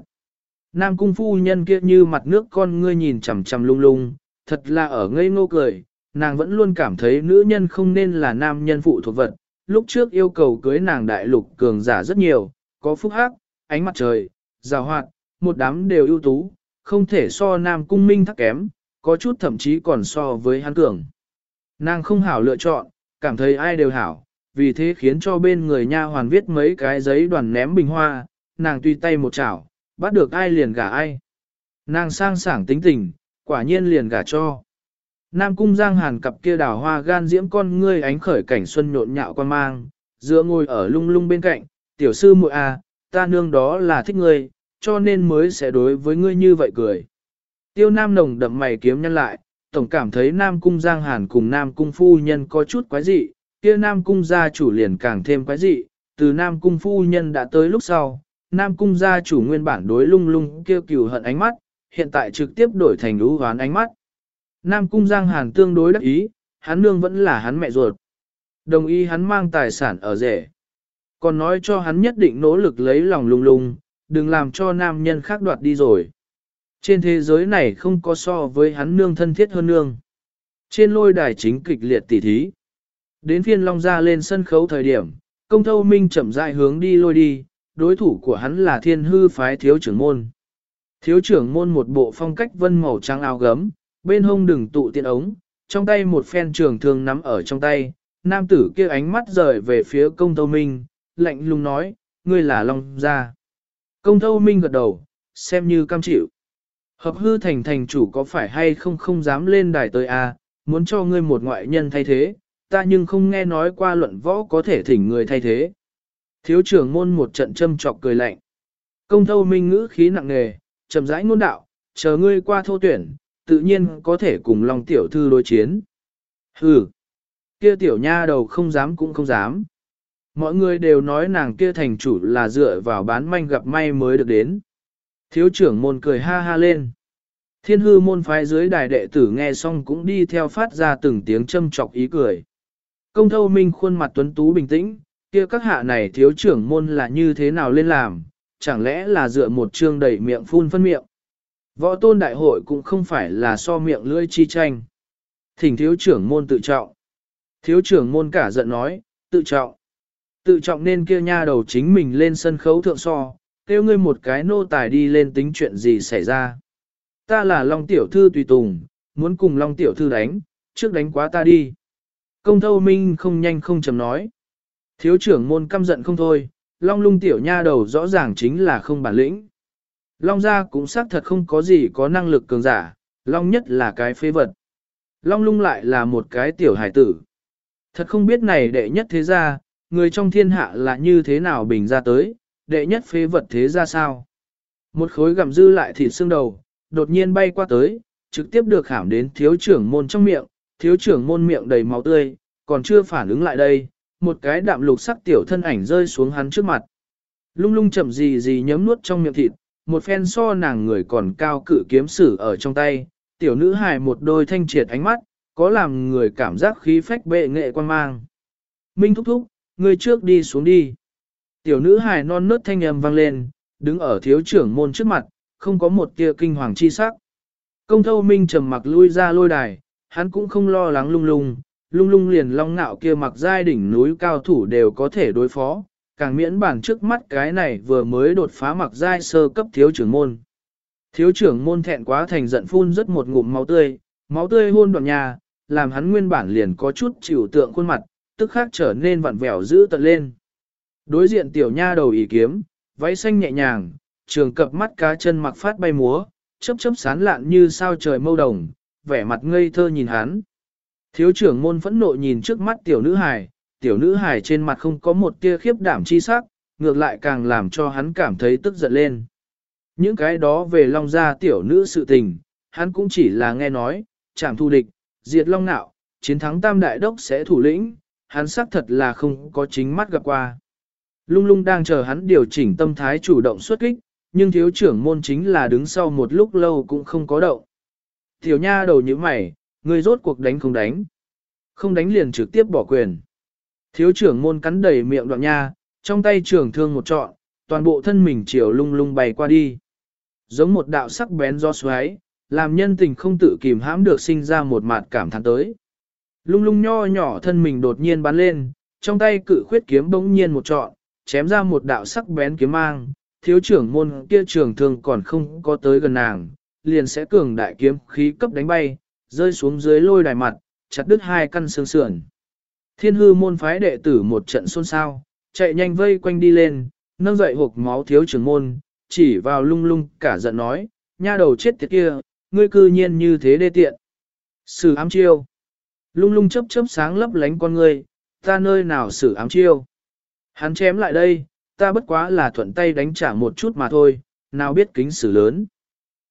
Nam cung phu nhân kia như mặt nước con ngươi nhìn chằm chằm lung lung, thật là ở ngây ngô cười, nàng vẫn luôn cảm thấy nữ nhân không nên là nam nhân phụ thuộc vật. Lúc trước yêu cầu cưới nàng đại lục cường giả rất nhiều, có phúc hắc, ánh mặt trời, rào hoạt, một đám đều ưu tú, không thể so nam cung minh thắc kém, có chút thậm chí còn so với hắn cường. Nàng không hảo lựa chọn, cảm thấy ai đều hảo, vì thế khiến cho bên người nha hoàn viết mấy cái giấy đoàn ném bình hoa, nàng tùy tay một chảo, bắt được ai liền gả ai. Nàng sang sảng tính tình, quả nhiên liền gả cho. Nam cung giang hàn cặp kia đào hoa gan diễm con ngươi ánh khởi cảnh xuân nhộn nhạo quan mang, dựa ngồi ở lung lung bên cạnh, tiểu sư muội à, ta nương đó là thích ngươi, cho nên mới sẽ đối với ngươi như vậy cười. Tiêu Nam nồng đậm mày kiếm nhân lại, tổng cảm thấy Nam Cung Giang Hàn cùng Nam Cung Phu Nhân có chút quái dị, kia Nam Cung gia chủ liền càng thêm quái dị, từ Nam Cung Phu Nhân đã tới lúc sau, Nam Cung gia chủ nguyên bản đối lung lung kêu cừu hận ánh mắt, hiện tại trực tiếp đổi thành lũ hoán ánh mắt. Nam Cung Giang Hàn tương đối đắc ý, hắn nương vẫn là hắn mẹ ruột. Đồng ý hắn mang tài sản ở rể. Còn nói cho hắn nhất định nỗ lực lấy lòng lung lung, đừng làm cho nam nhân khác đoạt đi rồi. Trên thế giới này không có so với hắn nương thân thiết hơn nương. Trên lôi đài chính kịch liệt tỉ thí. Đến phiên Long ra lên sân khấu thời điểm, công thâu minh chậm rãi hướng đi lôi đi, đối thủ của hắn là thiên hư phái thiếu trưởng môn. Thiếu trưởng môn một bộ phong cách vân màu trắng áo gấm, bên hông đừng tụ tiện ống, trong tay một phen trường thương nắm ở trong tay, nam tử kia ánh mắt rời về phía công thâu minh, lạnh lùng nói, ngươi là Long gia. Công thâu minh gật đầu, xem như cam chịu. Hợp hư thành thành chủ có phải hay không không dám lên đài tới à? muốn cho ngươi một ngoại nhân thay thế, ta nhưng không nghe nói qua luận võ có thể thỉnh người thay thế. Thiếu trưởng môn một trận châm trọc cười lạnh. Công thâu minh ngữ khí nặng nề, chậm rãi ngôn đạo, chờ ngươi qua thô tuyển, tự nhiên có thể cùng lòng tiểu thư đối chiến. Hừ, kia tiểu nha đầu không dám cũng không dám. Mọi người đều nói nàng kia thành chủ là dựa vào bán manh gặp may mới được đến. Thiếu trưởng môn cười ha ha lên. Thiên hư môn phái dưới đài đệ tử nghe xong cũng đi theo phát ra từng tiếng châm chọc ý cười. Công thâu minh khuôn mặt tuấn tú bình tĩnh, kia các hạ này thiếu trưởng môn là như thế nào lên làm, chẳng lẽ là dựa một chương đầy miệng phun phân miệng. Võ tôn đại hội cũng không phải là so miệng lưỡi chi tranh. Thỉnh thiếu trưởng môn tự trọng. Thiếu trưởng môn cả giận nói, tự trọng. Tự trọng nên kia nha đầu chính mình lên sân khấu thượng so, kêu ngươi một cái nô tài đi lên tính chuyện gì xảy ra. Ta là Long Tiểu Thư tùy tùng, muốn cùng Long Tiểu Thư đánh, trước đánh quá ta đi. Công thâu minh không nhanh không chầm nói. Thiếu trưởng môn căm giận không thôi, Long lung tiểu nha đầu rõ ràng chính là không bản lĩnh. Long gia cũng xác thật không có gì có năng lực cường giả, Long nhất là cái phế vật. Long lung lại là một cái tiểu hải tử. Thật không biết này đệ nhất thế gia, người trong thiên hạ là như thế nào bình ra tới, đệ nhất phế vật thế gia sao. Một khối gặm dư lại thịt xương đầu, đột nhiên bay qua tới, trực tiếp được hảm đến thiếu trưởng môn trong miệng, thiếu trưởng môn miệng đầy máu tươi, còn chưa phản ứng lại đây, một cái đạm lục sắc tiểu thân ảnh rơi xuống hắn trước mặt. Lung lung chậm gì gì nhấm nuốt trong miệng thịt, một phen so nàng người còn cao cử kiếm sử ở trong tay, tiểu nữ hài một đôi thanh triệt ánh mắt, có làm người cảm giác khí phách bệ nghệ quan mang. Minh thúc thúc, người trước đi xuống đi. Tiểu nữ hài non nớt thanh âm vang lên, đứng ở thiếu trưởng môn trước mặt, không có một tia kinh hoàng chi sắc. Công thâu Minh trầm mặc lui ra lôi đài, hắn cũng không lo lắng lung lung, lung lung liền long ngạo kia mặc giai đỉnh núi cao thủ đều có thể đối phó, càng miễn bản trước mắt cái này vừa mới đột phá mặc giai sơ cấp thiếu trưởng môn. Thiếu trưởng môn thẹn quá thành giận phun rất một ngụm máu tươi, máu tươi hôn đoạn nhà, làm hắn nguyên bản liền có chút chịu tượng khuôn mặt, tức khác trở nên vặn vẹo dữ tận lên. Đối diện tiểu nha đầu ý kiếm, váy xanh nhẹ nhàng, trường cập mắt cá chân mặc phát bay múa, chớp chớp sán lạn như sao trời mâu đồng, vẻ mặt ngây thơ nhìn hắn. Thiếu trưởng môn phẫn nộ nhìn trước mắt tiểu nữ hài, tiểu nữ hài trên mặt không có một tia khiếp đảm chi sắc, ngược lại càng làm cho hắn cảm thấy tức giận lên. Những cái đó về long gia tiểu nữ sự tình, hắn cũng chỉ là nghe nói, chẳng thu địch, diệt long nạo, chiến thắng tam đại đốc sẽ thủ lĩnh, hắn xác thật là không có chính mắt gặp qua. Lung lung đang chờ hắn điều chỉnh tâm thái chủ động xuất kích, nhưng thiếu trưởng môn chính là đứng sau một lúc lâu cũng không có động. Tiểu nha đầu như mày, người rốt cuộc đánh không đánh. Không đánh liền trực tiếp bỏ quyền. Thiếu trưởng môn cắn đầy miệng đoạn nha, trong tay trưởng thương một trọn, toàn bộ thân mình chiều lung lung bay qua đi. Giống một đạo sắc bén do xoáy, làm nhân tình không tự kìm hãm được sinh ra một mạt cảm thán tới. Lung lung nho nhỏ thân mình đột nhiên bắn lên, trong tay cự khuyết kiếm bỗng nhiên một trọn, chém ra một đạo sắc bén kiếm mang, thiếu trưởng môn kia trưởng thương còn không có tới gần nàng, liền sẽ cường đại kiếm khí cấp đánh bay, rơi xuống dưới lôi đài mặt, chặt đứt hai căn xương sườn. Thiên hư môn phái đệ tử một trận xôn xao, chạy nhanh vây quanh đi lên, nâng dậy hộp máu thiếu trưởng môn, chỉ vào lung lung cả giận nói, nha đầu chết tiệt kia, ngươi cư nhiên như thế đê tiện. Sử ám chiêu. Lung lung chớp chớp sáng lấp lánh con ngươi, ta nơi nào sử ám chiêu. Hắn chém lại đây, ta bất quá là thuận tay đánh trả một chút mà thôi, nào biết kính sử lớn.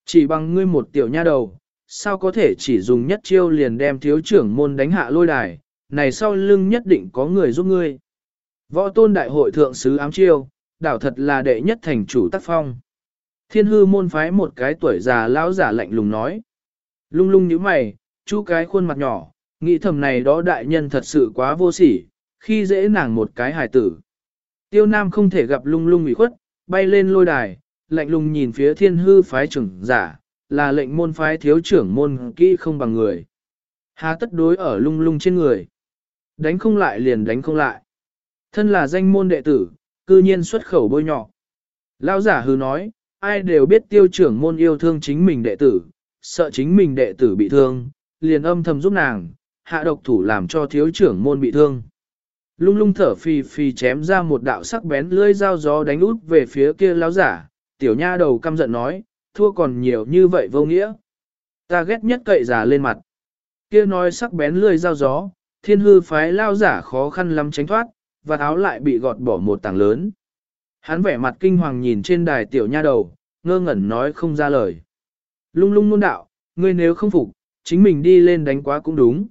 Chỉ bằng ngươi một tiểu nha đầu, sao có thể chỉ dùng nhất chiêu liền đem thiếu trưởng môn đánh hạ lôi đài, này sau lưng nhất định có người giúp ngươi. Võ tôn đại hội thượng sứ ám chiêu, đảo thật là đệ nhất thành chủ tác phong. Thiên hư môn phái một cái tuổi già lão giả lạnh lùng nói. Lung lung như mày, chú cái khuôn mặt nhỏ, nghĩ thầm này đó đại nhân thật sự quá vô sỉ, khi dễ nàng một cái hài tử. Tiêu Nam không thể gặp lung lung ủy khuất, bay lên lôi đài, lạnh lùng nhìn phía thiên hư phái trưởng giả, là lệnh môn phái thiếu trưởng môn kỹ không bằng người. Hà tất đối ở lung lung trên người. Đánh không lại liền đánh không lại. Thân là danh môn đệ tử, cư nhiên xuất khẩu bôi nhọ. Lão giả hư nói, ai đều biết tiêu trưởng môn yêu thương chính mình đệ tử, sợ chính mình đệ tử bị thương, liền âm thầm giúp nàng, hạ độc thủ làm cho thiếu trưởng môn bị thương. Lung lung thở phì phì chém ra một đạo sắc bén lưỡi dao gió đánh út về phía kia lão giả, tiểu nha đầu căm giận nói, thua còn nhiều như vậy vô nghĩa. Ta ghét nhất cậy giả lên mặt. Kia nói sắc bén lươi dao gió, thiên hư phái lao giả khó khăn lắm tránh thoát, và áo lại bị gọt bỏ một tảng lớn. Hắn vẻ mặt kinh hoàng nhìn trên đài tiểu nha đầu, ngơ ngẩn nói không ra lời. Lung lung nôn đạo, ngươi nếu không phục, chính mình đi lên đánh quá cũng đúng.